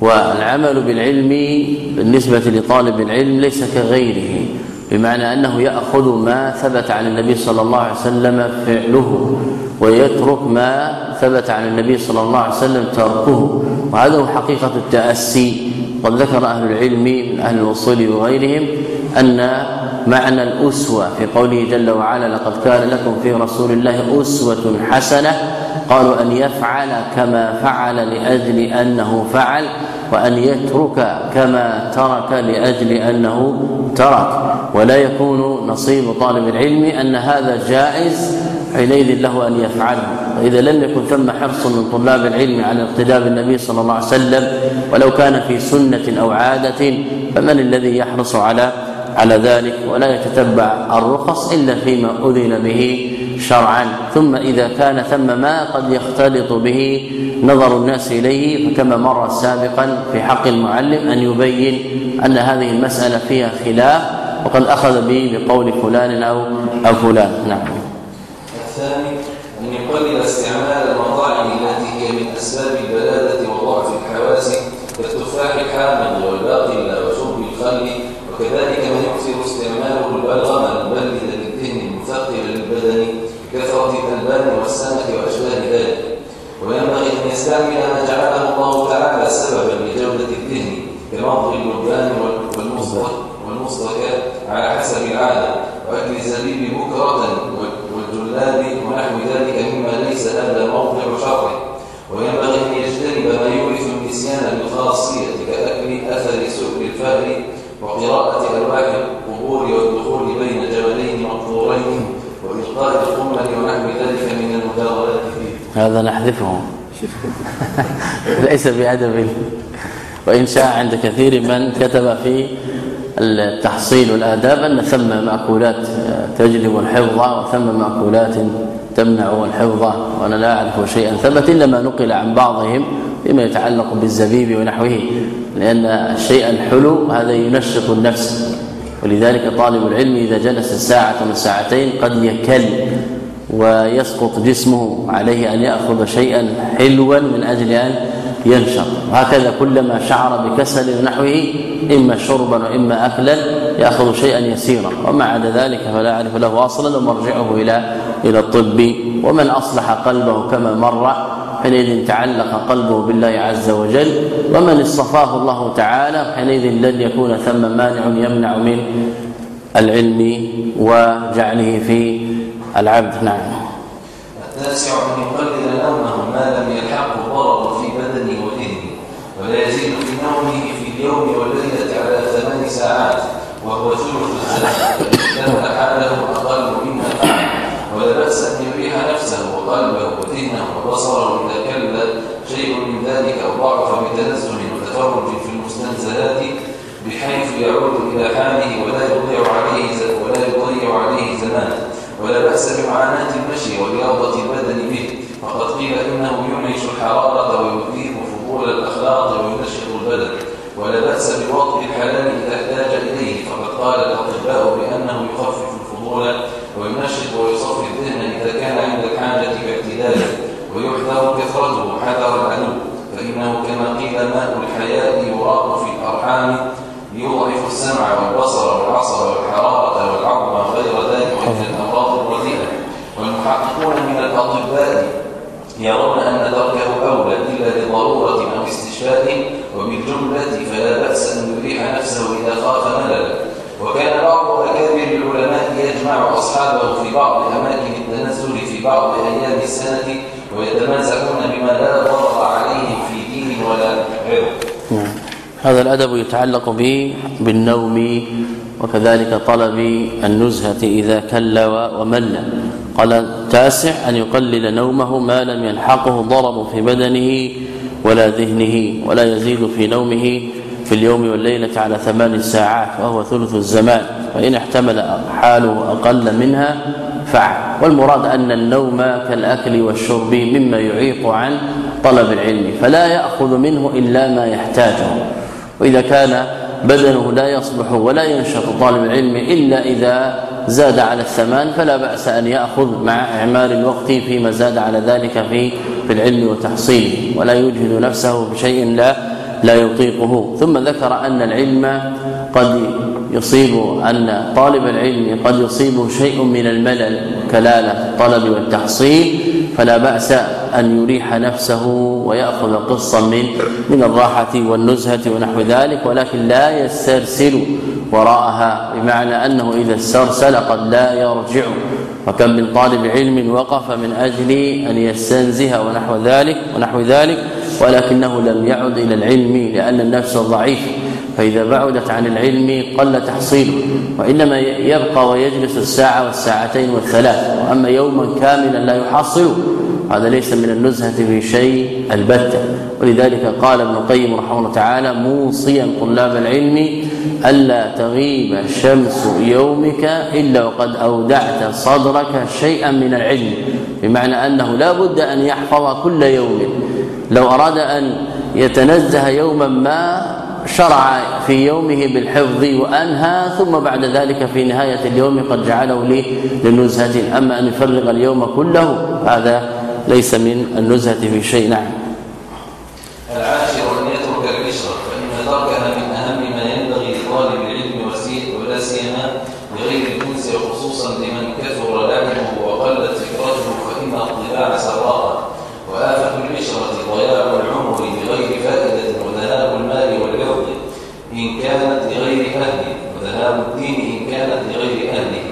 والعمل بالعلم بالنسبة لطالب العلم ليس كغيره بمعنى أنه يأخذ ما ثبت عن النبي صلى الله عليه وسلم فعله ويترك ما ثبت عن النبي صلى الله عليه وسلم تركه. وهذا هو حقيقة التأسي قد ذكر أهل العلم من أهل الوصول وغيرهم أن معنى الأسوة في قوله جل وعلا لقد كان لكم في رسول الله أسوة حسنة قالوا أن يفعل كما فعل لأجل أنه فعل وأن يترك كما ترك لأجل أنه ترك ولا يكون نصيب طالب العلم أن هذا جائز حينئذ له أن يفعله وإذا لم يكن ثم حرص من طلاب العلم على اقتداء بالنبي صلى الله عليه وسلم ولو كان في سنة أو عادة فمن الذي يحرص على على ذلك ولا يتتبع الرخص إلا فيما أذن به شرعا. ثم إذا كان ثم ما قد يختلط به نظر الناس إليه فكما مر سابقا في حق المعلم أن يبين أن هذه المسألة فيها خلاف وقد أخذ به بقول فلان أو أو فلان. نعم. الثاني أن يقلل استعمال المطاعم التي هي من أسباب البلادة وضعف الحواس كالتفاح الحامض كثرة الألبان والسمك وأشباه ذلك. وينبغي أن يستعمل ما جعله الله تعالى سببا لجودة الدهن كمضغ اللبان والمصطكى على حسب العادة. وأكل الزبيب بكرة والجلاد ونحو ذلك مما ليس هذا موضع شرعه. وينبغي أن يجتنب ما يورث النسيان بالخاصية كأكل أثر سؤل الفأر وقراءة ألواح القبور والدخول بين جبلين مقطورين ونحو ذلك من المجاورات فيه. هذا نحذفه ليس بأدب. وإن شاء عند كثير من كتب في التحصيل والآداب أن ثم مأكولات تجلب الحفظ وثم مأكولات تمنع الحفظ. وأنا لا أعرف شيئا. ثبت إلا ما نقل عن بعضهم فيما يتعلق بالزبيب ونحوه. لأن الشيء الحلو هذا ينشط النفس. ولذلك طالب العلم إذا جلس ساعة من ساعتين قد يكل ويسقط جسمه عليه أن يأخذ شيئا حلوا من أجل أن ينشط. وهكذا كلما شعر بكسل ونحوه إما شربا وإما اكلا يأخذ شيئا يسيرا. وما عدا ذلك فلا أعرف له أصلا ومرجعه إلى إلى الطب. ومن أصلح قلبه كما مر حينئذ تعلق قلبه بالله عز وجل ومن اصطفاه الله تعالى حينئذ لن يكون ثم مانع يمنع من العلم وجعله في العبد. نعم. التاسع ان يقلل نومه ما لم يلحقه ضرر في بدنه وذهنه ولا يزيد في نومه في اليوم والليلة على ثمان ساعات وهو ثلث الزمان كان حاله أقل مما فعل ولا بأس أن يريح نفسه وقلبه وذهنه وبصره اذا كل شيء من ضعف بتنزه وتفرج في المستنزلات بحيث يعود إلى حاله ولا يضيع عليه ولا يضيع عليه زمان. ولا بأس بمعاناة المشي ورياضة البدن به. فقد قيل إنه ينعش الحرارة ويذيب فضول الأخلاق وينشط البدن. ولا بأس بوضع الحلال إذا احتاج إليه. فقد قال الأطباء بأنه يخفف الفضول وينشط ويصفي الذهن إذا كان عند الحاجة باعتداله ويحذر كثرته حذر العدو فإنه كما قيل ماء الحياة يراق في الأرحام يضعف السمع والبصر والعصر والحرارة والعظم وغير ذلك من الأمراض الرديئة والمحققون من الأطباء يرون أن تركه أولى إلا لضرورة أو استشفاء وبالجملة فلا بأس أن يريح نفسه إذا خاف مللا وكان بعض أكابر العلماء يجمع أصحابه في بعض أماكن التنزل في بعض أيام السنة ويتمازحون بما لا ضرر عليهم ولا عرض نعم. هذا الأدب يتعلق به بالنوم وكذلك طلب النزهة إذا كل ومل. قال التاسع أن يقلل نومه ما لم يلحقه ضرر في بدنه ولا ذهنه ولا يزيد في نومه في اليوم والليلة على ثمان ساعات وهو ثلث الزمان. فإن احتمل حاله أقل منها فعل. والمراد أن النوم كالأكل والشرب مما يعيق عن طلب العلم فلا يأخذ منه إلا ما يحتاجه. وإذا كان بدنه لا يصلح ولا ينشط طالب العلم إلا إذا زاد على الثمان فلا بأس أن يأخذ مع إعمال الوقت فيما زاد على ذلك في في العلم وتحصيله ولا يجهد نفسه بشيء لا لا يطيقه. ثم ذكر أن العلم قد يصيب أن طالب العلم قد يصيبه شيء من الملل كلالة الطلب والتحصيل. فلا بأس أن يريح نفسه ويأخذ قصا من من الراحة والنزهة ونحو ذلك ولكن لا يسترسل وراءها بمعنى أنه إذا استرسل قد لا يرجع. وكم من طالب علم وقف من أجل أن يستنزه ونحو ذلك ونحو ذلك ولكنه لم يعد إلى العلم لأن النفس ضعيفة. فإذا بعدت عن العلم قل تحصيله وإنما يبقى ويجلس الساعة والساعتين والثلاث وأما يوما كاملا لا يحصل هذا ليس من النزهة في شيء البتة ولذلك قال ابن القيم رحمه الله تعالى موصيا طلاب العلم ألا تغيب شمس يومك إلا وقد أودعت صدرك شيئا من العلم. بمعنى أنه لا بد أن يحفظ كل يوم. لو أراد أن يتنزه يوما ما شرع في يومه بالحفظ وأنهى ثم بعد ذلك في نهاية اليوم قد جعله لي لنزهة. أما أن يفرغ اليوم كله هذا ليس من النزهة في شيء. نعم. العاشر أن يترك العشرة فإن تركها من أهم ما ينبغي لطالب العلم وسي- ولا سيما لغير الجنس وخصوصا لمن كثر لعبه وقلت فكرته فإن الطباع سراها وآفة العشرة ضياع العمر بغير فائدة وذهاب المال والعرض إن كانت لغير أهله وذهاب الدين إن كانت لغير أهله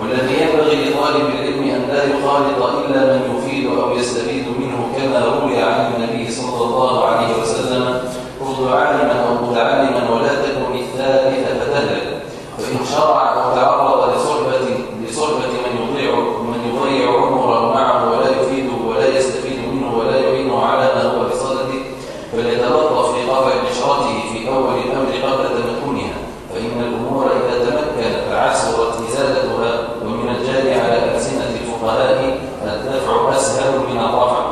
والذي ينبغي لطالب العلم أن لا يخالط إلا من يفيد أو يستفيد منه كما روي عن النبي صلى الله عليه وسلم خذ عالما أو متعلما ولا تكن الثالث فتهلك فإن شرع أو تعرض لصحبة لصحبة من يضيع من يضيع عمره معه ولا يفيده ولا يستفيد منه ولا يعينه على ما هو بصدده فليتلطف في قطع بشرته في أول الأمر قبل تمكنها فإن الأمور إذا تمكنت عسرت إزالتها ومن الجاري على ألسنة الفقهاء الدفع أسهل من الرفع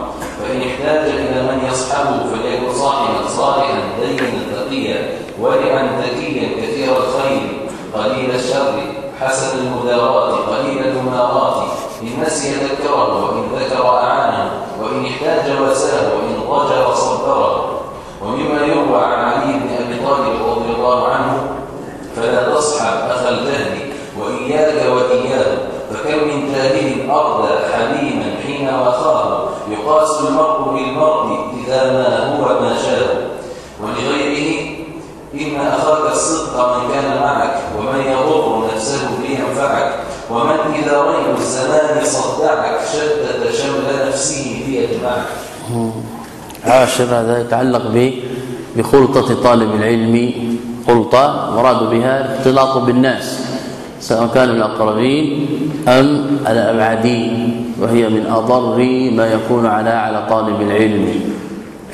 فإن احتاج إلى من يصحبه فليكن صاحبا صالحا دينا تقيا ورعا ذكيا كثير الخير قليل الشر حسن المدارات قليل المنارات إن نسي ذكره وإن ذكر أعانه وإن احتاج وساه وإن ضجر صبره ومما يروى عن علي بن أبي طالب رضي الله عنه فلا تصحب أخا الجهل وإياك وإياه فكم من تاهل أرضى حليما حين وخاه يقاس المرء بالمرء إذا ما هو ما شاء ولغيره إن أخاك الصدق من كان معك ومن يضر نفسه لينفعك ومن إذا ريب الزمان صدعك شتت شمل نفسه ليجمعك عاشر هذا يتعلق ب بخلطة طالب العلم. خلطة مراد بها الاختلاط بالناس سواء كان الأقربين أم الأبعدين وهي من أضر ما يكون على على طالب العلم.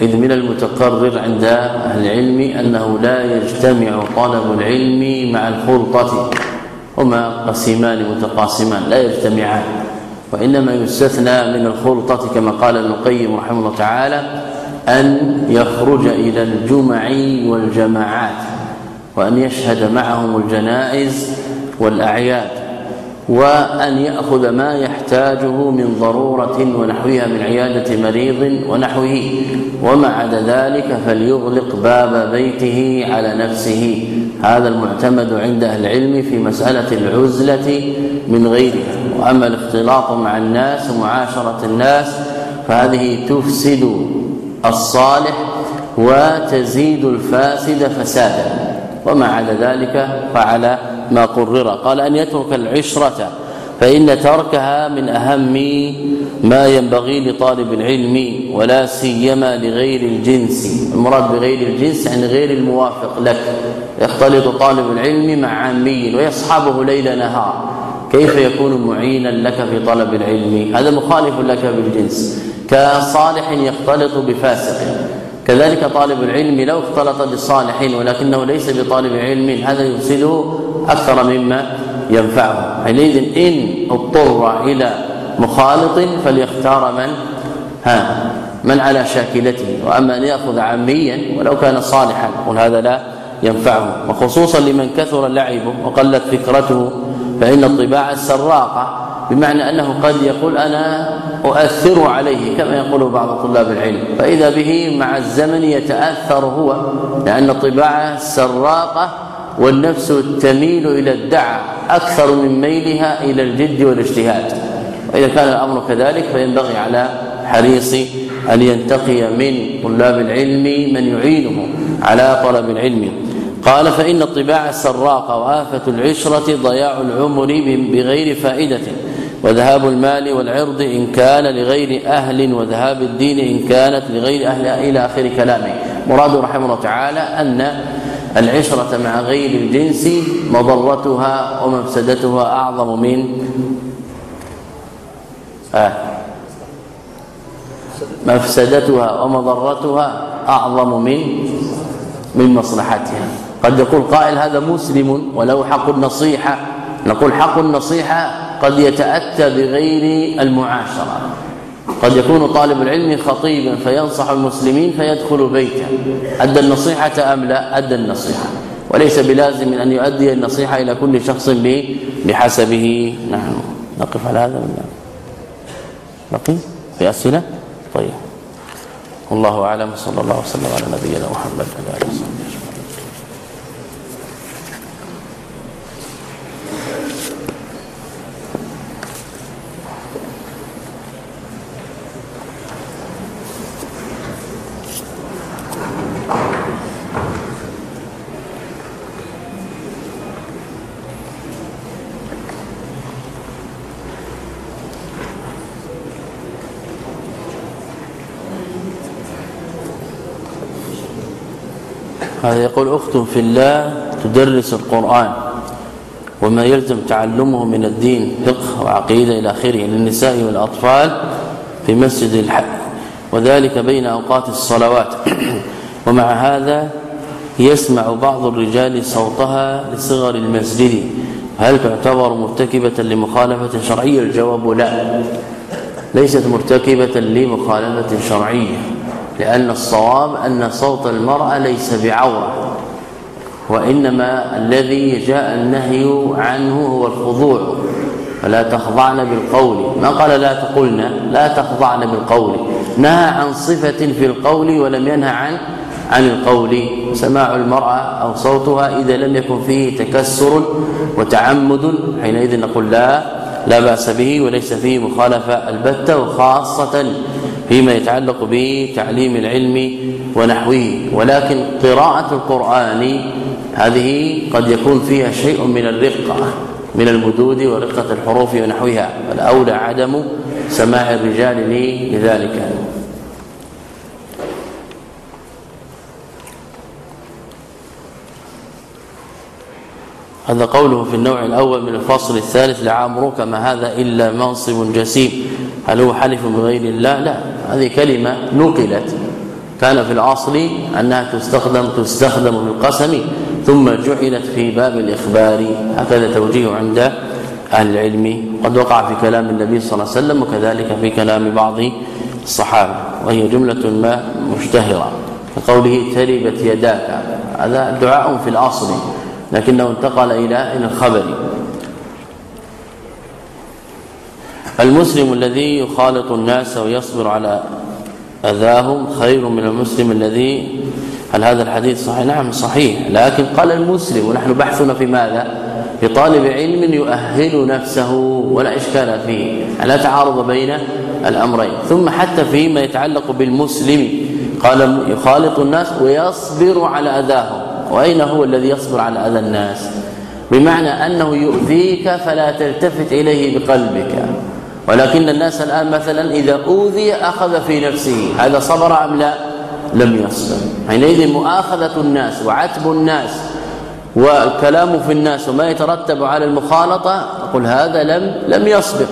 إذ من المتقرر عند أهل العلم أنه لا يجتمع طلب العلم مع الخلطة هما قسيمان متقاسمان لا يجتمعان وإنما يستثنى من الخلطة كما قال ابن القيم رحمه الله تعالى أن يخرج إلى الجمع والجماعات وأن يشهد معهم الجنائز والأعياد وأن يأخذ ما يحتاجه من ضرورة ونحوها من عيادة مريض ونحوه. وما عدا ذلك فليغلق باب بيته على نفسه. هذا المعتمد عند أهل العلم في مسألة العزلة من غيرها. وأما الاختلاط مع الناس ومعاشرة الناس فهذه تفسد الصالح وتزيد الفاسد فسادا. وما عدا ذلك فعلى ما قرر. قال أن يترك العشرة فإن تركها من أهم ما ينبغي لطالب العلم ولا سيما لغير الجنس. المراد بغير الجنس يعني غير الموافق لك. يختلط طالب العلم مع عامي ويصحبه ليل نهار. كيف يكون معينا لك في طلب العلم؟ هذا مخالف لك بالجنس كصالح يختلط بفاسق. كذلك طالب العلم لو اختلط بصالح ولكنه ليس بطالب علم هذا يفسده أكثر مما ينفعه. حينئذ إن اضطر إلى مخالط فليختار من؟ ها من على شاكلته. وأما أن يأخذ عاميا ولو كان صالحا قل هذا لا ينفعه. وخصوصا لمن كثر لعبه وقلت فكرته فإن الطباع السراقة بمعنى أنه قد يقول أنا أؤثر عليه كما يقول بعض طلاب العلم. فإذا به مع الزمن يتأثر هو لأن الطباعه السراقة والنفس تميل إلى الدعة أكثر من ميلها إلى الجد والاجتهاد. وإذا كان الأمر كذلك فينبغي على حريص أن ينتقي من طلاب العلم من يعينه على طلب العلم. قال فإن الطباع السراقة وآفة العشرة ضياع العمر بغير فائدة. وذهاب المال والعرض إن كان لغير أهل وذهاب الدين إن كانت لغير أهل إلى آخر كلامه. مراد رحمه الله تعالى أن العشرة مع غير الجنس مضرتها ومفسدتها أعظم من آه مفسدتها ومضرتها أعظم من من مصلحتها. قد يقول قائل هذا مسلم وله حق النصيحة. نقول حق النصيحة قد يتأتى بغير المعاشرة. قد يكون طالب العلم خطيبا فينصح المسلمين فيدخل بيته. أدى النصيحة أم لا؟ أدى النصيحة. وليس بلازم أن يؤدي النصيحة إلى كل شخص بحسبه. نعم. نقف على هذا ولا؟ نقف في أسئلة؟ طيب. والله أعلم. صلى الله وسلم على نبينا محمد وعلى آله وصحبه. يقول أخت في الله تدرس القرآن وما يلزم تعلمه من الدين فقه وعقيدة إلى آخره للنساء والأطفال في مسجد الحج وذلك بين أوقات الصلوات. ومع هذا يسمع بعض الرجال صوتها لصغر المسجد. هل تعتبر مرتكبة لمخالفة شرعية؟ الجواب لا. ليست مرتكبة لمخالفة شرعية. لأن الصواب أن صوت المرأة ليس بعورة وإنما الذي جاء النهي عنه هو الخضوع. فلا تخضعن بالقول. ما قال لا تقولن؟ لا تخضعن بالقول. نهى عن صفة في القول ولم ينهى عن عن القول. سماع المرأة أو صوتها إذا لم يكن فيه تكسر وتعمد حينئذ نقول لا لا بأس به وليس فيه مخالفة البتة وخاصة فيما يتعلق بتعليم العلم ونحوه. ولكن قراءة القرآن هذه قد يكون فيها شيء من الرقة من المدود ورقة الحروف ونحوها. فالاولى عدم سماع الرجال لذلك. هذا قوله في النوع الأول من الفصل الثالث لعامرك ما هذا إلا منصب جسيم. هل هو حلف بغير الله؟ لا هذه كلمة نقلت. كان في الأصل أنها تستخدم تستخدم بالقسم ثم جعلت في باب الإخبار. هكذا توجيه عند أهل العلم. قد وقع في كلام النبي صلى الله عليه وسلم وكذلك في كلام بعض الصحابة وهي جملة ما مشتهرة. كقوله تربت يداك. هذا دعاء في الأصل لكنه انتقل إلى إلى الخبر. المسلم الذي يخالط الناس ويصبر على أذاهم خير من المسلم الذي هل هذا الحديث صحيح؟ نعم صحيح. لكن قال المسلم ونحن بحثنا في ماذا؟ في طالب علم يؤهل نفسه ولا إشكال فيه لا تعارض بين الأمرين. ثم حتى فيما يتعلق بالمسلم قال يخالط الناس ويصبر على أذاهم. وأين هو الذي يصبر على أذى الناس؟ بمعنى أنه يؤذيك فلا تلتفت إليه بقلبك. ولكن الناس الآن مثلا إذا أوذي أخذ في نفسه هذا صبر أم لا؟ لم يصبر. حينئذ مؤاخذة الناس وعتب الناس والكلام في الناس وما يترتب على المخالطة قل هذا لم لم يصبر.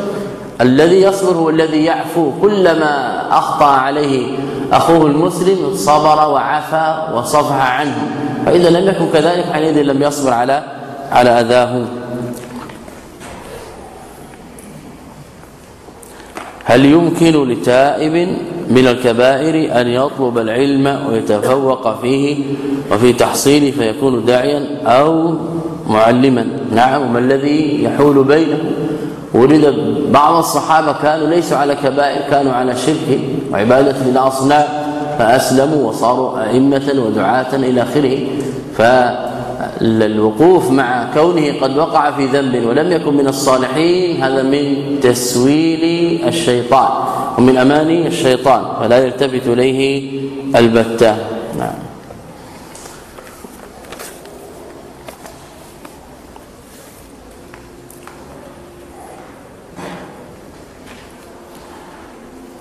الذي يصبر هو الذي يعفو. كلما أخطأ عليه أخوه المسلم صبر وعفى وصفح عنه. فإذا لم يكن كذلك حينئذ لم يصبر على على أذاه. هل يمكن لتائب من الكبائر أن يطلب العلم ويتفوق فيه وفي تحصيله فيكون داعيا أو معلما؟ نعم وما الذي يحول بينه ولد بعض الصحابة كانوا ليسوا على كبائر كانوا على شرك وعبادة للأصنام فأسلموا وصاروا أئمة ودعاة إلى آخره. ف الوقوف مع كونه قد وقع في ذنب ولم يكن من الصالحين هذا من تسويل الشيطان ومن اماني الشيطان فلا يلتفت إليه البتة. نعم.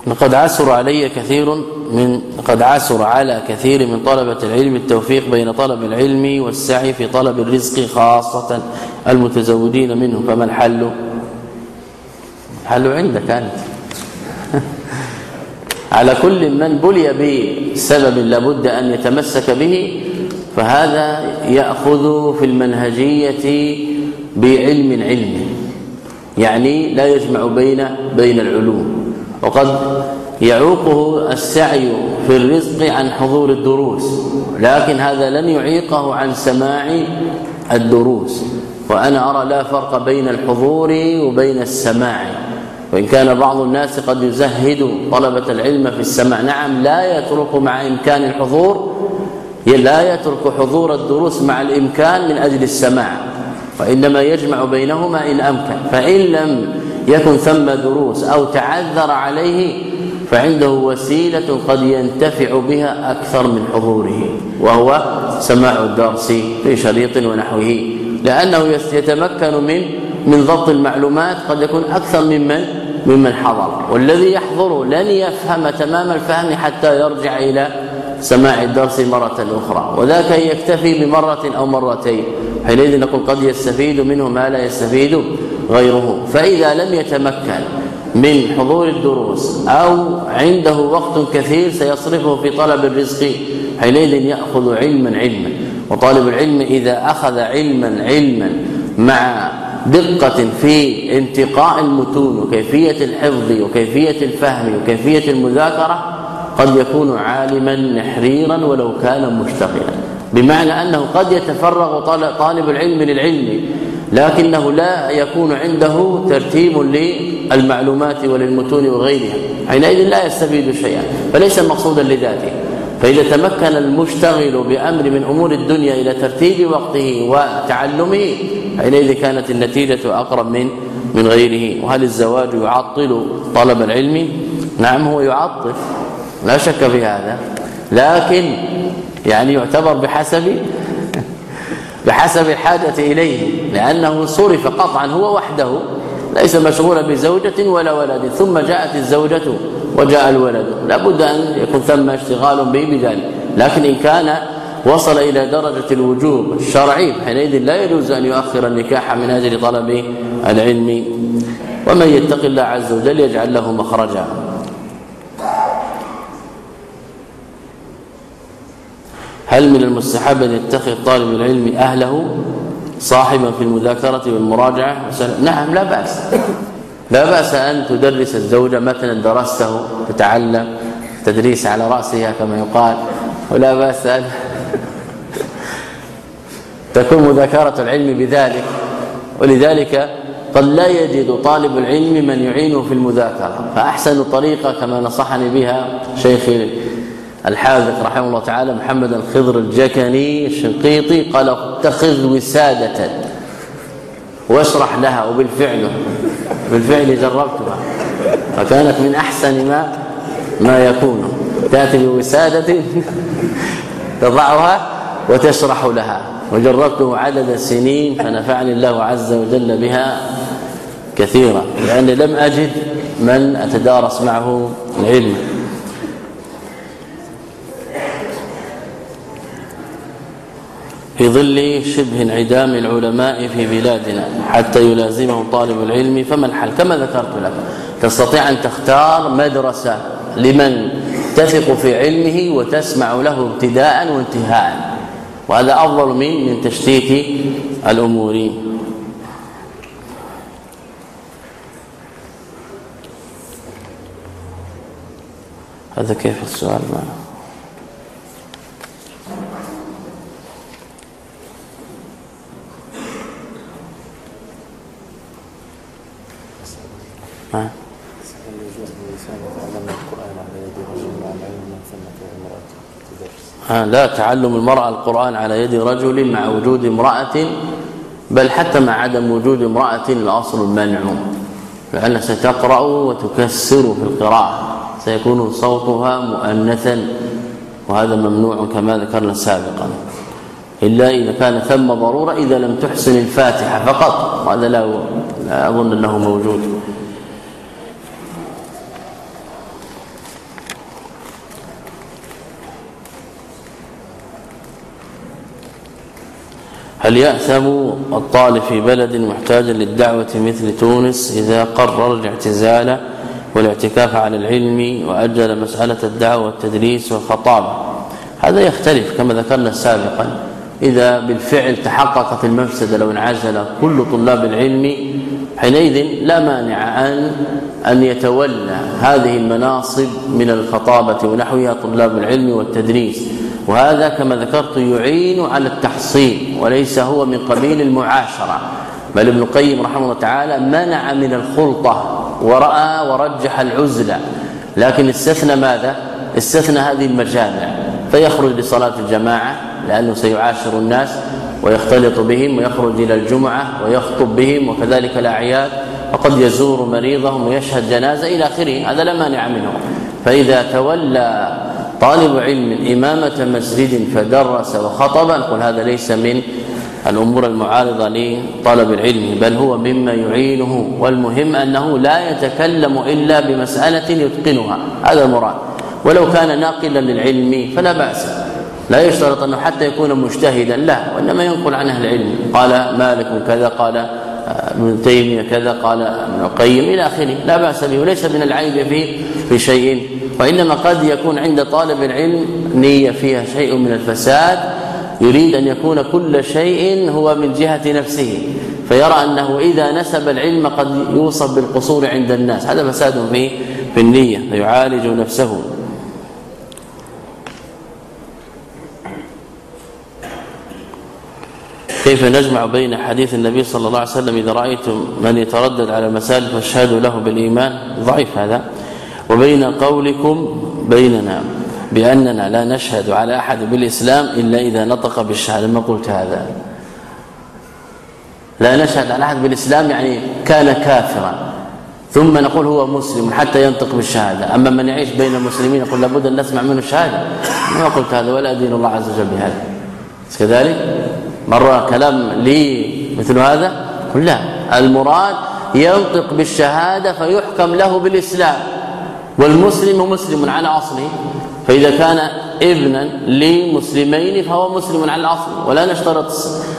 لقد عسر علي كثير من قد عسر على كثير من طلبة العلم التوفيق بين طلب العلم والسعي في طلب الرزق خاصة المتزودين منه. فما الحل؟ الحل عندك أنت. على كل من بلي بسبب لابد أن يتمسك به فهذا يأخذ في المنهجية بعلم علم يعني لا يجمع بين بين العلوم. وقد يعوقه السعي في الرزق عن حضور الدروس لكن هذا لن يعيقه عن سماع الدروس وأنا أرى لا فرق بين الحضور وبين السماع وإن كان بعض الناس قد يزهد طلبة العلم في السماع. نعم لا يترك مع إمكان الحضور لا يترك حضور الدروس مع الإمكان من أجل السماع وإنما يجمع بينهما إن أمكن فإن لم يكن ثم دروس أو تعذر عليه فعنده وسيلة قد ينتفع بها أكثر من حضوره وهو سماع الدرس في شريط ونحوه. لأنه يتمكن من من ضبط المعلومات قد يكون أكثر ممن ممن حضر. والذي يحضر لن يفهم تمام الفهم حتى يرجع إلى سماع الدرس مرة أخرى. وذاك يكتفي بمرة أو مرتين. حينئذ نقول قد يستفيد منه ما لا يستفيد. غيره. فإذا لم يتمكن من حضور الدروس أو عنده وقت كثير سيصرفه في طلب الرزق حينئذ يأخذ علما علما. وطالب العلم إذا أخذ علما علما مع دقة في انتقاء المتون وكيفية الحفظ وكيفية الفهم وكيفية المذاكرة قد يكون عالما نحريرا ولو كان مشتغلا بمعنى أنه قد يتفرغ طالب العلم للعلم لكنه لا يكون عنده ترتيب للمعلومات وللمتون وغيرها. حينئذ لا يستفيد شيئا فليس مقصودا لذاته. فإذا تمكن المشتغل بأمر من أمور الدنيا إلى ترتيب وقته وتعلمه حينئذ كانت النتيجة أقرب من من غيره. وهل الزواج يعطل طلب العلم؟ نعم هو يعطل. لا شك في هذا. لكن يعني يعتبر بحسب بحسب الحاجة إليه لأنه صرف قطعا هو وحده ليس مشغولا بزوجة ولا ولد ثم جاءت الزوجة وجاء الولد. لابد أن يكون ثم اشتغال به بذلك. لكن إن كان وصل إلى درجة الوجوب الشرعي حينئذ لا يجوز أن يؤخر النكاح من أجل طلب العلم. ومن يتق الله عز وجل يجعل له مخرجا. هل من المستحب أن يتخذ طالب العلم أهله صاحبا في المذاكرة والمراجعة؟ نعم لا بأس. لا بأس أن تدرس الزوجة مثلا درسته تتعلم تدريس على رأسها كما يقال. ولا بأس أن تكون مذاكرة العلم بذلك. ولذلك قد لا يجد طالب العلم من يعينه في المذاكرة. فأحسن طريقة كما نصحني بها شيخي الحاذق رحمه الله تعالى محمد الخضر الجكني الشنقيطي قال اتخذ وسادة. واشرح لها وبالفعل. بالفعل جربتها. فكانت من أحسن ما ما يكون. تأتي بوسادة تضعها وتشرح لها. وجربته عدد السنين فنفعني الله عز وجل بها كثيرا لاني لم أجد من أتدارس معه العلم. في ظل شبه انعدام العلماء في بلادنا حتى يلازمه طالب العلم فما الحل؟ كما ذكرت لك تستطيع أن تختار مدرسة لمن تثق في علمه وتسمع له ابتداء وانتهاء وهذا أفضل من من تشتيت الأمور. هذا كيف السؤال معه لا تعلم المرأة القرآن على يد رجل مع وجود امرأة بل حتى مع عدم وجود امرأة الأصل المنع لأن ستقرأ وتكسر في القراءة سيكون صوتها مؤنثا وهذا ممنوع كما ذكرنا سابقا. إلا إذا كان ثم ضرورة إذا لم تحسن الفاتحة فقط وهذا لا أظن أنه موجود. هل يأثم الطالب في بلد محتاج للدعوة مثل تونس إذا قرر الاعتزال والاعتكاف على العلم وأجل مسألة الدعوة والتدريس والخطابة؟ هذا يختلف كما ذكرنا سابقا. إذا بالفعل تحققت المفسده لو انعزل كل طلاب العلم حينئذ لا مانع أن أن يتولى هذه المناصب من الخطابة ونحوها طلاب العلم والتدريس. وهذا كما ذكرت يعين على التحصيل وليس هو من قبيل المعاشرة. بل ابن القيم رحمه الله تعالى منع من الخلطة ورأى ورجح العزلة. لكن استثنى ماذا؟ استثنى هذه المجامع. فيخرج لصلاة الجماعة لأنه سيعاشر الناس ويختلط بهم ويخرج إلى الجمعة ويخطب بهم وكذلك الأعياد. وقد يزور مريضهم ويشهد جنازة إلى آخره. هذا لا مانع منه. فإذا تولى طالب علم إمامة مسجد فدرس وخطب نقول هذا ليس من الأمور المعارضة لطلب العلم بل هو مما يعينه. والمهم أنه لا يتكلم إلا بمسألة يتقنها. هذا المراد. ولو كان ناقلا للعلم فلا بأس. لا يشترط أنه حتى يكون مجتهدا لا. وإنما ينقل عن أهل العلم. قال مالك كذا قال ابن تيمية كذا قال ابن القيم إلى آخره. لا بأس به وليس من العيب في في شيء. وانما قد يكون عند طالب العلم نية فيها شيء من الفساد يريد أن يكون كل شيء هو من جهة نفسه فيرى أنه إذا نسب العلم قد يوصف بالقصور عند الناس. هذا فساد في في النية فيعالج نفسه. كيف نجمع بين حديث النبي صلى الله عليه وسلم إذا رأيتم من يتردد على المسائل فاشهدوا له بالإيمان؟ ضعيف هذا. وبين قولكم بيننا بأننا لا نشهد على أحد بالإسلام إلا إذا نطق بالشهادة. ما قلت هذا؟ لا نشهد على أحد بالإسلام يعني كان كافرا. ثم نقول هو مسلم حتى ينطق بالشهادة. أما من يعيش بين المسلمين يقول لابد أن نسمع منه الشهادة. ما قلت هذا ولا دين الله عز وجل بهذا. كذلك؟ مر كلام لي مثل هذا؟ قل لا. المراد ينطق بالشهادة فيحكم له بالإسلام. والمسلم مسلم على اصله فإذا كان ابنا لمسلمين فهو مسلم على الأصل ولا نشترط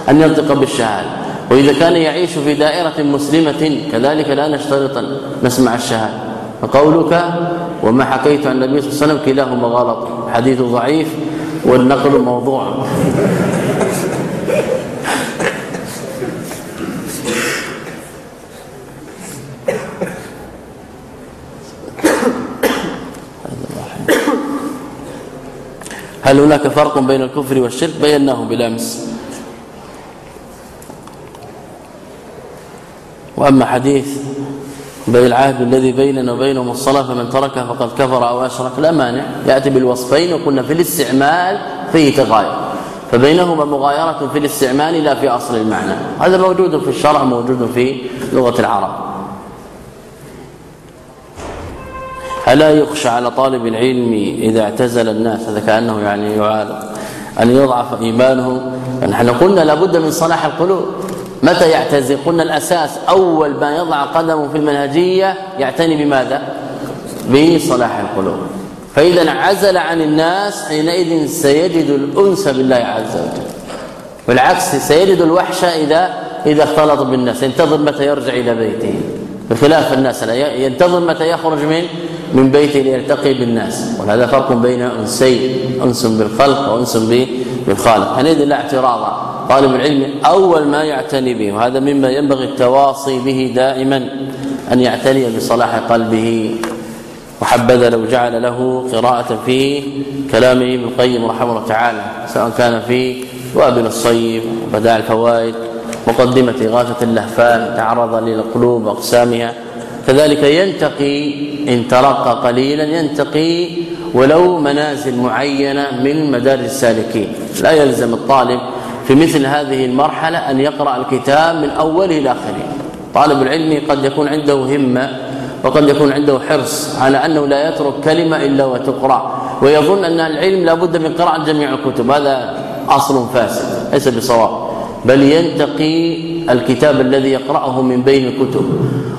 أن ينطق بالشهادة. وإذا كان يعيش في دائرة مسلمة كذلك لا نشترط أن نسمع الشهادة. فقولك وما حكيت عن النبي صلى الله عليه وسلم كلاهما غلط حديث ضعيف والنقل موضوع. هل هناك فرق بين الكفر والشرك؟ بيناه بالامس وأما حديث بين العهد الذي بيننا وبينهم الصلاة فمن تركها فقد كفر أو أشرك لا مانع. يأتي بالوصفين وقلنا في الاستعمال فيه تغاير. فبينهما مغايرة في الاستعمال لا في أصل المعنى. هذا موجود في الشرع موجود في لغة العرب. ألا يخشى على طالب العلم إذا اعتزل الناس؟ هذا كأنه يعني يعارض. أن يضعف ايمانه نحن قلنا لابد من صلاح القلوب. متى يعتزل؟ قلنا الأساس أول ما يضع قدمه في المنهجية يعتني بماذا؟ بصلاح القلوب. فإذا عزل عن الناس حينئذ سيجد الأنس بالله عز وجل. بالعكس سيجد الوحشه إذا إذا اختلط بالناس. ينتظر متى يرجع إلى بيته. بخلاف الناس ينتظر متى يخرج من من بيته ليلتقي بالناس. وهذا فرق بين انسين أنس بالخلق وأنس بالخالق. حينئذ لا اعتراض طالب العلم أول ما يعتني به وهذا مما ينبغي التواصي به دائما أن يعتني بصلاح قلبه. وحبذا لو جعل له قراءة في كلام ابن القيم رحمه الله تعالى سواء كان في وابن الصيب وبداع الفوائد مقدمة غاثة اللهفان تعرض للقلوب وأقسامها. كذلك ينتقي إن ترقى قليلا ينتقي ولو منازل معينة من مدارج السالكين. لا يلزم الطالب في مثل هذه المرحلة أن يقرأ الكتاب من أوله إلى آخره. طالب العلم قد يكون عنده همة وقد يكون عنده حرص على أنه لا يترك كلمة إلا وتقرأ. ويظن أن العلم لابد من قراءة جميع الكتب. هذا أصل فاسد ليس بصواب. بل ينتقي الكتاب الذي يقرأه من بين الكتب.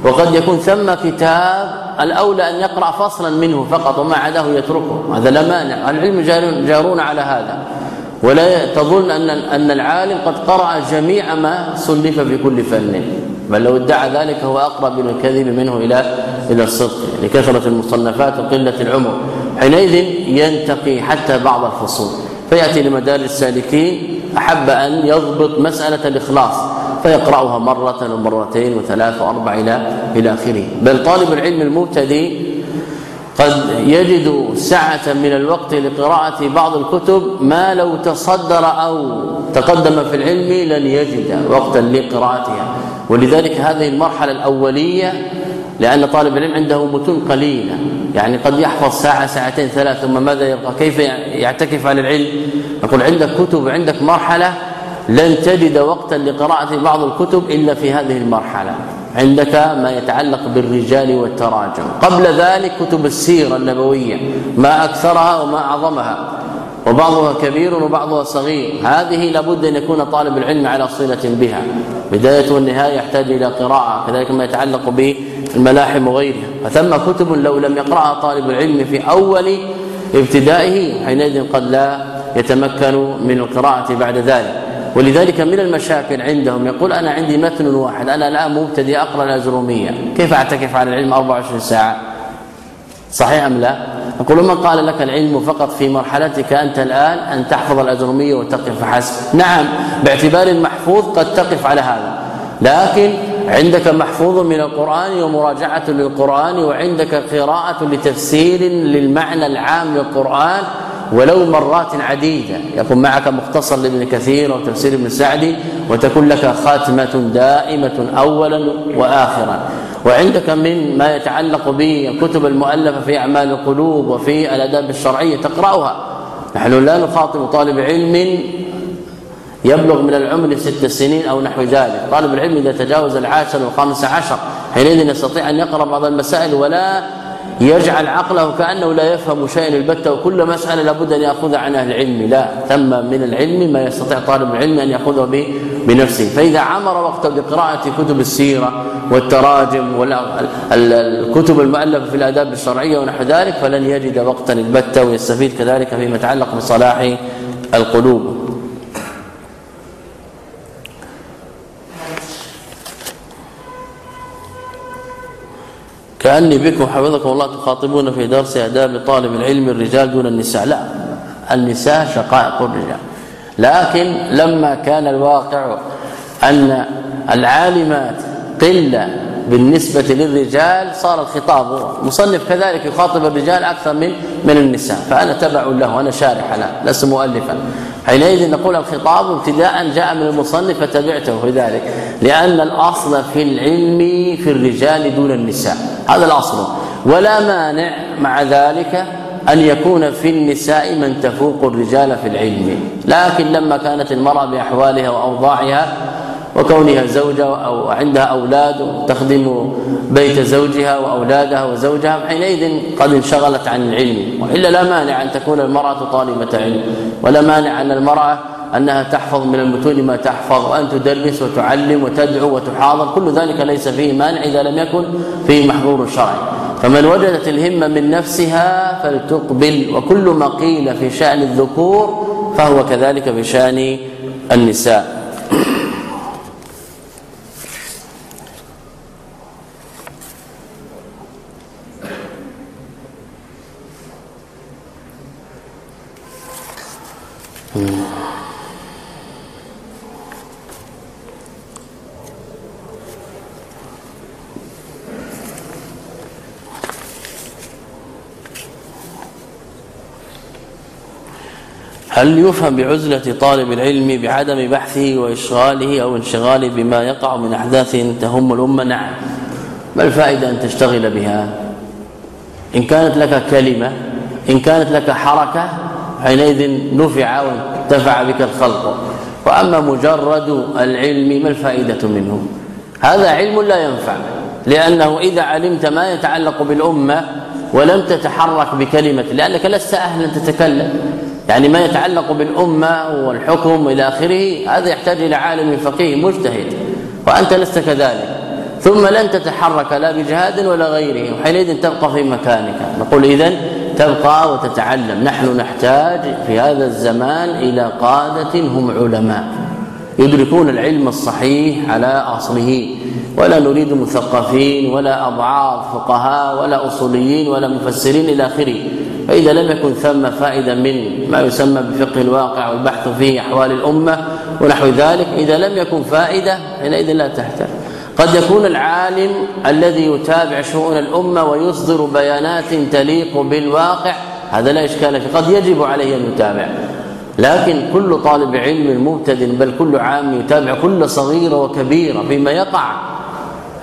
وقد يكون ثم كتاب الأولى أن يقرأ فصلا منه فقط وما عداه يتركه. هذا لا مانع. العلم جارون على هذا. ولا تظن أن أن العالم قد قرأ جميع ما صنف في كل فن. بل لو ادعى ذلك هو أقرب إلى الكذب منه إلى إلى الصدق. لكثره المصنفات وقلة العمر. حينئذ ينتقي حتى بعض الفصول. فيأتي لمدارس السالكين أحب أن يضبط مسألة الإخلاص فيقرأها مرة ومرتين وثلاث وأربع إلى إلى آخره. بل طالب العلم المبتدئ قد يجد سعة من الوقت لقراءة بعض الكتب ما لو تصدر أو تقدم في العلم لن يجد وقتا لقراءتها. ولذلك هذه المرحلة الأولية لأن طالب العلم عنده متون قليلة. يعني قد يحفظ ساعة ساعتين ثلاث ثم ماذا يبقى؟ كيف يعتكف على العلم؟ نقول عندك كتب عندك مرحلة لن تجد وقتا لقراءة بعض الكتب إلا في هذه المرحلة. عندك ما يتعلق بالرجال والتراجم. قبل ذلك كتب السيرة النبوية ما أكثرها وما أعظمها. وبعضها كبير وبعضها صغير. هذه لابد أن يكون طالب العلم على صلة بها. بداية والنهاية يحتاج إلى قراءة كذلك ما يتعلق بالملاحم وغيرها. فثم كتب لو لم يقرأها طالب العلم في أول ابتدائه حينئذ قد لا يتمكن من القراءة بعد ذلك. ولذلك من المشاكل عندهم. يقول أنا عندي متن واحد أنا الآن مبتدئ أقرأ الاجروميه كيف أعتكف على العلم 24 ساعة؟ صحيح أم لا؟ نقول من قال لك العلم فقط في مرحلتك أنت الآن أن تحفظ الاجروميه وتقف فحسب نعم باعتبار المحفوظ قد تقف على هذا. لكن عندك محفوظ من القرآن ومراجعة للقرآن وعندك قراءة لتفسير للمعنى العام للقرآن ولو مرات عديدة يكون معك مختصر لابن كثير وتفسير ابن سعدي وتكون لك خاتمة دائمة اولا واخرا. وعندك من ما يتعلق بالكتب المؤلفة في أعمال القلوب وفي الأداب الشرعية تقرأها. نحن لا نخاطب طالب علم يبلغ من العمر ست سنين أو نحو ذلك. طالب العلم إذا تجاوز العاشر والخامس عشر حينئذ يستطيع أن يقرأ بعض المسائل ولا يجعل عقله كأنه لا يفهم شيئا البتة وكل مسألة لابد أن يأخذها عن أهل العلم. لا ثم من العلم ما يستطيع طالب العلم أن يأخذه به بنفسه. فإذا عمر وقته بقراءة كتب السيرة والتراجم والكتب المؤلفة في الآداب الشرعية ونحو ذلك فلن يجد وقتا البتة ويستفيد كذلك فيما يتعلق بصلاح القلوب. كاني بكم حفظكم الله تخاطبون في درس آداب طالب العلم الرجال دون النساء. لا النساء شقائق الرجال. لكن لما كان الواقع أن العالمات قلة بالنسبة للرجال صار الخطاب مصنف كذلك يخاطب الرجال أكثر من من النساء. فأنا تبع له وأنا شارح له لست مؤلفا. حينئذ نقول الخطاب ابتداء جاء من المصنف فتبعته في ذلك لأن الأصل في العلم في الرجال دون النساء هذا الأصل. ولا مانع مع ذلك أن يكون في النساء من تفوق الرجال في العلم. لكن لما كانت المرأة بأحوالها وأوضاعها وكونها زوجة أو عندها أولاد تخدم بيت زوجها وأولادها وزوجها حينئذ قد انشغلت عن العلم. وإلا لا مانع أن تكون المرأة طالبة علم ولا مانع أن المرأة أنها تحفظ من المتون ما تحفظ وأن تدرس وتعلم وتدعو وتحاضر. كل ذلك ليس فيه مانع إذا لم يكن فيه محظور شرعي. فمن وجدت الهمة من نفسها فلتقبل وكل ما قيل في شأن الذكور فهو كذلك في شأن النساء. هل يفهم بعزلة طالب العلم بعدم بحثه وإشغاله أو انشغاله بما يقع من أحداث تهم الأمة؟ نعم. ما الفائدة أن تشتغل بها؟ إن كانت لك كلمة إن كانت لك حركة حينئذ نفع وانتفع بك الخلق. وأما مجرد العلم ما الفائدة منه؟ هذا علم لا ينفع لأنه إذا علمت ما يتعلق بالأمة ولم تتحرك بكلمة لأنك لست أهلا تتكلم. يعني ما يتعلق بالأمة والحكم إلى آخره هذا يحتاج إلى عالم فقيه مجتهد وأنت لست كذلك. ثم لن تتحرك لا بجهاد ولا غيره وحينئذ تبقى في مكانك. نقول إذن تبقى وتتعلم. نحن نحتاج في هذا الزمان إلى قادة هم علماء يدركون العلم الصحيح على أصله. ولا نريد مثقفين ولا أضعاف فقهاء ولا أصوليين ولا مفسرين إلى آخره. فإذا لم يكن ثم فائدة من ما يسمى بفقه الواقع والبحث فيه أحوال الأمة ونحو ذلك إذا لم يكن فائدة حينئذ لا تحتاج. قد يكون العالم الذي يتابع شؤون الأمة ويصدر بيانات تليق بالواقع هذا لا إشكال فيه قد يجب عليه أن يتابع. لكن كل طالب علم مبتدئ بل كل عام يتابع كل صغيرة وكبيرة فيما يقع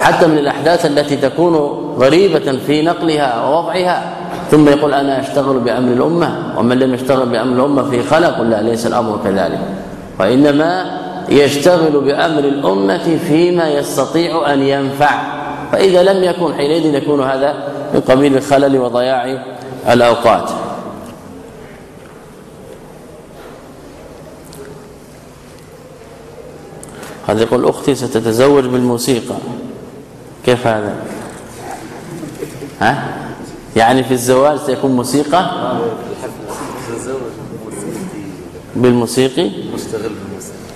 حتى من الأحداث التي تكون غريبة في نقلها ووضعها. ثم يقول أنا أشتغل بامر الأمة ومن لم يشتغل بامر الأمة في خلق لا ليس الأمر كذلك. وإنما يشتغل بامر الأمة فيما يستطيع أن ينفع. فإذا لم يكن حينئذ يكون هذا من قبيل الخلل وضياع الأوقات. هذا يقول أختي ستتزوج بالموسيقى. كيف هذا؟ ها؟ يعني في الزواج سيكون موسيقى؟ بالموسيقي مستغل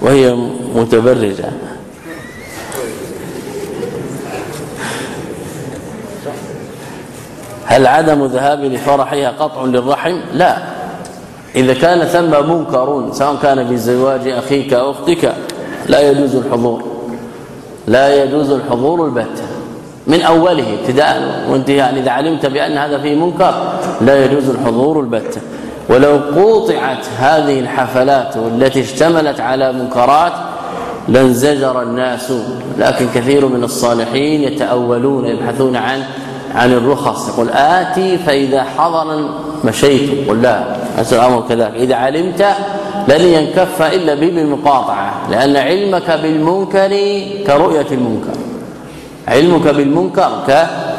وهي متبرجة. هل عدم ذهاب لفرحها قطع للرحم؟ لا. إذا كان ثم منكر سواء كان في زواج أخيك أو أختك لا يجوز الحضور. لا يجوز الحضور البتة من أوله ابتداء وانتهاء إذا علمت بأن هذا فيه منكر لا يجوز الحضور البتة. ولو قوطعت هذه الحفلات التي اشتملت على منكرات لانزجر الناس لكن كثير من الصالحين يتأولون يبحثون عن عن الرخص يقول آتي فإذا حضر مشيت قل لا أسأل الأمر كذلك إذا علمت لن ينكف إلا بالمقاطعة لأن علمك بالمنكر كرؤية المنكر. علمك بالمنكر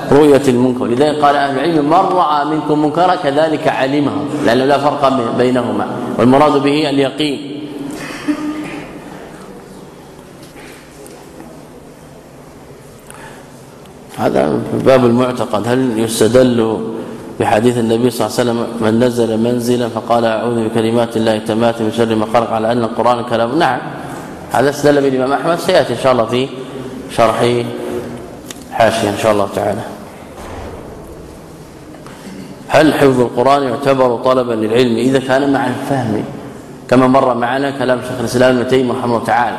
كرؤية المنكر. لذلك قال أهل العلم من رأى منكم منكرا كذلك علمه. لأنه لا فرق بينهما. والمراد به اليقين. هذا باب المعتقد. هل يستدل بحديث النبي صلى الله عليه وسلم من نزل منزلا فقال أعوذ بكلمات الله التامات من شر ما خلق على أن القرآن كلام. نعم هذا استدل به الامام أحمد. سيأتي إن شاء الله في شرح حاشية إن شاء الله تعالى. هل حفظ القرآن يعتبر طلبا للعلم؟ إذا كان مع الفهم كما مر معنا كلام شيخ الإسلام ابن تيمية رحمه الله تعالى.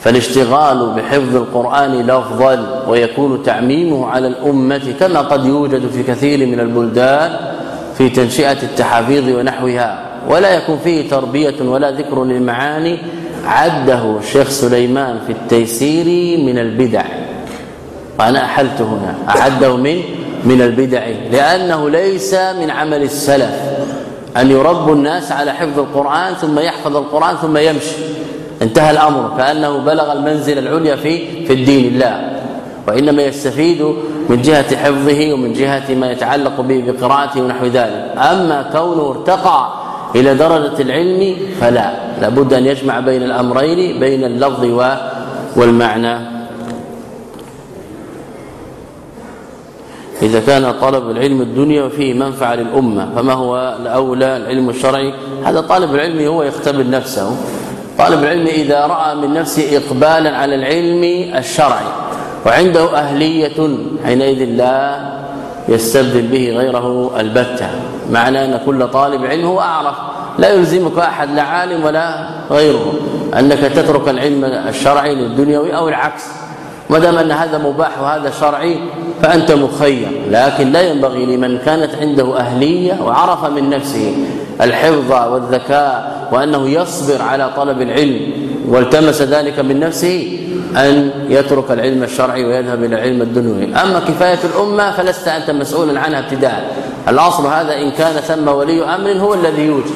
فالاشتغال بحفظ القرآن لفظا ويكون تعميمه على الأمة كما قد يوجد في كثير من البلدان في تنشئة التحافيظ ونحوها. ولا يكون فيه تربية ولا ذكر للمعاني. عده الشيخ سليمان في التيسير من البدع. وأنا أحلت هنا أعده من من البدع لأنه ليس من عمل السلف. أن يربوا الناس على حفظ القرآن ثم يحفظ القرآن ثم يمشي. انتهى الأمر كانه بلغ المنزل العليا في في الدين الله. وإنما يستفيد من جهة حفظه ومن جهة ما يتعلق به بقراءته ونحو ذلك. أما كونه ارتقى إلى درجة العلم فلا. لابد أن يجمع بين الأمرين بين اللفظ والمعنى. إذا كان طلب العلم الدنيا وفيه منفعة للأمة فما هو الأولى؟ العلم الشرعي. هذا طالب العلم هو يختبر نفسه. طالب العلم إذا رأى من نفسه إقبالا على العلم الشرعي وعنده أهلية حينئذ لا يستبدل به غيره البتة. معنى أن كل طالب علم هو أعرف. لا يلزمك أحد لا عالم ولا غيره. أنك تترك العلم الشرعي للدنيوي أو العكس. ما دام أن هذا مباح وهذا شرعي فأنت مخير. لكن لا ينبغي لمن كانت عنده أهلية وعرف من نفسه الحفظ والذكاء وأنه يصبر على طلب العلم والتمس ذلك من نفسه أن يترك العلم الشرعي ويذهب إلى العلم الدنيوي. أما كفاية الأمة فلست أنت مسؤولا عنها ابتداء. الأصل هذا إن كان ثم ولي أمر هو الذي يوجد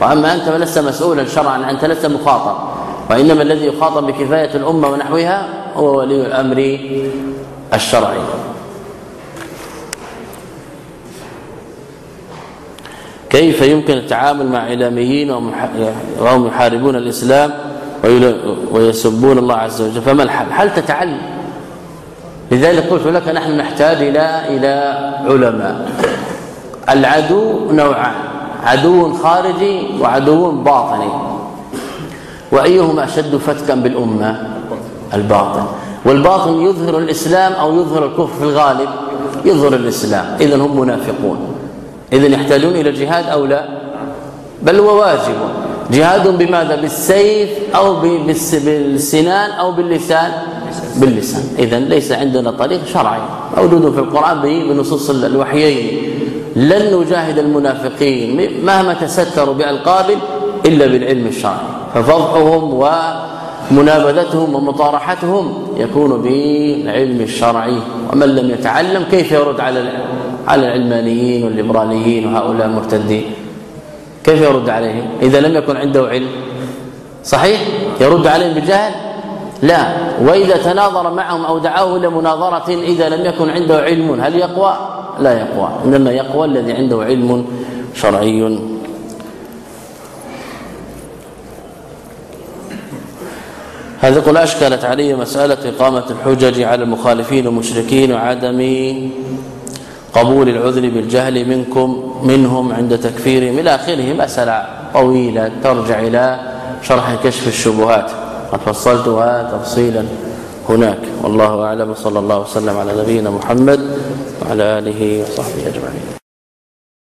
وأما أنت فلست مسؤولا شرعا أنت لست مخاطب. وإنما الذي يخاطب بكفاية الأمة ونحوها هو ولي الأمر الشرعي. كيف يمكن التعامل مع إعلاميين وهم يحاربون الإسلام ويسبون الله عز وجل؟ فما الحل؟ هل تتعلم؟ لذلك قلت لك نحن نحتاج إلى إلى علماء. العدو نوعان عدو خارجي وعدو باطني. وأيهما أشد فتكا بالأمة؟ الباطن. والباطن يظهر الإسلام أو يظهر الكفر في الغالب يظهر الإسلام. اذا هم منافقون. اذا يحتاجون إلى جهاد أو لا؟ بل هو واجب. جهاد بماذا؟ بالسيف أو بالسنان أو باللسان؟ باللسان. اذا ليس عندنا طريق شرعي. موجود في القرآن بنصوص الوحيين. لن نجاهد المنافقين مهما تستروا بألقاب إلا بالعلم الشرعي. ففضحهم ومنابذتهم ومطارحتهم يكون بالعلم الشرعي. ومن لم يتعلم كيف يرد على على العلمانيين والليبراليين وهؤلاء المرتدين؟ كيف يرد عليهم؟ إذا لم يكن عنده علم. صحيح؟ يرد عليهم بجهل لا. وإذا تناظر معهم أو دعاه إلى مناظرة إذا لم يكن عنده علم هل يقوى؟ لا يقوى. إنما يقوى الذي عنده علم شرعي. هذا يقول اشكلت علي مسألة إقامة الحجج على المخالفين والمشركين وعدم قبول العذر بالجهل منكم منهم عند تكفيرهم إلى آخره. مساله طويله ترجع إلى شرح كشف الشبهات. قد فصلتها تفصيلا هناك. والله أعلم. صلى الله وسلم على نبينا محمد وعلى آله وصحبه أجمعين.